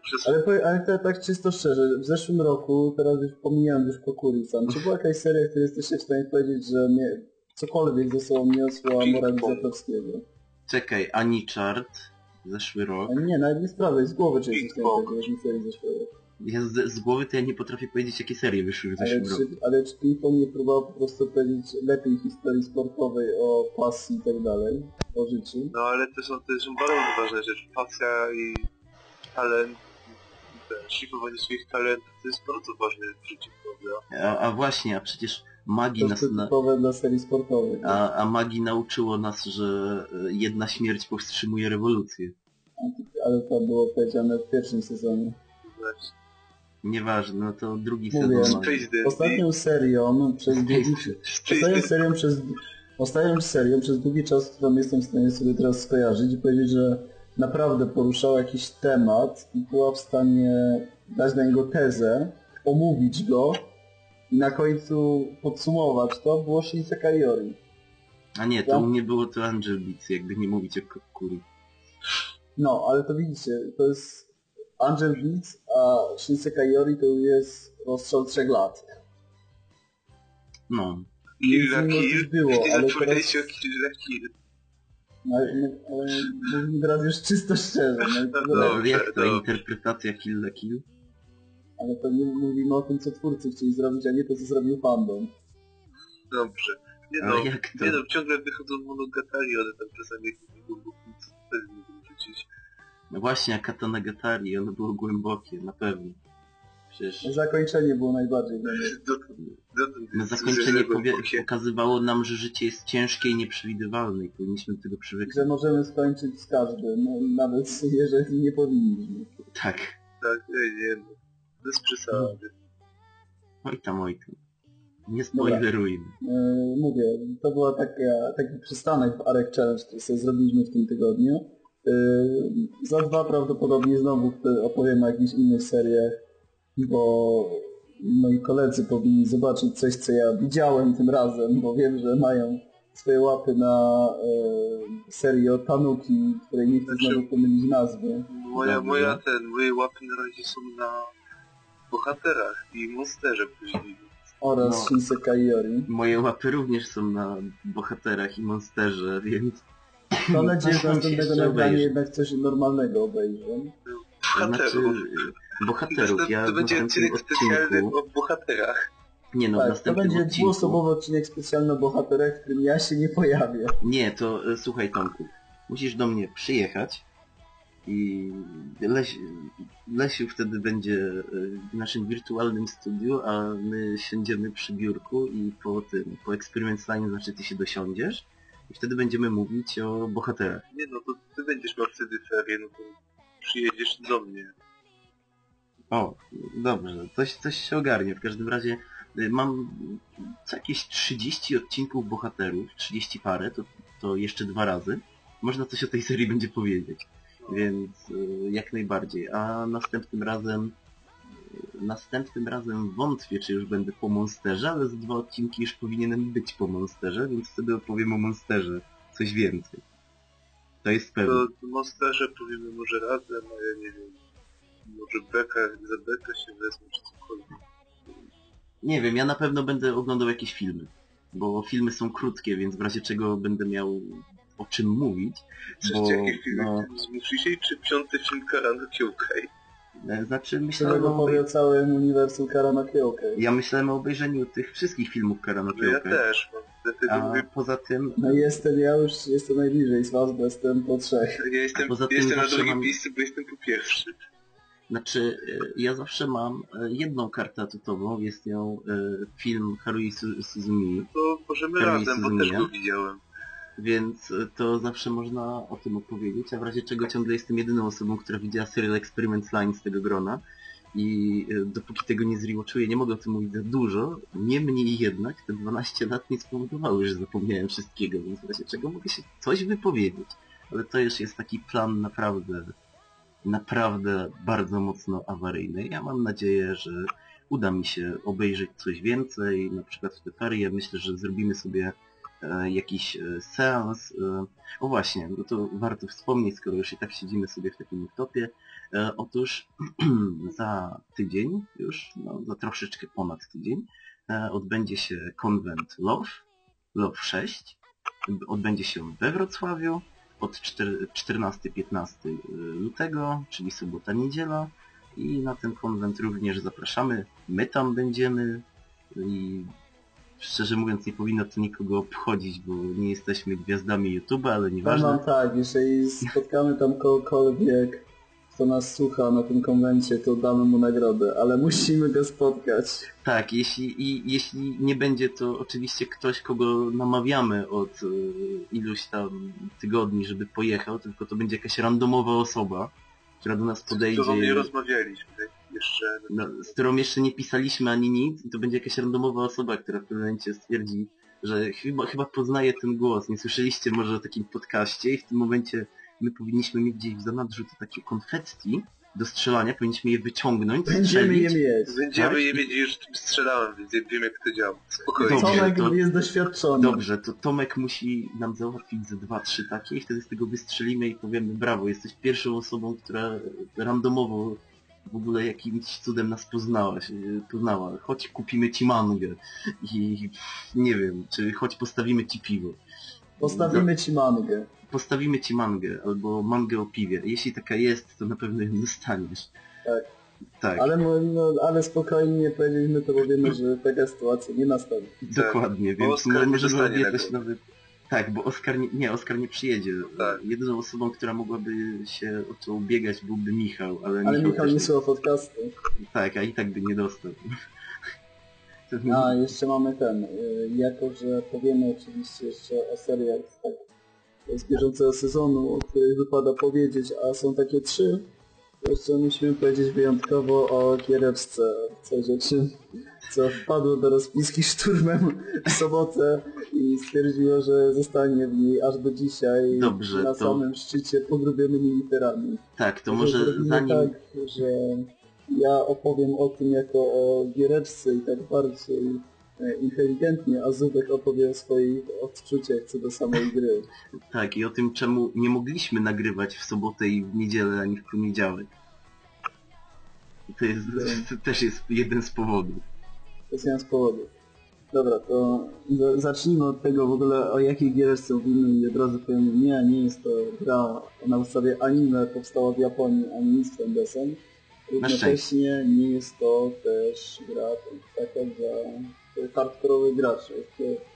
Przesłanie. Ale, ale to, tak czysto szczerze, w zeszłym roku, teraz już pomijam już Kokuri-san, czy była jakaś seria, której jesteście w stanie powiedzieć, że nie, cokolwiek ze sobą niosła Ping moralizatowskiego? Czekaj, Ani Chart, zeszły rok. A nie, nawet nie sprawdzaj, z głowy czy jesteś w stanie powiedzieć, że serii zeszłego roku. Ja z, z głowy to ja nie potrafię powiedzieć, jakie serie wyszły w zeszłym roku. ale czy Ping-pong nie próbował po prostu powiedzieć lepiej historii sportowej, o pasji i tak dalej, o życiu? No ale to są, to są bardzo ważne rzeczy. Pasja i talent, szlifowanie swoich talentów, to jest bardzo ważne w życiu, prawda? A, a właśnie, a przecież Magi To nas... Na, dla serii sportowej. a, a Magi nauczyło nas, że e, jedna śmierć powstrzymuje rewolucję. Ale to było powiedziane w pierwszym sezonie. Znaczy, Nieważne, no to drugi Mówię, sezon. Ostatnią serią przez długi, ostatnią serią przez ostatnią serią przez długi czas, którą jestem w stanie sobie teraz skojarzyć i powiedzieć, że naprawdę poruszała jakiś temat i była w stanie dać na niego tezę, omówić go i na końcu podsumować to, było Shinsekai Yori. A nie, to u mnie było to Angel Beats, jakby nie mówić o Kokuri. No, ale to widzicie, to jest Angel Beats, a Shinsekai Yori to jest rozstrzał trzech lat. No. Kill mimo Kill. było, ale zapominajcie teraz- o Kill la Kill. Ale, ale mówimy teraz już czysto szczerze, no i to No, Ale Dobrze, jak to dobrze. interpretacja Kill la Kill? Ale to nie mówimy o tym, co twórcy chcieli zrobić, a nie to, co zrobił fandom. Dobrze. Nie no, Ale jak to? nie no, ciągle wychodzą monogatari, one tam czasami jakieś głębokie cele mogą rzucić. No właśnie, a Katanagatari, ono było głębokie, na pewno. Przecież Zakończenie było najbardziej dla mnie. Dotąd, dotąd na jest zakończenie że pokazywało nam, że życie jest ciężkie i nieprzewidywalne i powinniśmy do tego Że przywyknąć. możemy skończyć z każdym, no, nawet jeżeli nie powinniśmy. Tak. Tak, nie, nie, no. Bez przesady. Oj tam, oj tam. Nie spoilerujmy. Yy, mówię, to była taka, taki przystanek w Arek Challenge, który sobie zrobiliśmy w tym tygodniu. Yy, za dwa prawdopodobnie znowu wtedy opowiem o jakichś innych seriach, bo moi koledzy powinni zobaczyć coś, co ja widziałem tym razem, bo wiem, że mają swoje łapy na yy, serii o Tanuki, której nie chcę Znaczy- znowu pomylić nazwy. Moja, moja ten, moje łapy na razie są na bohaterach i monsterze później. Oraz No. Shinsekai Yori. Moje łapy również są na bohaterach i monsterze, więc... Mam nadzieję, że następnego nagrania jednak coś normalnego obejrzę. Znaczy, Bohaterów. to, Ja to w będzie odcinek specjalny o bohaterach. Nie no, w Tak, to będzie odcinku... dwuosobowy odcinek specjalny o bohaterach, w którym ja się nie pojawię. Nie, to e, słuchaj Tomku, musisz do mnie przyjechać i Leś, Lesiu wtedy będzie e, w naszym wirtualnym studiu, a my siądziemy przy biurku i po tym, po Experiment Line, znaczy ty się dosiądziesz i wtedy będziemy mówić o bohaterach. Nie no, to ty będziesz miał wtedy ferie, no to przyjedziesz do mnie. O, dobrze, coś, coś się ogarnie. W każdym razie y, mam co jakieś 30 odcinków bohaterów, 30 parę, to, to jeszcze dwa razy. Można coś o tej serii będzie powiedzieć, więc y, jak najbardziej. A następnym razem y, następnym razem wątpię, czy już będę po Monsterze, ale z dwa odcinki już powinienem być po Monsterze, więc wtedy opowiem o Monsterze coś więcej. To jest pewne. To o monsterze powiemy może razem, a ja nie wiem. Może Beka, za Bekę się wezmę, czy cokolwiek. Nie wiem, ja na pewno będę oglądał jakieś filmy, bo filmy są krótkie, więc w razie czego będę miał o czym mówić, bo Trzeci jaki film? no, Zmuszycie czy piąty film Karano Kyokai? e, znaczy myślałem o, powie o całym uniwersum Karana Kyokai. ja myślałem o obejrzeniu tych wszystkich filmów Karano No ja też, a poza tym No jestem, ja już jestem najbliżej z was, bo jestem po trzech. ja jestem, poza tym jestem na drugim mam- miejscu, bo jestem po pierwszy. Znaczy, e, ja zawsze mam e, jedną kartę atutową, jest nią e, film Harui Su- Suzumi, To możemy Karol razem, bo też Suzumiya. go widziałem. więc to zawsze można o tym opowiedzieć, a w razie czego ciągle jestem jedyną osobą, która widziała serial Experiment Line z tego grona, i dopóki tego nie zrewatchuję, nie mogę o tym mówić za dużo. Niemniej jednak te 12 lat nie spowodowały, że zapomniałem wszystkiego, więc w razie czego mogę się coś wypowiedzieć. Ale to już jest taki plan naprawdę, naprawdę bardzo mocno awaryjny. Ja mam nadzieję, że uda mi się obejrzeć coś więcej, na przykład w te ferie. Myślę, że zrobimy sobie e, jakiś e, seans. E, o właśnie, no to warto wspomnieć, skoro już i tak siedzimy sobie w takim topie. E, otóż za tydzień już, no, za troszeczkę ponad tydzień, odbędzie się konwent Love, Love 6. Odbędzie się we Wrocławiu od 14-15 lutego, czyli sobota, niedziela. I na ten konwent również zapraszamy. My tam będziemy i szczerze mówiąc nie powinno to nikogo obchodzić, bo nie jesteśmy gwiazdami YouTube'a, ale nieważne. wam tak, jeżeli spotkamy tam kogokolwiek, kto nas słucha na tym konwencie, to damy mu nagrodę, ale musimy go spotkać. Tak, jeśli, i, jeśli nie będzie to oczywiście ktoś, kogo namawiamy od y, iluś tam tygodni, żeby pojechał, tylko to będzie jakaś randomowa osoba, która do nas Z którą nie podejdzie, rozmawialiśmy jeszcze. no, z którą jeszcze nie pisaliśmy ani nic i to będzie jakaś randomowa osoba, która w pewnym momencie stwierdzi, że chyba, chyba poznaje ten głos. Nie słyszeliście może o takim podcaście i w tym momencie my powinniśmy mieć gdzieś w zanadrzu to takie konfetti do strzelania, powinniśmy je wyciągnąć, Będziemy je strzelić. mieć. Będziemy Tak? je że tym strzelałem, więc wiem jak to działa. Spokojnie. Dobrze, Tomek to- jest doświadczony. Dobrze, to Tomek musi nam załatwić ze dwa, trzy takie i wtedy z tego wystrzelimy i powiemy brawo, jesteś pierwszą osobą, która randomowo w ogóle jakimś cudem nas poznała, się, poznała. Chodź kupimy ci mangę i nie wiem, czy chodź postawimy ci piwo. Postawimy ci mangę. Postawimy ci mangę albo mangę o piwie. Jeśli taka jest, to na pewno ją dostaniesz. Tak. Tak, Ale, mo- no, ale spokojnie powiedzieliśmy to, bo wiemy, że taka sytuacja nie nastąpi. dokładnie, Bo więc możemy nagrody. nawet... Tak, bo Oskar nie, nie, Oskar nie przyjedzie. Tak. Jedyną osobą, która mogłaby się o to ubiegać byłby Michał, ale, Ale Michał też nie słucha podcastu. Tak, a i tak by nie dostał. A, jeszcze mamy ten. y, Jako, że powiemy oczywiście jeszcze o seriach tak, z bieżącego sezonu, o których wypada powiedzieć, a są takie trzy, to jeszcze musimy powiedzieć wyjątkowo o Kierewsce, coś rzeczy, co wpadło do rozpiski szturmem w sobotę i stwierdziło, że zostanie w niej aż do dzisiaj Dobrze, na to- samym szczycie pogrubionymi literami. Tak, to Może zanim... tak, że ja opowiem o tym jako o giereczce i tak bardziej inteligentnie, a Zubek opowie o swoich odczuciach co do samej gry. Tak, i o tym czemu nie mogliśmy nagrywać w sobotę i w niedzielę, ani w poniedziałek. To, jest, to też jest jeden z powodów. To jest jeden z powodów. Dobra, to za- zacznijmy od tego w ogóle o jakiej giereczce mówimy i od razu powiem, nie, nie jest to gra na podstawie anime, powstała w Japonii, ani nic z ten desen. Równocześnie nie jest to też gra taka dla Jest to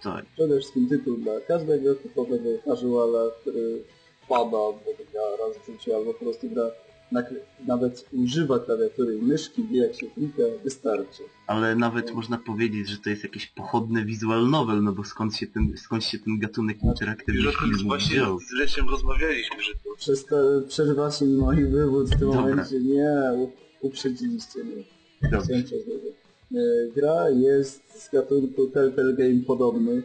Tak, przede wszystkim tytuł dla każdego typowego casuala, który pada, bo gra raz w życiu, albo po prostu gra, na, nawet używa klawiatury i myszki, wie jak się klika, wystarczy. ale nawet można powiedzieć, że to jest jakiś pochodny visual novel, no bo skąd się ten, skąd się ten gatunek tym filmów właśnie wziął. z Lesiem rozmawialiśmy, że to Przez to przerywacie mi mój wywód w tym Dobra. momencie. Nie, uprzedziliście mnie. Dobrze. E, Gra jest z gatunku Telltale Game podobny.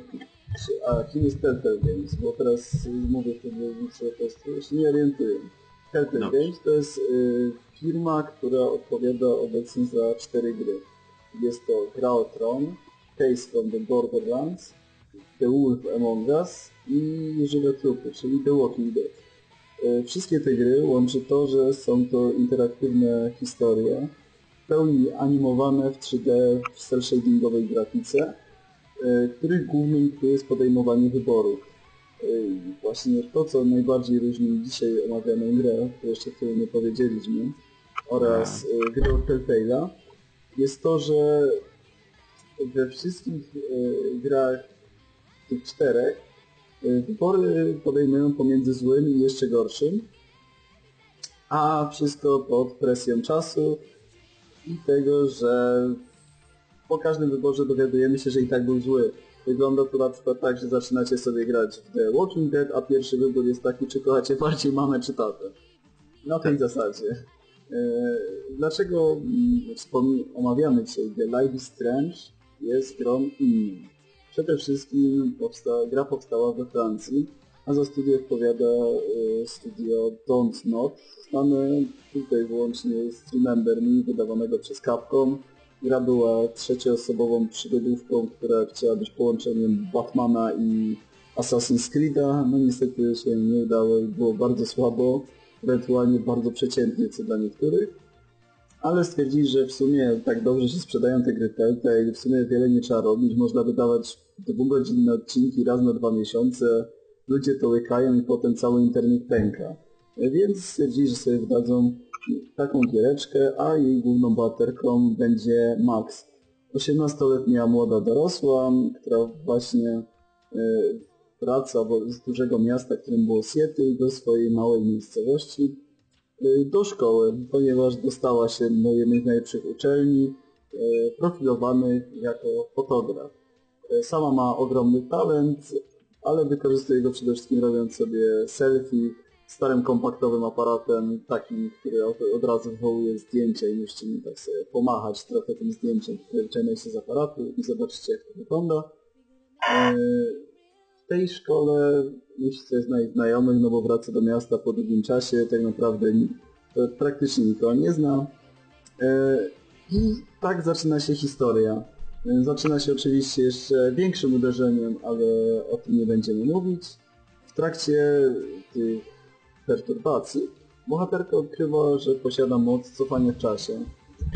Czy- A, kim jest Telltale Games? Bo teraz mówię to po prostu, już nie orientuję. Telltale Dobrze. Games to jest y, firma, która odpowiada obecnie za cztery gry. Jest to Gra o Tron, Tales from the Borderlands, The Wolf Among Us i Żywe Trupy, czyli The Walking Dead. E, Wszystkie te gry łączy to, że są to interaktywne historie, w pełni animowane w 3D w cel shadingowej grafice, e, których głównym tu jest podejmowanie wyborów. E, Właśnie to, co najbardziej różni dzisiaj omawianą grę, jeszcze chwilę nie powiedzieliśmy, oraz e, grę od Telltale'a, jest to, że we wszystkich grach tych czterech wybory podejmują pomiędzy złym i jeszcze gorszym, a wszystko pod presją czasu i tego, że po każdym wyborze dowiadujemy się, że i tak był zły. Wygląda to na przykład tak, że zaczynacie sobie grać w The Walking Dead, a pierwszy wybór jest taki, czy kochacie bardziej mamę czy tatę. Na tej zasadzie. E, Dlaczego mm, omawiamy dzisiaj The Life is Strange jest grą inną? Przede wszystkim powsta- gra powstała we Francji, a za studio odpowiada e, studio Don't Not, znane tutaj wyłącznie z Remember Me, wydawanego przez Capcom. Gra była trzecioosobową przygodówką, która chciała być połączeniem Batmana i Assassin's Creed'a. No niestety się nie udało i było bardzo słabo, ewentualnie bardzo przeciętnie co dla niektórych. Ale stwierdzili, że w sumie tak dobrze się sprzedają te gry Telltale, w sumie wiele nie trzeba robić, można wydawać dwugodzinne odcinki raz na dwa miesiące, ludzie to łykają i potem cały internet pęka. Więc stwierdzili, że sobie wydadzą taką giereczkę, a jej główną bohaterką będzie Max. 18-letnia młoda dorosła, która właśnie e, wraca z dużego miasta, którym było Seattle, do swojej małej miejscowości y, do szkoły, ponieważ dostała się do jednej z najlepszych uczelni, y, profilowanych jako fotograf. Sama ma ogromny talent, ale wykorzystuje go przede wszystkim robiąc sobie selfie starym kompaktowym aparatem, takim, który od, razu wywołuje zdjęcia i musicie mi tak sobie pomachać trochę tym zdjęciem, które się z aparatu i zobaczycie jak to wygląda. Y, w tej szkole musi sobie znaleźć znajomych, no bo wraca do miasta po długim czasie, tak naprawdę praktycznie nikogo nie zna. E, I tak zaczyna się historia. E, Zaczyna się oczywiście jeszcze większym uderzeniem, ale o tym nie będziemy mówić. W trakcie tych perturbacji bohaterka odkrywa, że posiada moc cofania w czasie.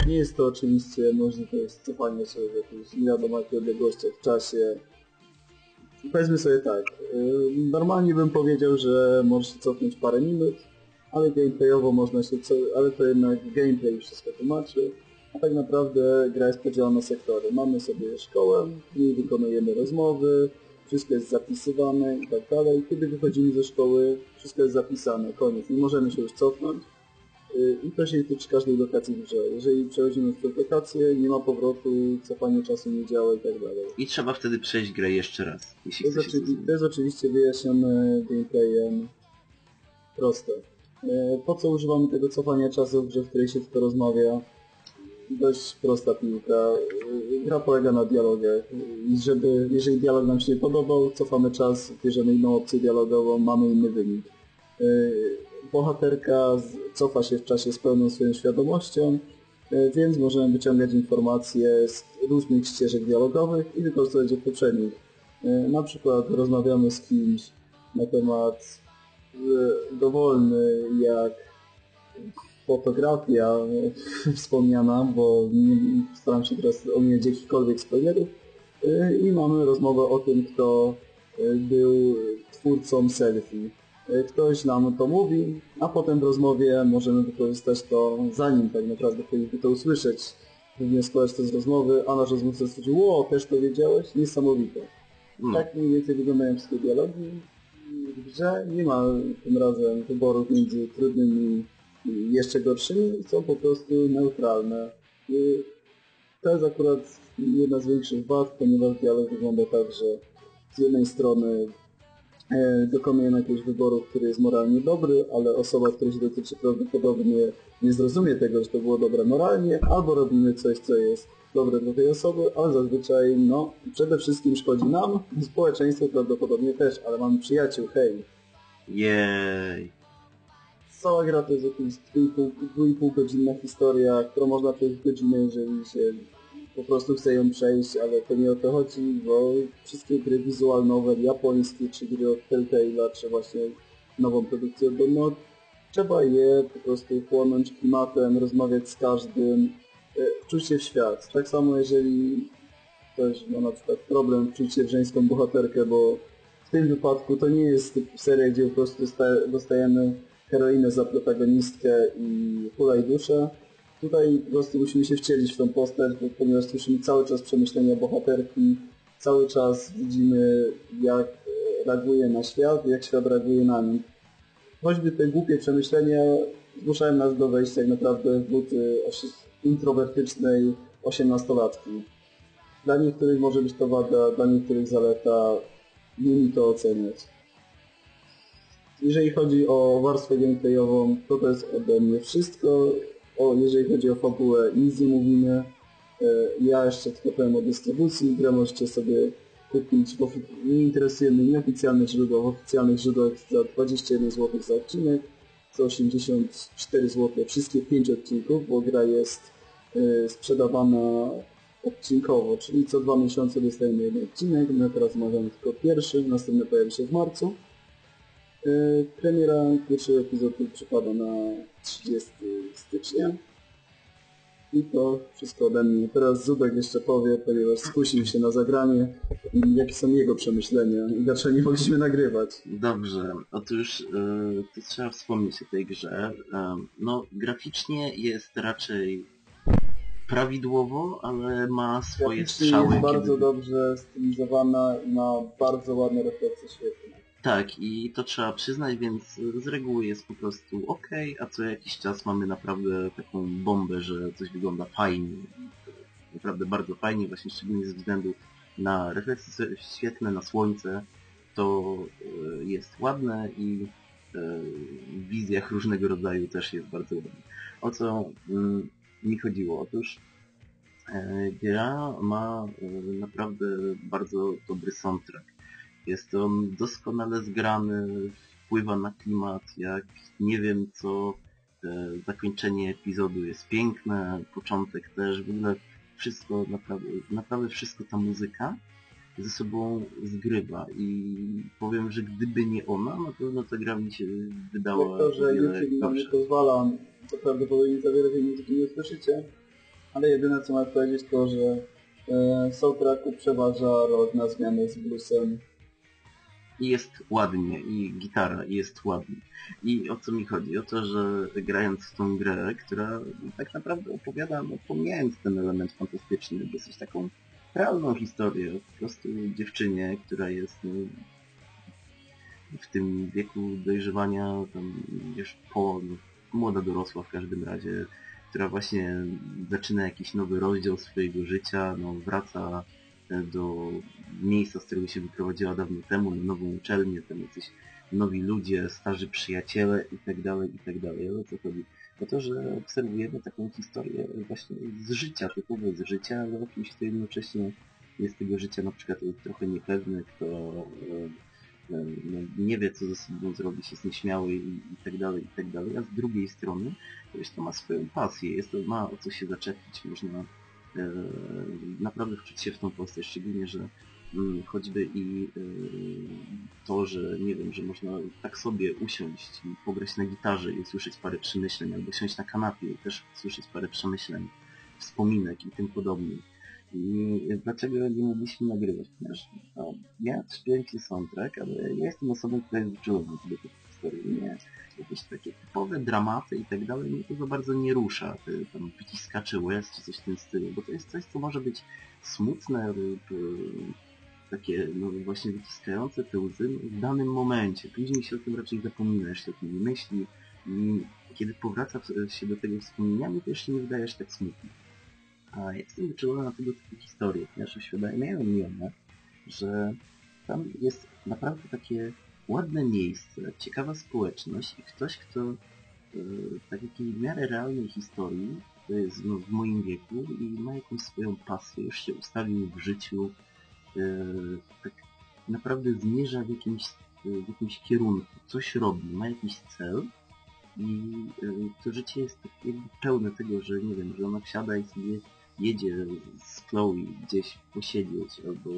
Nie jest to oczywiście możliwość cofania się w jakiejś nie wiadomo odległości w czasie, Powiedzmy sobie tak, y, normalnie bym powiedział, że możesz się cofnąć parę minut, ale gameplayowo można się, ale to jednak gameplay wszystko tłumaczy, tak naprawdę gra jest podzielona na sektory. Mamy sobie szkołę, w niej wykonujemy rozmowy, wszystko jest zapisywane i tak dalej. Kiedy wychodzimy ze szkoły, wszystko jest zapisane, koniec, nie możemy się już cofnąć. Y, I to się tyczy każdej lokacji w grze. Jeżeli przechodzimy w tę lokację, nie ma powrotu, cofanie czasu nie działa i tak dalej. I trzeba wtedy przejść grę jeszcze raz, jeśli To jest, oczywi- to jest oczywiście wyjaśnione gameplayem proste. E, Po co używamy tego cofania czasu w grze, w której się tylko rozmawia? Dość prosta piłka. E, Gra polega na dialogach. I żeby, jeżeli dialog nam się nie podobał, cofamy czas, bierzemy inną opcję dialogową, mamy inny wynik. E, Bohaterka cofa się w czasie z pełną swoją świadomością, e, więc możemy wyciągać informacje z różnych ścieżek dialogowych i wykorzystywać je w poprzednich. Na przykład rozmawiamy z kimś na temat dowolny jak fotografia e, wspomniana, bo nie, staram się teraz ominąć jakichkolwiek spoilerów e, i mamy rozmowę o tym, kto e, był twórcą selfie. Ktoś nam to mówi, a potem w rozmowie możemy wykorzystać to zanim tak naprawdę powinniśmy to usłyszeć. Wywnioskować to z rozmowy, a nasz rozmówca stwierdził, ło, też to wiedziałeś? Niesamowite. No. Tak mniej więcej wyglądają wszystkie dialogi w grze. Nie ma tym razem wyborów między trudnymi jeszcze gorszymi. Są po prostu neutralne. I to jest akurat jedna z większych wad, ponieważ dialog wygląda tak, że z jednej strony e, dokonujemy jakiegoś wyboru, który jest moralnie dobry, ale osoba, której się dotyczy prawdopodobnie nie zrozumie tego, że to było dobre moralnie, albo robimy coś, co jest dobre dla tej osoby, ale zazwyczaj, no, przede wszystkim szkodzi nam, społeczeństwu prawdopodobnie też, ale mamy przyjaciół, hej. Jej. Cała gra to jest jakieś 2,5 godzinna historia, którą można przejść w godzinę, jeżeli się po prostu chce ją przejść, ale to nie o to chodzi, bo wszystkie gry wizualnowe, japońskie, czy gry od Telltale'a, czy właśnie nową produkcję od Donut, trzeba je po prostu chłonąć klimatem, rozmawiać z każdym, e, wczuć się w świat. Tak samo jeżeli ktoś ma na przykład problem wczuć się w żeńską bohaterkę, bo w tym wypadku to nie jest seria, gdzie po prostu dosta- dostajemy heroinę za protagonistkę i hulaj duszę. Tutaj po prostu musimy się wcielić w tą postać, ponieważ słyszymy cały czas przemyślenia bohaterki, cały czas widzimy jak e, reaguje na świat, jak świat reaguje na nich. Choćby te głupie przemyślenia zmuszają nas do wejścia tak naprawdę w buty osi- introwertycznej osiemnastolatki. Dla niektórych może być to wada, dla niektórych zaleta, nie mi to oceniać. Jeżeli chodzi o warstwę gameplayową, to to jest ode mnie wszystko. o, jeżeli chodzi o fabułę, nic nie mówimy. E, Ja jeszcze tylko powiem o dystrybucji. Grę możecie sobie kupić, bo nie interesuje mnie nieoficjalne źródła, w oficjalnych źródłach za 21 zł za odcinek, za 84 zł wszystkie 5 odcinków, bo gra jest e, sprzedawana odcinkowo, czyli co dwa miesiące dostajemy jeden odcinek, my teraz omawiamy tylko pierwszy, następny pojawi się w marcu. E, Premiera pierwszego epizodu przypada na 30 stycznia. I to wszystko ode mnie. Teraz Zubek jeszcze powie, ponieważ skusił się na zagranie, jakie są jego przemyślenia i dlaczego nie mogliśmy nagrywać. Dobrze, otóż yy, to trzeba wspomnieć o tej grze. Yy, no, graficznie jest raczej prawidłowo, ale ma swoje Graficznie strzały. jest bardzo kiedy- dobrze stylizowana i ma bardzo ładne refleksje świetne. Tak, i to trzeba przyznać, więc z reguły jest po prostu ok, a co jakiś czas mamy naprawdę taką bombę, że coś wygląda fajnie. Naprawdę bardzo fajnie, właśnie szczególnie ze względu na refleksje świetlne, na słońce. To e, jest ładne i e, w wizjach różnego rodzaju też jest bardzo ładne. O co mm, mi chodziło? Otóż e, gra ma naprawdę bardzo dobry soundtrack. Jest on doskonale zgrany, wpływa na klimat, jak nie wiem co. E, zakończenie epizodu jest piękne, początek też, w ogóle wszystko, naprawdę, naprawdę wszystko ta muzyka ze sobą zgrywa i powiem, że gdyby nie ona, na pewno ta gra mi się wydała to, że YouTube nam nie pozwala, to prawdopodobnie za wiele tej muzyki nie usłyszycie, ale jedyne co mogę powiedzieć to, że e, soundtracku przeważa rok na zmianę z bluesem. I jest ładnie, i gitara, i jest ładnie. I o co mi chodzi? O to, że grając w tą grę, która tak naprawdę opowiada, no pomijając ten element fantastyczny, jest taką realną historię, po prostu dziewczynie, która jest no, w tym wieku dojrzewania, tam już po, no, młoda dorosła w każdym razie, która właśnie zaczyna jakiś nowy rozdział swojego życia, no wraca do miejsca, z którego się wyprowadziła dawno temu, na nową uczelnię, tam jacyś nowi ludzie, starzy przyjaciele i tak dalej, i tak. Ale co chodzi? O to, że obserwujemy taką historię właśnie z życia, typowo z życia, ale o kimś, kto jednocześnie jest tego życia na przykład trochę niepewny, kto e, e, no, nie wie, co ze sobą zrobić, jest nieśmiały i, i tak dalej, i tak dalej, a z drugiej strony ktoś to ma swoją pasję, jest to, ma o co się zaczepić, można e, naprawdę wczuć się w tą postać, szczególnie, że mm, choćby i e, to, że nie wiem, że można tak sobie usiąść i pograć na gitarze i usłyszeć parę przemyśleń, albo siąść na kanapie i też usłyszeć parę przemyśleń, wspominek i tym podobnych. I dlaczego nie mogliśmy nagrywać? Ponieważ no, ja piękny soundtrack, ale ja jestem osobą, która jest wyczulona do tych historii. Nie, jakieś takie typowe dramaty i tak dalej, mnie to za bardzo nie rusza. Tam wyciskacze łez czy coś w tym stylu, bo to jest coś, co może być smutne lub e, takie no właśnie wyciskające te łzy w danym momencie. Później się o tym raczej zapomina, jeszcze o tym nie myśli kiedy powraca się do tego wspomnieniami, to już się nie wydaje aż tak smutno. A ja jestem wyczulony na tego typu historie, ponieważ uświadamiają mi one, że tam jest naprawdę takie ładne miejsce, ciekawa społeczność i ktoś, kto jakiej w miarę realnej historii, to jest no, w moim wieku i ma jakąś swoją pasję, już się ustawił w życiu, yy, tak naprawdę zmierza w jakimś, yy, w jakimś kierunku, coś robi, ma jakiś cel i to życie jest tak jakby pełne tego, że nie wiem, że ona wsiada i sobie jedzie z Chloe gdzieś posiedzieć, albo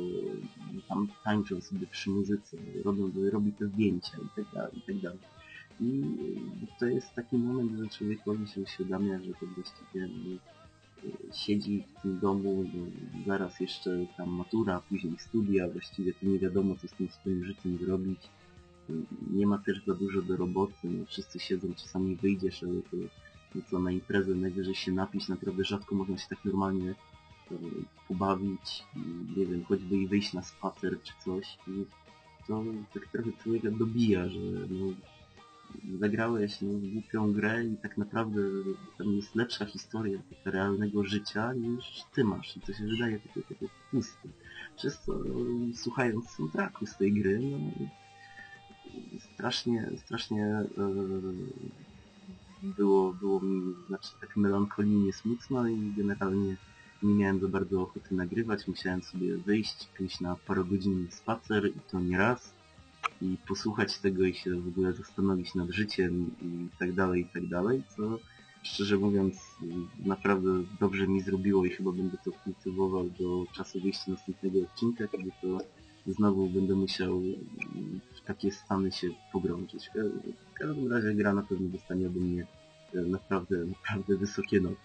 tam tańczą sobie przy muzyce, robią, robi te zdjęcia i tak dalej, i tak dalej. I to jest taki moment, że człowiekowi się uświadamia, że to właściwie no, siedzi w tym domu, no, zaraz jeszcze tam matura, później studia, właściwie to nie wiadomo co z tym swoim życiem zrobić. Nie ma też za dużo do roboty, no, wszyscy siedzą, czasami wyjdziesz, ale to co na imprezę najwyżej się napić, naprawdę rzadko można się tak normalnie e, pobawić, nie wiem, choćby i wyjść na spacer czy coś i to tak trochę człowieka dobija, że no, zagrałeś no, głupią grę i tak naprawdę tam jest lepsza historia realnego życia niż ty masz i to się wydaje takie, takie puste. Przez co słuchając soundtracku z tej gry, no strasznie, strasznie e, było, było mi znaczy tak melancholijnie smutno i generalnie nie miałem za bardzo ochoty nagrywać, musiałem sobie wyjść, pójść na parogodzinny spacer i to nie raz. I posłuchać tego i się w ogóle zastanowić nad życiem i tak dalej, i tak dalej, co szczerze mówiąc naprawdę dobrze mi zrobiło i chyba będę to kultywował do czasu wyjścia następnego odcinka, kiedy to znowu będę musiał w takie stany się pogrążyć. W każdym razie gra na pewno dostanie ode mnie e, naprawdę, naprawdę wysokie noty.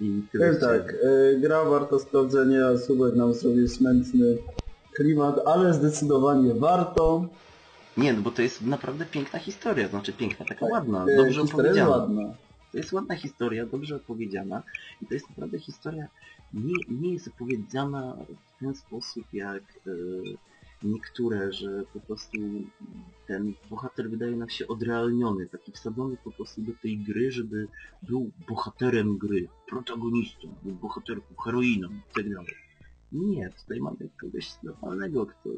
I tyle Powiem chciałem. tak, e, gra warto sprawdzenia, Subek nam zrobił smętny klimat, ale zdecydowanie warto. Nie, no bo to jest naprawdę piękna historia, znaczy piękna, taka Tak, ładna, E, dobrze historia jest opowiedziana. ładna. To jest ładna historia, dobrze opowiedziana i to jest naprawdę historia, nie, nie jest opowiedziana w ten sposób jak e, niektóre, że po prostu ten bohater wydaje nam się odrealniony, taki wsadzony po prostu do tej gry, żeby był bohaterem gry, protagonistą, bohaterką, heroiną itd. Nie, tutaj mamy kogoś normalnego, kto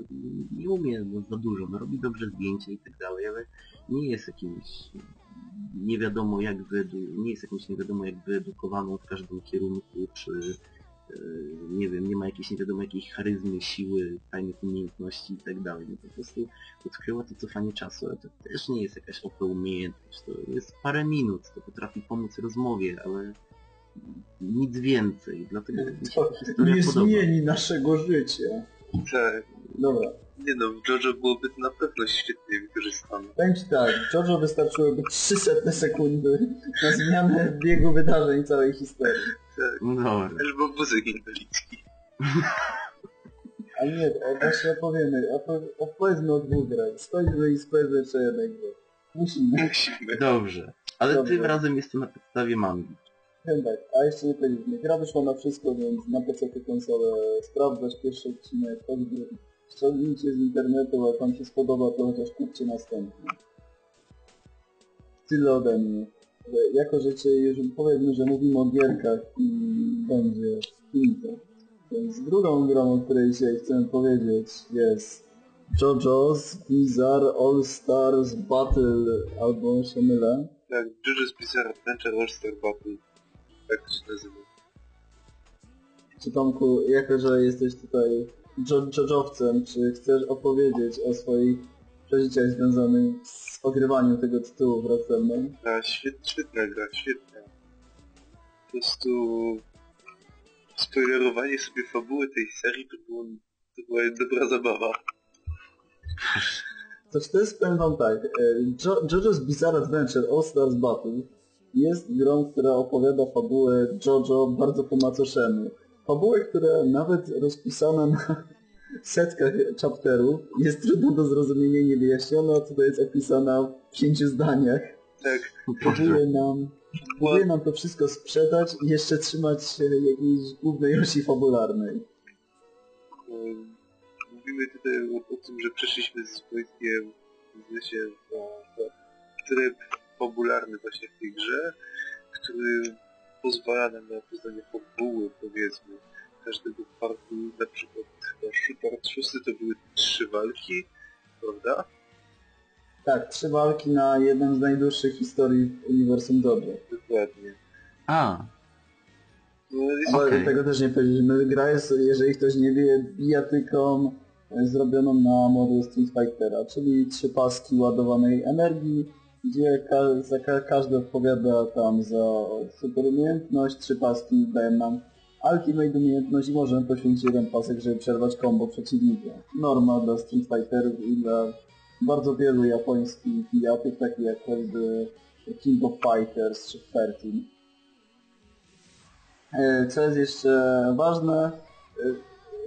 nie umie no, za dużo, no, robi dobrze zdjęcia i tak dalej, ale nie jest jakimś nie wiadomo jak wyedu- nie jest jakimś nie wiadomo jak wyedukowaną w każdym kierunku, czy nie wiem, nie ma jakiejś nie wiadomo jakiej charyzmy, siły, tajnych umiejętności i tak dalej. No po prostu odkryła to cofanie czasu, ale to też nie jest jakaś OP umiejętność. To jest parę minut, to potrafi pomóc rozmowie, ale nic więcej. Dlatego mi się To ta historia nie podoba. zmieni naszego życia. Tak. Dobra, Nie no, w JoJo byłoby to na pewno świetnie wykorzystane. powiem Ci tak, Jojo wystarczyłyby 300 sekundy na zmianę biegu wydarzeń całej historii. Tak. No. Albo wózek inwalidzki. A nie, o, właśnie opowiemy, opo- opowiedzmy o dwóch grach. Skończmy i spowiedzmy jeszcze jednej gry. Musimy. Musimy. Dobrze. Ale Dobrze. tym razem jest to na podstawie mangi. Tak, a jeszcze nie powiedzieliśmy. Gra wyszła na wszystko, więc na PC te konsole sprawdzać pierwszy odcinek, choćby ściągnijcie z internetu, jak wam się spodoba, to chociaż kupcie następny. Tyle ode mnie. Jako, że cię już powiedzmy, że mówimy o gierkach i będzie finito. Więc drugą grą, o której dzisiaj chcę powiedzieć jest JoJo's Bizarre All Stars Battle, albo się mylę. Tak, JoJo's Bizarre Adventure All Star Battle. Tak to się nazywa. Czy Tomku, jako że jesteś tutaj JoJowcem, czy chcesz opowiedzieć o swoich przeżyciach związanych z ogrywaniem tego tytułu wraz ze mną? Świet, świetna gra, świetna. Po prostu spoilerowanie sobie fabuły tej serii to, było, to była dobra zabawa. To czy to jest, powiem wam tak, e, jo JoJo's Bizarre Adventure All Stars Battle jest grą, która opowiada fabułę JoJo bardzo po macoszemu. Fabułę, która nawet rozpisana na setkach chapterów jest trudna do zrozumienia i niewyjaśniona, a tutaj jest opisana w pięciu zdaniach. Tak, Próbuje nam, próbuje nam to wszystko sprzedać i jeszcze trzymać się jakiejś głównej osi fabularnej. em, mówimy tutaj o, o tym, że przeszliśmy z Wojtkiem w sensie tryb fabularny właśnie w tej grze, który pozwala nam na poznanie fabuły, powiedzmy, każdego partu, na przykład chyba part szósty to były trzy walki, prawda? Tak, trzy walki na jedną z najdłuższych historii w uniwersum JoJo. Dokładnie. A, No, jest, Bo Okej. Tego też nie powiedzieliśmy. Gra jest, jeżeli ktoś nie wie, bijatyką e, zrobioną na model Street Fightera, czyli trzy paski ładowanej energii, gdzie ka za ka każdy odpowiada tam za super umiejętność, trzy paski dają nam ultimate umiejętność i możemy poświęcić jeden pasek, żeby przerwać combo przeciwnika. Norma dla Street Fighterów i dla bardzo wielu japońskich bijatyk, takich jak choćby King of Fighters czy Fairteam. E, Co jest jeszcze ważne, e,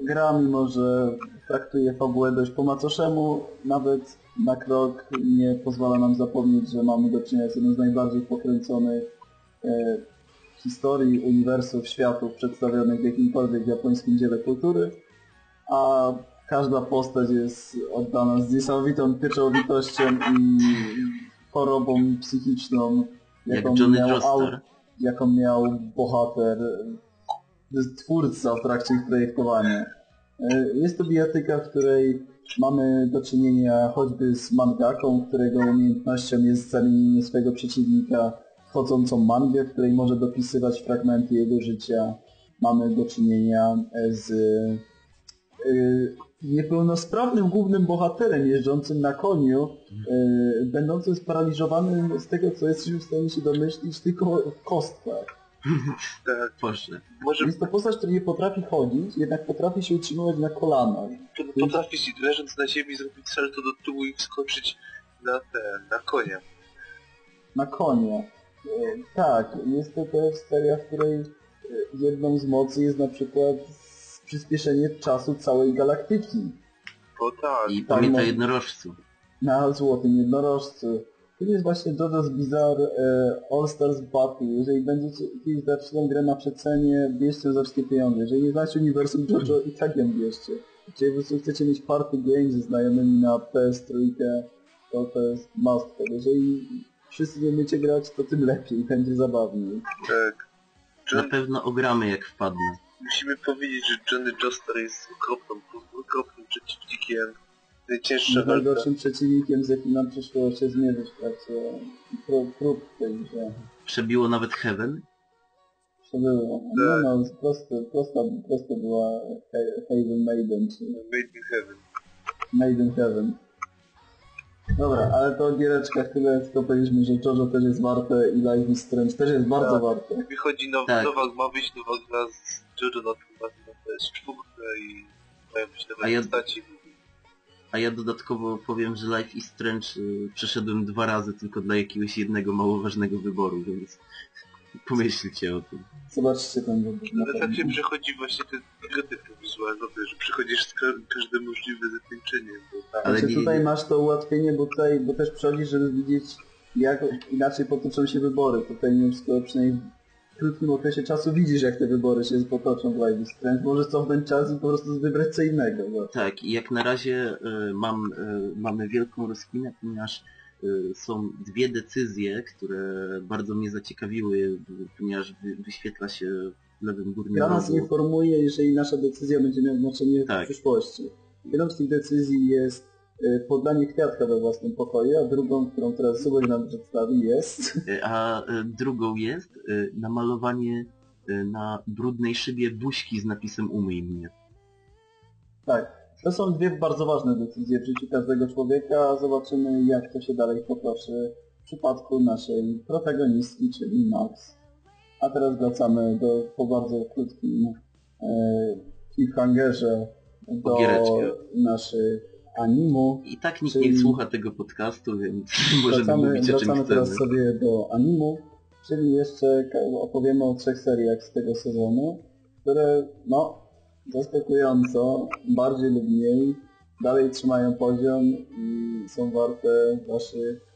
gra mimo, że traktuje fabułę dość po macoszemu, nawet na krok nie pozwala nam zapomnieć, że mamy do czynienia z jedną z najbardziej pokręconych e, historii, uniwersów, światów przedstawionych w jakimkolwiek japońskim dziele kultury, a każda postać jest oddana z niesamowitą pieczołowitością i chorobą psychiczną, jak jaką Johnny miał Joestar. jaką miał bohater, twórca w trakcie ich projektowania. E, Jest to bijatyka, w której mamy do czynienia choćby z mangaką, którego umiejętnością jest zamienienie swojego przeciwnika chodzącą mangę, w której może dopisywać fragmenty jego życia. Mamy do czynienia z y, niepełnosprawnym głównym bohaterem jeżdżącym na koniu, y, będącym sparaliżowanym z tego, co jesteśmy w stanie się domyślić, tylko w kostkach. Tak, Proszę. może Jest to postać, która nie potrafi chodzić, jednak potrafi się utrzymywać na kolanach. po- potrafić leżąc na ziemi zrobić salto do tyłu i wskoczyć na ten, na konia. Na konie. E, Tak, jest to też seria, w której e, jedną z mocy jest na przykład przyspieszenie czasu całej galaktyki Bo tak, I pamięta no. jednorożcu. na złotym jednorożcu. To jest właśnie JoJo's Bizarre e, All Stars Battle. Jeżeli będziecie kiedyś dać tą grę na przecenie, bierzcie za wszystkie pieniądze. Jeżeli nie znacie uniwersum JoJo, i tak ją bierzcie. Jeżeli po prostu chcecie mieć party game ze znajomymi na PS3, to to jest must. Jeżeli wszyscy nie umiecie grać, to tym lepiej, będzie zabawniej. tak. Na John, pewno ogramy jak wpadnę. musimy powiedzieć, że Johnny Joestar jest okropną, okropnym przeciwnikiem. Najcięższa walka. Najgorszym przeciwnikiem, z jakim nam przyszło się zmierzyć trakcie prób, prób w tej grze. Przebiło nawet Heaven. Co było? No, no, prosto, prosto, prosto była Haven Maiden, czy Made in Heaven. Maiden Heaven. Dobra, ale to o giereczkach tyle, tylko powiedzieliśmy, że JoJo też jest warte i Life is Strange też jest bardzo Tak. warte. Wychodzi now, Tak. nowa, ma wyjść nowa gra z JoJo na, na, na PS4 i mają być nowe A ja- postaci. A ja dodatkowo powiem, że Life is Strange y, przeszedłem dwa razy tylko dla jakiegoś jednego mało ważnego wyboru, więc pomyślcie o tym. Zobaczcie ten wybór. na Ale tak się pewno. przechodzi właśnie te typu wizualnowe, że przechodzisz z ka każde możliwe zakończenie. Bo Ale Znaczy nie- tutaj masz to ułatwienie, bo tutaj, bo też przychodzisz, żeby widzieć jak inaczej potoczą się wybory. Tutaj mimo wszystko przynajmniej krótkim okresie czasu widzisz jak te wybory się potoczą w Live Strange. Możesz cofnąć czas i po prostu wybrać co innego. Bo... Tak, i jak na razie y, mam, y, mamy wielką rozkminę, ponieważ y, są dwie decyzje, które bardzo mnie zaciekawiły, ponieważ wy, wyświetla się w lewym górnym Gra nas informuje, jeżeli nasza decyzja będzie miała znaczenie Tak. w przyszłości. Jedną z tych decyzji jest podanie kwiatka we własnym pokoju, a drugą, którą teraz Zubek nam przedstawi jest... Y, A y, drugą jest y, namalowanie y, na brudnej szybie buźki z napisem umyj mnie. Tak. To są dwie bardzo ważne decyzje w życiu każdego człowieka. Zobaczymy, jak to się dalej potoczy w przypadku naszej protagonistki, czyli Max. A teraz wracamy do, po bardzo krótkim e, cliffhangerze do naszych animu. I tak nikt Czyli- nie słucha tego podcastu, więc możemy Wracamy, mówić o czym wracamy teraz chcemy. sobie do animu, czyli jeszcze opowiemy o trzech seriach z tego sezonu, które, no, zaskakująco, bardziej lub mniej, dalej trzymają poziom i są warte waszych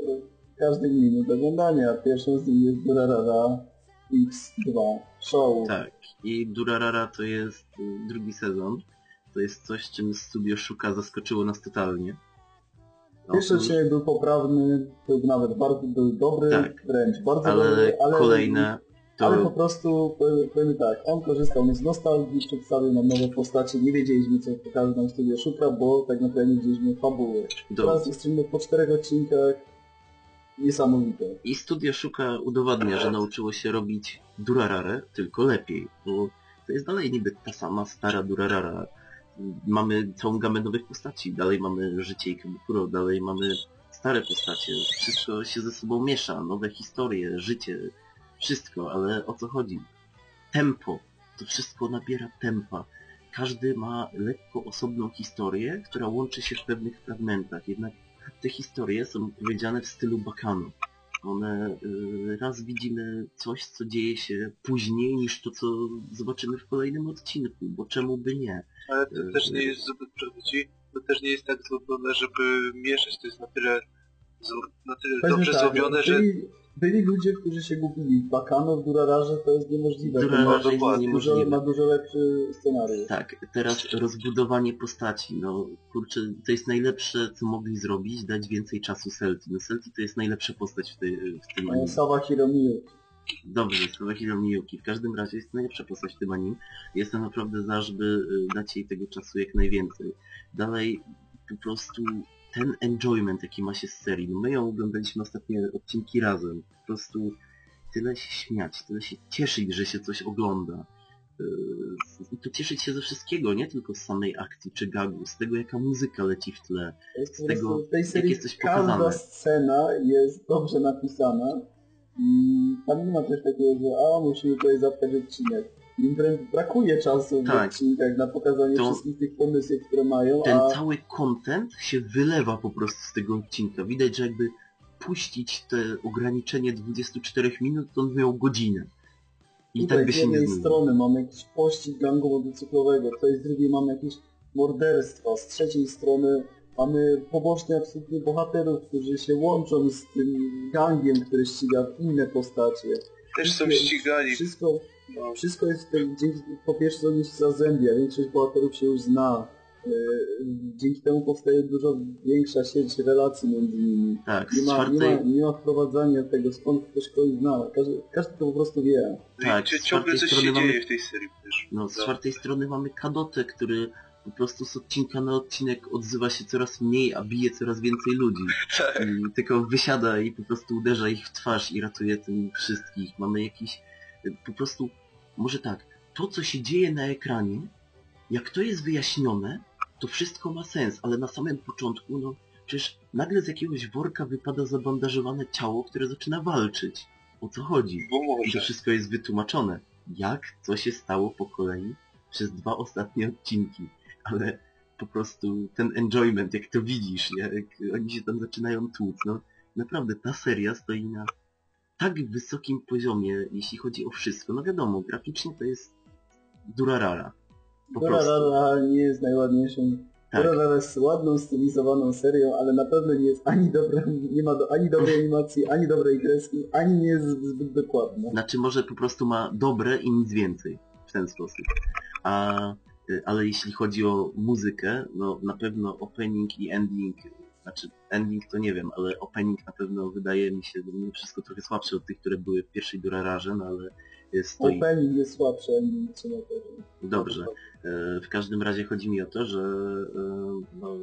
e, każdych minut oglądania. Pierwszą z nich jest Durarara X2 Show. Tak, i Durarara to jest drugi sezon. To jest coś, czym Studio Szuka zaskoczyło nas totalnie. Pierwszy Otóż- odcinek był poprawny, był nawet bardzo był dobry, Tak. wręcz bardzo ale dobry, ale kolejne to... Ale po prostu powie- powiemy tak, on korzystał z nostalgii, przedstawił nam nowe postacie, nie wiedzieliśmy co pokaże nam studio Szuka, bo tak naprawdę nie wiedzieliśmy fabuły. Teraz jesteśmy po czterech odcinkach, niesamowite. I Studio Szuka udowadnia, że nauczyło się robić Durararę, tylko lepiej, bo to jest dalej niby ta sama stara Durarara. Mamy całą gamę nowych postaci, dalej mamy życie i Kuro, dalej mamy stare postacie, wszystko się ze sobą miesza, nowe historie, życie, wszystko, ale o co chodzi? Tempo, to wszystko nabiera tempa. Każdy ma lekko osobną historię, która łączy się w pewnych fragmentach, jednak te historie są powiedziane w stylu Bakanu. One y, raz widzimy coś, co dzieje się później niż to, co zobaczymy w kolejnym odcinku, bo czemu by nie? Ale to też nie jest, żeby przerwać to też nie jest tak zrobione, żeby mieszać, to jest na tyle, na tyle dobrze tak, zrobione, że byli, byli ludzie, którzy się gubili w Bakano, w Durararze to jest niemożliwe. Durararze ma, jest dużo, niemożliwe. ma dużo lepszy scenariusz. Tak, teraz rozbudowanie postaci, no kurczę, to jest najlepsze, co mogli zrobić, dać więcej czasu Selti. No Selti to jest najlepsza postać w, tej, w tym anime. Sawa Hiromiyu. Dobrze, Słowa Hiro Miyuki. W każdym razie jest najlepsza postać w tym anime. Jestem naprawdę za, żeby y, dać jej tego czasu jak najwięcej. Dalej po prostu ten enjoyment, jaki ma się z serii, no my ją oglądaliśmy ostatnie odcinki razem, po prostu tyle się śmiać, tyle się cieszyć, że się coś ogląda. Yy, I to cieszyć się ze wszystkiego, nie tylko z samej akcji czy gagu, z tego jaka muzyka leci w tle. Z tego, w tej jak serii jest coś każda pokazane. scena jest dobrze napisana i tam nie ma też takiego, że a musimy tutaj zatkać odcinek. Im brakuje czasu w Tak. odcinkach na pokazanie To- wszystkich tych pomysłów, które mają, Ten a cały content się wylewa po prostu z tego odcinka. Widać, że jakby puścić te ograniczenie 24 minut, to on miał godzinę. I tutaj tak by z się nie jednej zmienił. strony mamy jakiś pościg gangu motocyklowego, tutaj z drugiej mamy jakieś morderstwa, z trzeciej strony mamy pobocznych absolutnie bohaterów, którzy się łączą z tym gangiem, który ściga inne postacie. Też są ścigani. Wszystko, No, wszystko jest ten, dzięki, po pierwsze oni się zazębia, większość bohaterów się już zna. Yy, Dzięki temu powstaje dużo większa sieć relacji między nimi. Tak, Nie z ma, nie czwartej, ma, nie ma wprowadzania tego, skąd ktoś kogoś zna. Każdy, każdy to po prostu wie. tak, Gdzie z ciągle czwartej coś strony się mamy- dzieje w tej serii też. no, z Prawda? czwartej strony mamy Kadotę, który po prostu z odcinka na odcinek odzywa się coraz mniej, a bije coraz więcej ludzi. Tak. I tylko wysiada i po prostu uderza ich w twarz i ratuje tym wszystkich. Mamy jakiś... Po prostu... Może tak, to co się dzieje na ekranie, jak to jest wyjaśnione, to wszystko ma sens, ale na samym początku, no przecież nagle z jakiegoś worka wypada zabandażowane ciało, które zaczyna walczyć. O co chodzi? Bo I to może. wszystko jest wytłumaczone. Jak, co się stało po kolei przez dwa ostatnie odcinki. Ale po prostu ten enjoyment, jak to widzisz, nie? jak oni się tam zaczynają tłuc, no naprawdę ta seria stoi na tak wysokim poziomie, jeśli chodzi o wszystko. No wiadomo, graficznie to jest durarara. Po prostu. Durarara nie jest najładniejszą. Tak. Durarara jest ładną, stylizowaną serią, ale na pewno nie jest ani dobra, nie ma do, ani dobrej animacji, ani dobrej kreski, ani nie jest zbyt dokładna. Znaczy może po prostu ma dobre i nic więcej w ten sposób. A, y, ale jeśli chodzi o muzykę, no na pewno opening i ending, znaczy ending to nie wiem, ale opening na pewno wydaje mi się mimo wszystko trochę słabszy od tych, które były w pierwszej Durararze, no ale y, stoi Opening jest słabszy, ending trzeba powiedzieć. dobrze. E, W każdym razie chodzi mi o to, że e, no,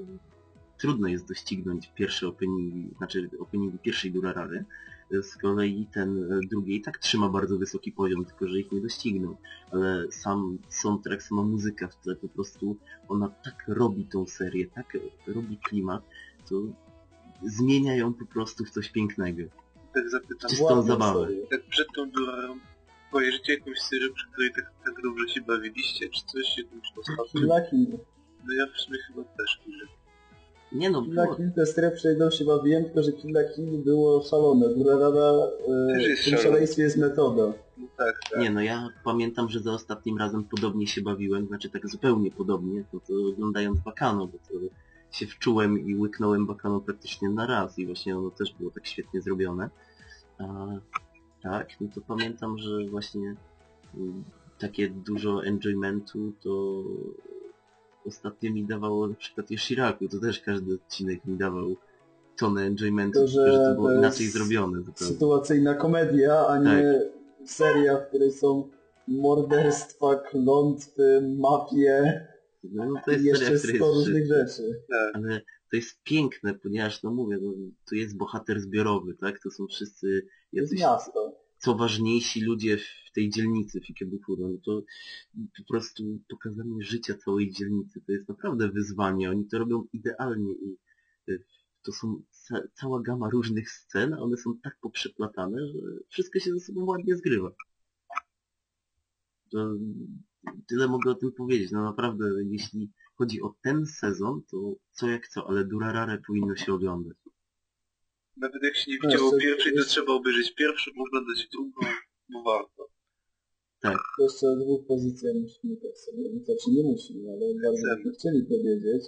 trudno jest doścignąć pierwsze openingi, znaczy openingi pierwszej Durarary. E, Z kolei ten e, drugi i tak trzyma bardzo wysoki poziom, tylko że ich nie doścignął. Ale sam soundtrack, sama muzyka w tle po prostu, ona tak robi tą serię, tak robi klimat, to zmienia ją po prostu w coś pięknego. Tak zapytam. Czystą Ładną zabawę. serię. Tak przed tą durą kojarzycie jakąś serię, przy której tak, tak dobrze się bawiliście, czy coś? Kill la Kill. No ja w sumie chyba też nie. Nie no, Kill la było, Kill to jest seria, której dobrze się bawiłem, tylko że Kill la Kill było szalone. Durarara Też e, w tym szaleństwie jest metoda. No tak, tak. Nie no, ja pamiętam, że za ostatnim razem podobnie się bawiłem, znaczy tak zupełnie podobnie, to, to oglądając Bakano, bo to się wczułem i łyknąłem Bakano praktycznie na raz i właśnie ono też było tak świetnie zrobione. A, tak, no to pamiętam, że właśnie mm, takie dużo enjoymentu to ostatnio mi dawało na przykład Yoshiraku, to też każdy odcinek mi dawał tonę enjoymentu, To, że że to było to inaczej zrobione zupełnie. Sytuacyjna komedia, a nie seria, w której są morderstwa, klątwy, mafie No, no to i jest seria, jeszcze w której 100 jest różnych rzeczy. tak. ale to jest piękne, ponieważ, no mówię, no, tu jest bohater zbiorowy, tak? To są wszyscy To jest jacyś miasto. co ważniejsi ludzie w tej dzielnicy Fikebukuro. No to po prostu pokazanie życia całej dzielnicy to jest naprawdę wyzwanie. Oni to robią idealnie i y, to są ca cała gama różnych scen, a one są tak poprzeplatane, że wszystko się ze sobą ładnie zgrywa. To tyle mogę o tym powiedzieć. No naprawdę, jeśli chodzi o ten sezon, to co jak co, ale Durarare powinno się oglądać. Nawet jak się nie No, widziało jeszcze- pierwszej, to trzeba obejrzeć pierwszą, oglądać drugą, bo warto. To jeszcze o dwóch pozycjach musimy tak sobie, znaczy nie musimy, ale bardzo Chcemy. byśmy chcieli powiedzieć.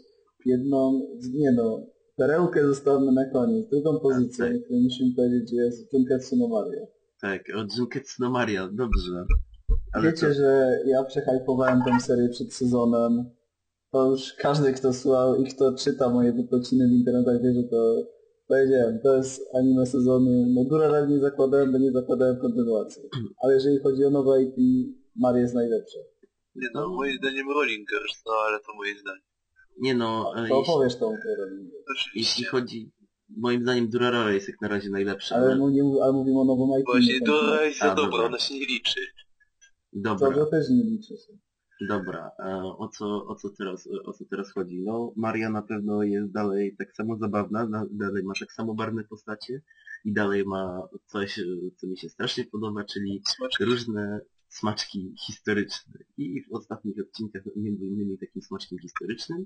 Jedną, nie no, perełkę zostawmy na koniec. Drugą pozycję, tak. o której musimy powiedzieć, jest Junketsu no Mario. Tak, od Junketsu no Maria, dobrze. Ale Wiecie, to, że ja przehypowałem tę serię przed sezonem. To już każdy, kto słuchał i kto czyta moje wypociny w internetach wie, że to powiedziałem, to jest anime sezonu. No Durarara nie zakładałem, bo nie zakładałem kontynuacji. Ale jeżeli chodzi o nowe IP, Mario jest najlepsze. Nie no, moim zdaniem Rolling Girls, no ale to moje zdanie. Nie no, e, To jeśli, opowiesz tą autorem. jeśli chodzi... Moim zdaniem Durarara jest jak na razie najlepsza. Ale, ale- mu nie, mów- ale mówimy o nowym IP. Właśnie nie to tam- jest A, za dobra, dobra. ona się nie liczy. Dobra. To, też nie liczy się. Dobra, e, o co, o, co teraz, o co teraz chodzi? No, Maria na pewno jest dalej tak samo zabawna, na, dalej ma tak samo barwne postacie i dalej ma coś, e, co mi się strasznie podoba, czyli Smaczki. różne smaczki historyczne. I w ostatnich odcinkach, między innymi takim smaczkiem historycznym,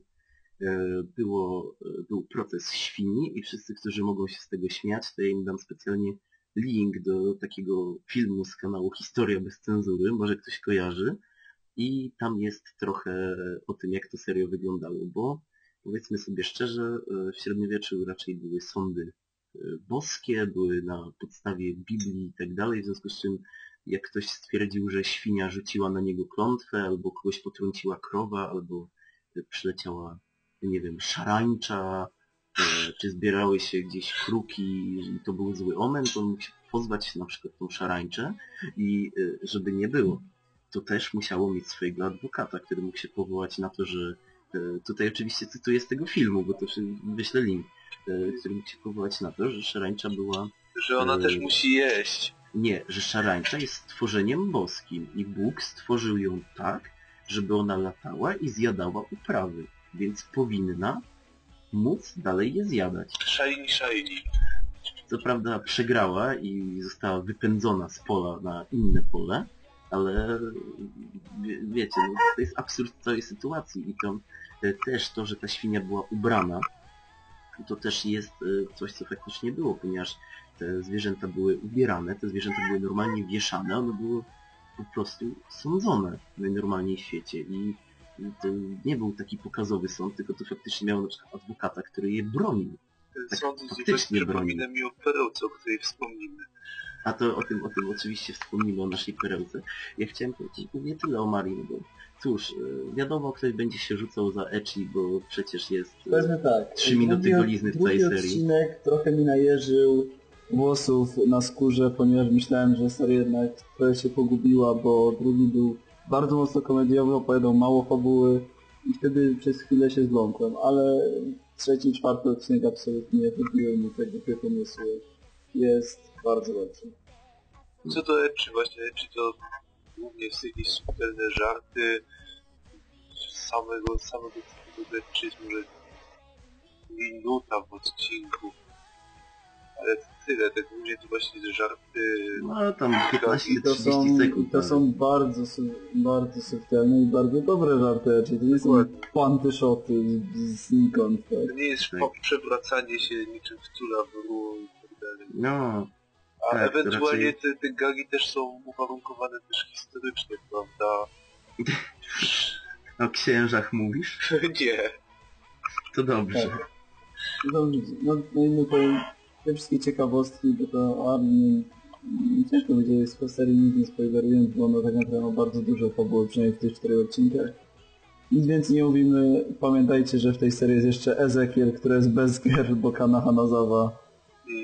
e, było, był proces świni i wszyscy, którzy mogą się z tego śmiać, to ja im dam specjalnie link do takiego filmu z kanału Historia bez cenzury, może ktoś kojarzy. I tam jest trochę o tym, jak to serio wyglądało, bo powiedzmy sobie szczerze, e, w średniowieczu raczej były sądy e, boskie, były na podstawie Biblii i tak dalej, w związku z czym jak ktoś stwierdził, że świnia rzuciła na niego klątwę, albo kogoś potrąciła krowa, albo e, przyleciała, nie wiem, szarańcza, czy zbierały się gdzieś kruki i to był zły omen, to on mógł się pozwać na przykład tą szarańczę i e, żeby nie było to też musiało mieć swojego adwokata, który mógł się powołać na to, że e, tutaj oczywiście cytuję z tego filmu, bo też wyślę link, e, który mógł się powołać na to, że szarańcza była Że ona też musi jeść. nie, że szarańcza jest stworzeniem boskim i Bóg stworzył ją tak, żeby ona latała i zjadała uprawy, więc powinna móc dalej je zjadać. Shiny, shiny. Co prawda przegrała i została wypędzona z pola na inne pole, ale wie, wiecie, no, to jest absurd całej sytuacji i to e, też to, że ta świnia była ubrana, to też jest e, coś, co faktycznie było, ponieważ te zwierzęta były ubierane, te zwierzęta były normalnie wieszane, one były po prostu sądzone najnormalniej w świecie i to nie był taki pokazowy sąd, tylko to faktycznie miało na przykład adwokata, który je bronił. Tak, sąd z faktycznie przypomina mi o perełce, o której wspomnimy. A to o tym, o tym oczywiście wspomnimy, o naszej perełce. Ja chciałem powiedzieć głównie tyle o Marii, no bo cóż, e, wiadomo, ktoś będzie się rzucał za Echi, bo przecież jest... Powiedzmy tak. Trzy minuty drugi- golizny w całej serii. odcinek trochę mi najeżył włosów na skórze, ponieważ myślałem, że seria jednak trochę się pogubiła, bo drugi był bardzo mocno komediowy, opowiadał mało fabuły i wtedy przez chwilę się zląkłem, ale trzeci, czwarty odcinek absolutnie wybiły mi tego typu pomysły. Jest bardzo dobry. Co do Eczy, właśnie Eczy to głównie są jakieś subtelne żarty samego, samego tego Eczy jest może minuta w odcinku. Ale tyle, tak głównie to właśnie te żarty... No tam I to 15-30 są, sekund. to ale- są bardzo, su- bardzo subtelne i bardzo dobre żarty, czyli to nie są Dokładnie. panty szoty znikąd, tak? To nie jest Tak. przewracanie się niczym wtula w ruło i tak dalej. No, A Tak, ewentualnie raczej- te, te gagi też są uwarunkowane też historycznie, prawda? o księżach mówisz? nie. To dobrze. Tak. No, no, no i no to te wszystkie ciekawostki, bo to armii ciężko będzie z serii nic nie spoilerując, bo ono tak naprawdę ma bardzo dużo fabuły, przynajmniej w tych czterech odcinkach. Nic więcej nie mówimy, pamiętajcie, że w tej serii jest jeszcze Ezekiel, który jest bez gier, bo Kana Hanazawa.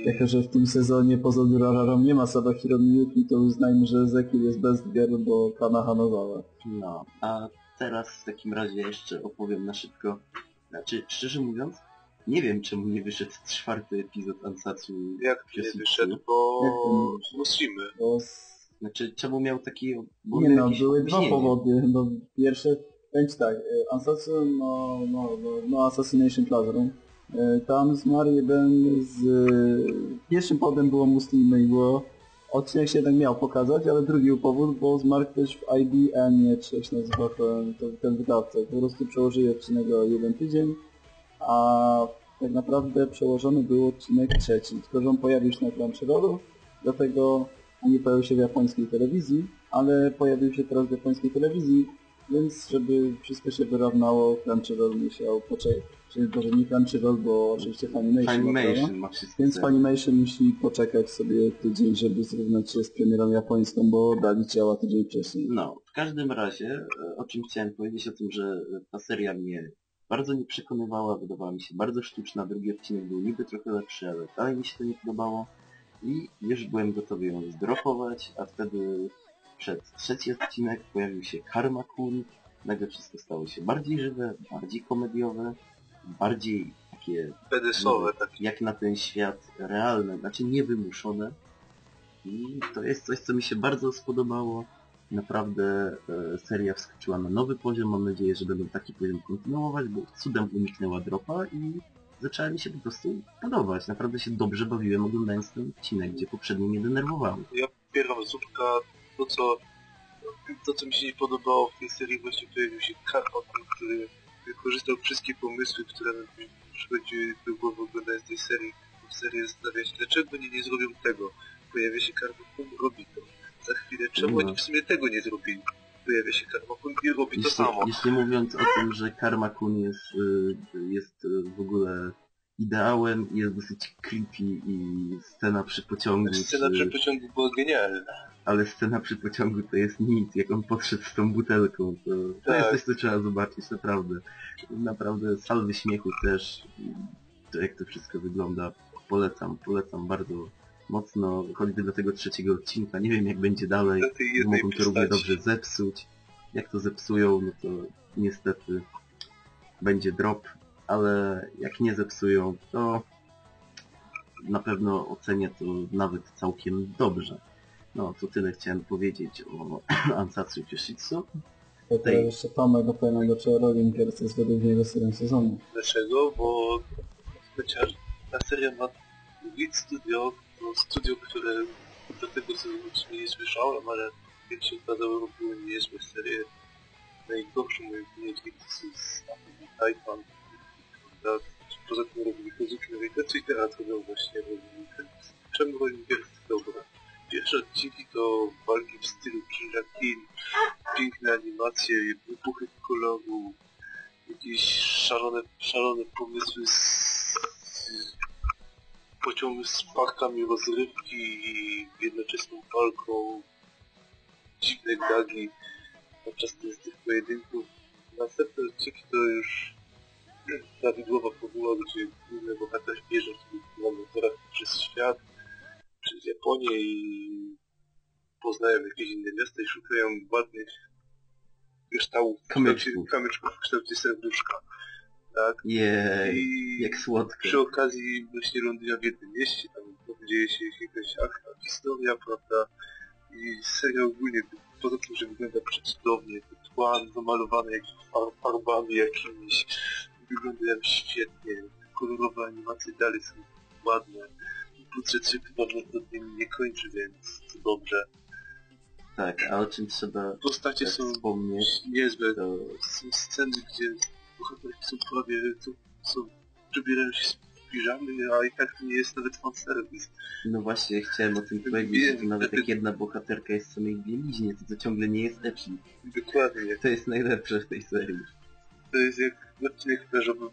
Jako, że w tym sezonie poza Durararą nie ma Sadahiro Miyuki, to uznajmy, że Ezekiel jest bez gier, bo Kana Hanazawa. No, a teraz w takim razie jeszcze opowiem na szybko. Znaczy, szczerze mówiąc, nie wiem czemu nie wyszedł czwarty epizod Ansatsu jak nie wyszedł, bo nie musimy. Bo Znaczy, czemu miał taki... bo Nie no, były dwa powody. No, pierwsze, powiem tak, y, Assassin, no, no, no, no Assassination Classroom. Y, Tam zmarł jeden z... Pierwszym powodem było Muslimy i było... Odcinek się jednak miał pokazać, ale drugi powód, bo zmarł ktoś w IBM, czy jak się nazywa ten, ten, ten wydawca. Po prostu przełożyli odcinek o jeden tydzień, a tak naprawdę przełożony był odcinek trzeci. Tylko, że on pojawił się na Crunchyrollu, dlatego nie pojawił się w japońskiej telewizji, ale pojawił się teraz w japońskiej telewizji, więc żeby wszystko się wyrównało, Crunchyroll musiał poczekać. Czyli może nie Crunchyroll, bo oczywiście Funimation. Funimation ma wszystko. Więc Funimation musi poczekać sobie tydzień, żeby zrównać się z premierą japońską, bo dali ciała tydzień wcześniej. No, w każdym razie, e, o czym chciałem powiedzieć, o tym, że ta seria mnie bardzo nie przekonywała, wydawała mi się bardzo sztuczna, drugi odcinek był niby trochę lepszy, ale dalej mi się to nie podobało i już byłem gotowy ją zdropować, a wtedy przed trzeci odcinek pojawił się Karma Kun nagle wszystko stało się bardziej żywe, bardziej komediowe, bardziej takie BDS-owe takie. jak na ten świat realne, znaczy niewymuszone. I to jest coś, co mi się bardzo spodobało. Naprawdę e, seria wskoczyła na nowy poziom. Mam nadzieję, że będą taki poziom kontynuować, bo cudem uniknęła dropa i zaczęła mi się po prostu podobać. Naprawdę się dobrze bawiłem oglądając ten odcinek, gdzie poprzednio mnie denerwowały. Ja pierwsza zupka, to co, to co mi się nie podobało w tej serii właśnie pojawił się Karpat, który wykorzystał wszystkie pomysły, które mi przychodziły do głowy oglądając tej serii. W serii zastanawiać dlaczego nie, nie zrobią tego. Pojawia się Karpat, robi to. Za chwilę, czemu No. oni w sumie tego nie zrobili? Pojawia się Karmakun i robi to Jeszcze, samo. jeszcze mówiąc o tym, że Karma Kun jest, y, jest y, w ogóle ideałem, jest dosyć creepy i scena przy pociągu, Scena czy- przy pociągu była genialna. ale scena przy pociągu to jest nic, jak on podszedł z tą butelką, to, to Tak. jest coś, co trzeba zobaczyć, naprawdę. Naprawdę salwy śmiechu też, i to jak to wszystko wygląda, polecam, polecam bardzo mocno, choćby do tego trzeciego odcinka, nie wiem jak będzie dalej, tej mogą to równie dobrze zepsuć, jak to zepsują, no to niestety będzie drop, ale jak nie zepsują, to na pewno ocenię to nawet całkiem dobrze. No, to tyle chciałem powiedzieć o Ansatsu Kyoshitsu. To teraz jeszcze Tomek opowiadał, dlaczego Rolling Gears jest według niego serią sezonu. Dlaczego? Bo chociaż ta seria ma Lead Studio, to studio, które do tego nie słyszałem, ale jak się okazało robiły niezłe serie. Najgorszą moim zdaniem z jest Titan. Poza tym robili Kozuki Navigacji i teraz robią właśnie Rolling Gears. Czemu jest dobre? Pierwsze odcinki to walki w stylu Kinga Kin, piękne animacje, wybuchy koloru, jakieś szalone, szalone pomysły z pociągu z parkami rozrywki i jednoczesną walką, dziwne gagi podczas tych, pojedynków. Następne odcinki to już prawidłowa formuła, gdzie główny bohater bierze na motorach przez świat, przez Japonię i poznają jakieś inne miasta i szukają ładnych kryształów, w kamyczków w kształcie serduszka. Tak? Jej, I jak słodko. przy okazji właśnie lądują w jednym mieście, tam dzieje się jakaś akta, historia, prawda? I seria ogólnie, poza tym, że wygląda przecudownie, tła zamalowane jakimiś far- farbami jakimiś, wyglądają świetnie, kolorowe animacje dalej są ładne. Budżet się prawdopodobnie nie kończy, więc to dobrze. Tak, a o czym trzeba Postacie tak są niezłe, to są sceny, gdzie bohaterki są prawie, są, są, przebierają się z piżamy, a i tak to nie jest nawet fanserwis. no właśnie chciałem o tym powiedzieć, że to nawet jak jedna bohaterka jest w samej bieliźnie, to to ciągle nie jest ecchi. Dokładnie. To jest najlepsze w tej serii. To jest jak odcinek plażowy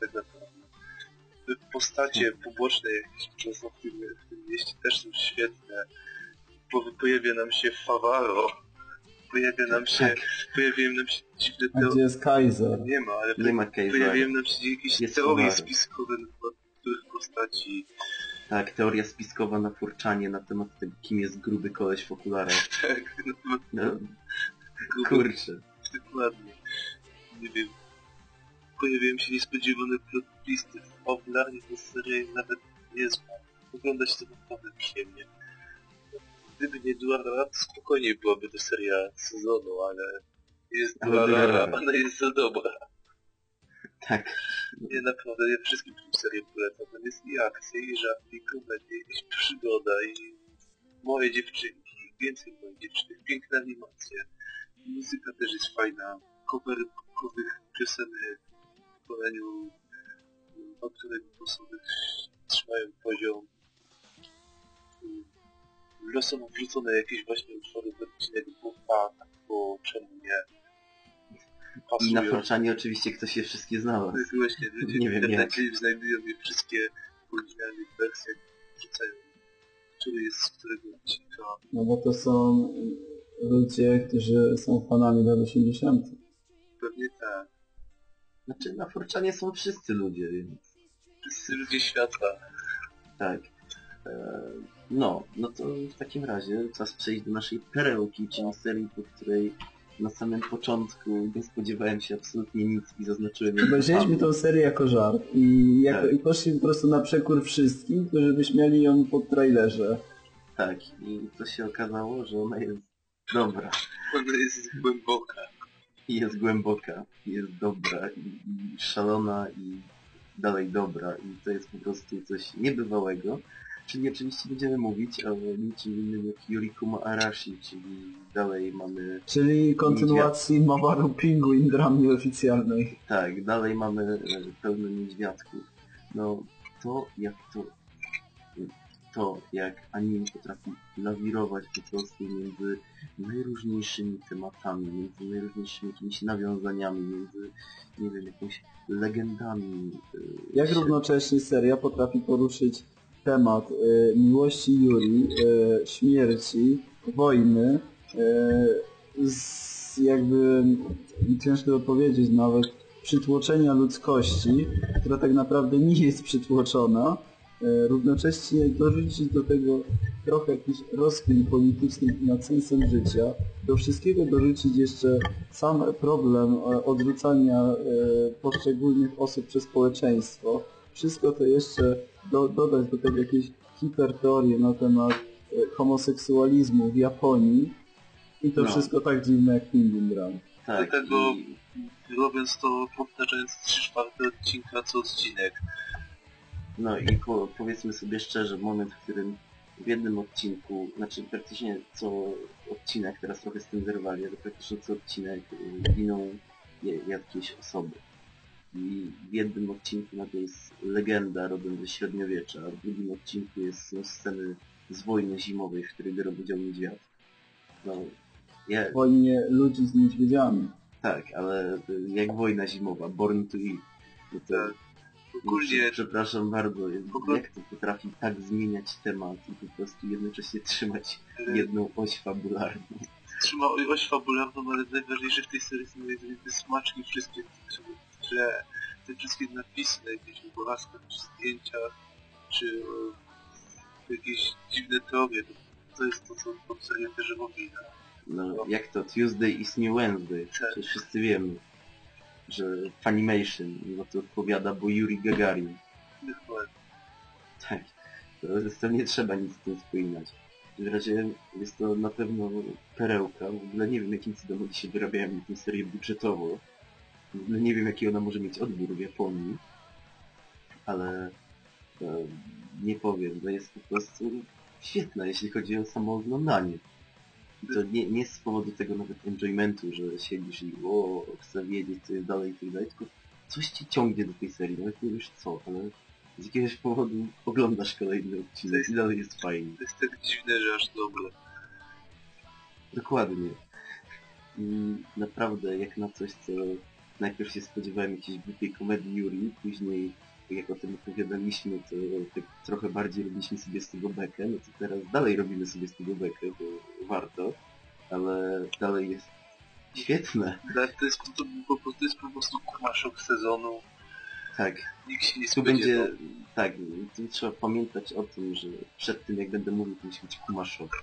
tak naprawdę. Postacie poboczne jakieś często w tym, w tym mieście też są świetne. Bo pojawia nam się Favaro. Pojawia nam się, Tak. pojawiają nam się dziwne A gdzie teorie. jest Kaiser? Nie ma, ale Nie ma pojawiają nam się jakieś Jest teorie Favaro. spiskowe na temat których postaci. Tak, teoria spiskowa na furczanie na temat tego, kim jest gruby koleś w okularach. Tak, na temat No, gruby- kurczę. Dokładnie. Nie wiem. Pojawiają się niespodziewane plot twisty. Fabularnie ta seria nawet niezła. Ogląda się to naprawdę przyjemnie. Gdyby nie Durarara, to spokojniej byłaby to seria sezonu, ale jest Durarara. ona jest za dobra. Tak. Nie, naprawdę, ja wszystkim tę serię polecam. Tam jest i akcja, i żarty, i komedia, i przygoda, i moje dziewczynki, więcej moich dziewczynek, piękne animacje. Muzyka też jest fajna. Covery popowych piosenek w wykonaniu autorek głosowych trzymają poziom. Losowo wrzucone jakieś właśnie utwory w odcinek, tak, bo czemu nie? I na Pasują. furczanie oczywiście ktoś je wszystkie znalazł. Tak właśnie, ludzie Nie w wiem internecie znajdują je wszystkie w oryginalnych wersjach, wrzucają, który jest z którego odcinka. No bo to są ludzie, którzy są fanami lat 80. Pewnie tak. Znaczy na furczanie są wszyscy ludzie, więc Wszyscy ludzie świata. tak. E, No, no to w takim razie czas przejść do naszej perełki, czyli serii, po której na samym początku nie spodziewałem się absolutnie nic i zaznaczyłem na tą serię jako żart i, jako, Tak. i poszli po prostu na przekór wszystkim, którzy wyśmiali ją po trailerze. Tak, i to się okazało, że ona jest dobra. Ona jest głęboka. I jest głęboka, i jest dobra, i, i szalona, i dalej dobra. I to jest po prostu coś niebywałego. Czyli oczywiście będziemy mówić o niczym innym jak Yurikuma Arashi, czyli dalej mamy, Czyli kontynuacji Mawaru Pinguin dramy oficjalnej. tak, dalej mamy e, pełno niedźwiadków. No, to jak to, to jak anime potrafi lawirować po prostu między najróżniejszymi tematami, między najróżniejszymi jakimiś nawiązaniami, między, nie wiem, jakimiś legendami. e, Jak równocześnie seria potrafi poruszyć temat e, miłości Yuri, e, śmierci, wojny, e, z jakby, ciężko to powiedzieć nawet, przytłoczenia ludzkości, która tak naprawdę nie jest przytłoczona, równocześnie dorzucić do tego trochę jakiś rozkmin polityczny nad sensem życia, do wszystkiego dorzucić jeszcze sam problem odrzucania poszczególnych osób przez społeczeństwo, wszystko to jeszcze do, dodać do tego jakieś hiperteorie na temat e, homoseksualizmu w Japonii i to No. wszystko tak dziwne jak Penguin Drum. tak, do tego- i, Robiąc to powtarzając 3 czwarte odcinka co odcinek. No i po, powiedzmy sobie szczerze, moment, w którym w jednym odcinku, znaczy praktycznie co odcinek, teraz trochę z tym zerwali, ale praktycznie co odcinek y, giną jakieś osoby. I w jednym odcinku nagle jest legenda rodem ze średniowiecza, a w drugim odcinku jest, są sceny z wojny zimowej, w której biorą udział niedźwiad. No, ja, Wojnie ludzi z niedźwiedziami. tak, ale y, jak wojna zimowa, Born to Eat, no to Tak. Ogólnie Przepraszam bardzo, jak to potrafi tak zmieniać temat i po prostu jednocześnie trzymać e, jedną oś fabularną. trzyma oś fabularną, ale najważniejsze w tej serii są te smaczki wszystkie w tle, te wszystkie napisy na jakichś obrazkach, czy zdjęciach, czy e, jakieś dziwne teorie. To, jest to, co serię też robi. No, jak to Tuesday is New Wednesday, Tak. przecież wszyscy wiemy, że Funimation no to odpowiada, bo Yuri Gagarin. Dokładnie. Tak, to nie trzeba nic z tym wspominać. W razie jest to na pewno perełka, w ogóle nie wiem jakim cudem oni się wyrabiają na tę serię budżetowo. Ogóle nie wiem jaki ona może mieć odbiór w Japonii, ale e, nie powiem, to jest po prostu świetna, jeśli chodzi o samo oglądanie. I to nie, nie z powodu tego nawet enjoymentu, że siedzisz i o, chcę wiedzieć co jest dalej i tak dalej, tylko coś ci ciągnie do tej serii, nawet nie wiesz co, ale z jakiegoś powodu oglądasz kolejny odcinek i dalej jest fajnie. To jest tak dziwne, że aż dobre. Dokładnie. I naprawdę jak na coś, co najpierw się spodziewałem jakiejś głupiej komedii Yuri, później jak o tym opowiadaliśmy, to tak trochę bardziej robiliśmy sobie z tego bekę, no to teraz dalej robimy sobie z tego bekę, bo warto, ale dalej jest świetne. Ale To jest, to, po, prostu- to jest po prostu kumaszok sezonu. Tak, Nikt się nie tu spodziewał. będzie, tak, tu trzeba pamiętać o tym, że przed tym jak będę mówił, to musi być kumaszok.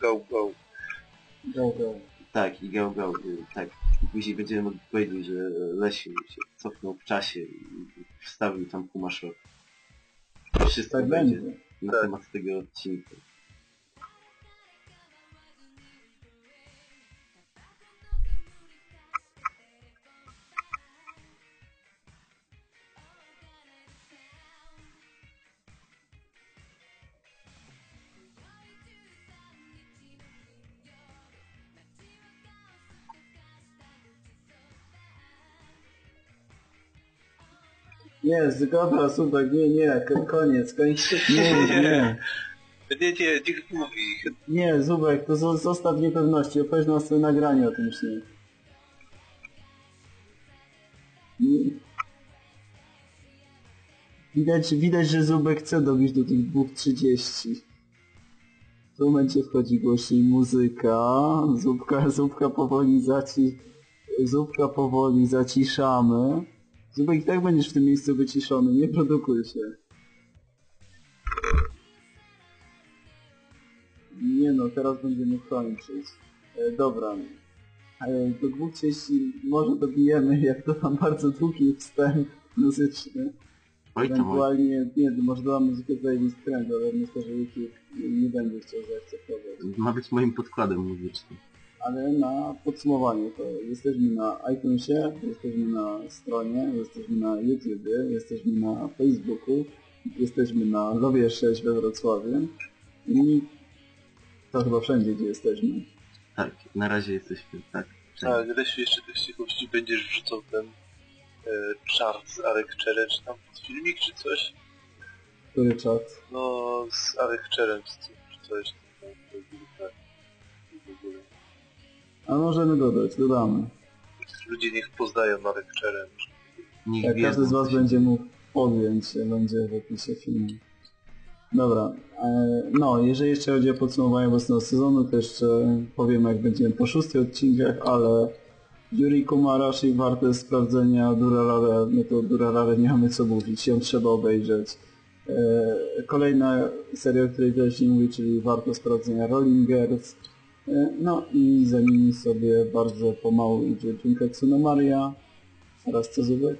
Go, go. Go, go. Tak, i gał, gał, y, tak. I później będziemy mogli powiedzieć, że Lesiu się cofnął w czasie i wstawił tam kumaszok. Wszystko Tak będzie będzie. na Tak. temat tego odcinka. Nie, zgoda, super, nie, nie, ko- koniec, koniec. Nie, nie. Nie, nie, niech mówi. Nie, Zubek, to zo- zostaw niepewności, opowiedz nam swoje nagranie o tym śnie. Nie. Widać, widać, że Zubek chce dobić do tych 2.30. W tym momencie wchodzi głośniej muzyka, Zubka, Zubka powoli zaci... Zubka powoli zaciszamy. Zubek, i tak będziesz w tym miejscu wyciszony, nie produkuj się. Nie no, teraz będziemy kończyć. E, dobra. Ale do 2.30 może dobijemy, jak to tam bardzo długi wstęp muzyczny. Oj. Ewentualnie, nie, może dodam muzykę z Davis Trend, ale myślę, że YouTube nie będzie chciał zaakceptować. Ma być moim podkładem muzycznym. Ale na podsumowanie to jesteśmy na iTunesie, jesteśmy na stronie, jesteśmy na YouTubie, jesteśmy na Facebooku, jesteśmy na Lowie 6 we Wrocławiu i to chyba wszędzie, gdzie jesteśmy. Tak, na razie jesteśmy, tak. Wszędzie. Lesiu, jeszcze tak w cichości będziesz wrzucał ten e, chart z Arek Challenge tam pod filmik czy coś? Który czat? No, z Arek Challenge czy czy coś. A możemy dodać, dodamy. Ludzie niech poznają Arek Challenge. Niech Jak każdy z Was będzie mógł podjąć, będzie w opisie filmu. Dobra, e, no jeżeli jeszcze chodzi o podsumowanie obecnego sezonu, to jeszcze powiem jak będziemy po szóstych odcinkach, ale Yuri Kumarashi warte sprawdzenia, Durarara, no to Durarara nie mamy co mówić, ją trzeba obejrzeć. E, kolejna seria, o której też nie mówię, czyli warto sprawdzenia Rolling Girls. E, no i za nimi sobie bardzo pomału idzie Junketsu no Maria oraz Cezubek.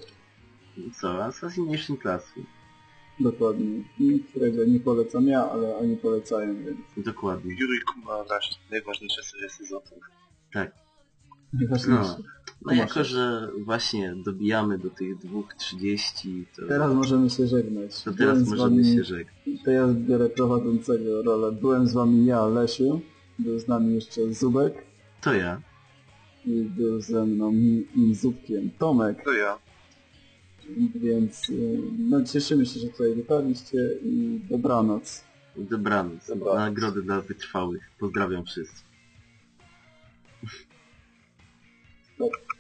Co? Assassination Classroom. Dokładnie. I którego nie polecam ja, ale oni polecają, więc Dokładnie. Yuri Kumarashi, najważniejsza seria sezonu. Tak. najważniejsze. No jako, że właśnie dobijamy do tych 2.30, to, Teraz możemy się żegnać. to Byłem teraz z możemy wami, się żegnać. To ja biorę prowadzącego rolę. Byłem z wami ja, Lesiu. Był z nami jeszcze Zubek. To ja. I był ze mną i, Zubkiem Tomek. To ja. Więc y, no, cieszymy się, że tutaj dotarliście i dobranoc. Dobranoc. Dobranoc. Nagrody dla wytrwałych. Pozdrawiam wszystkich. Tak.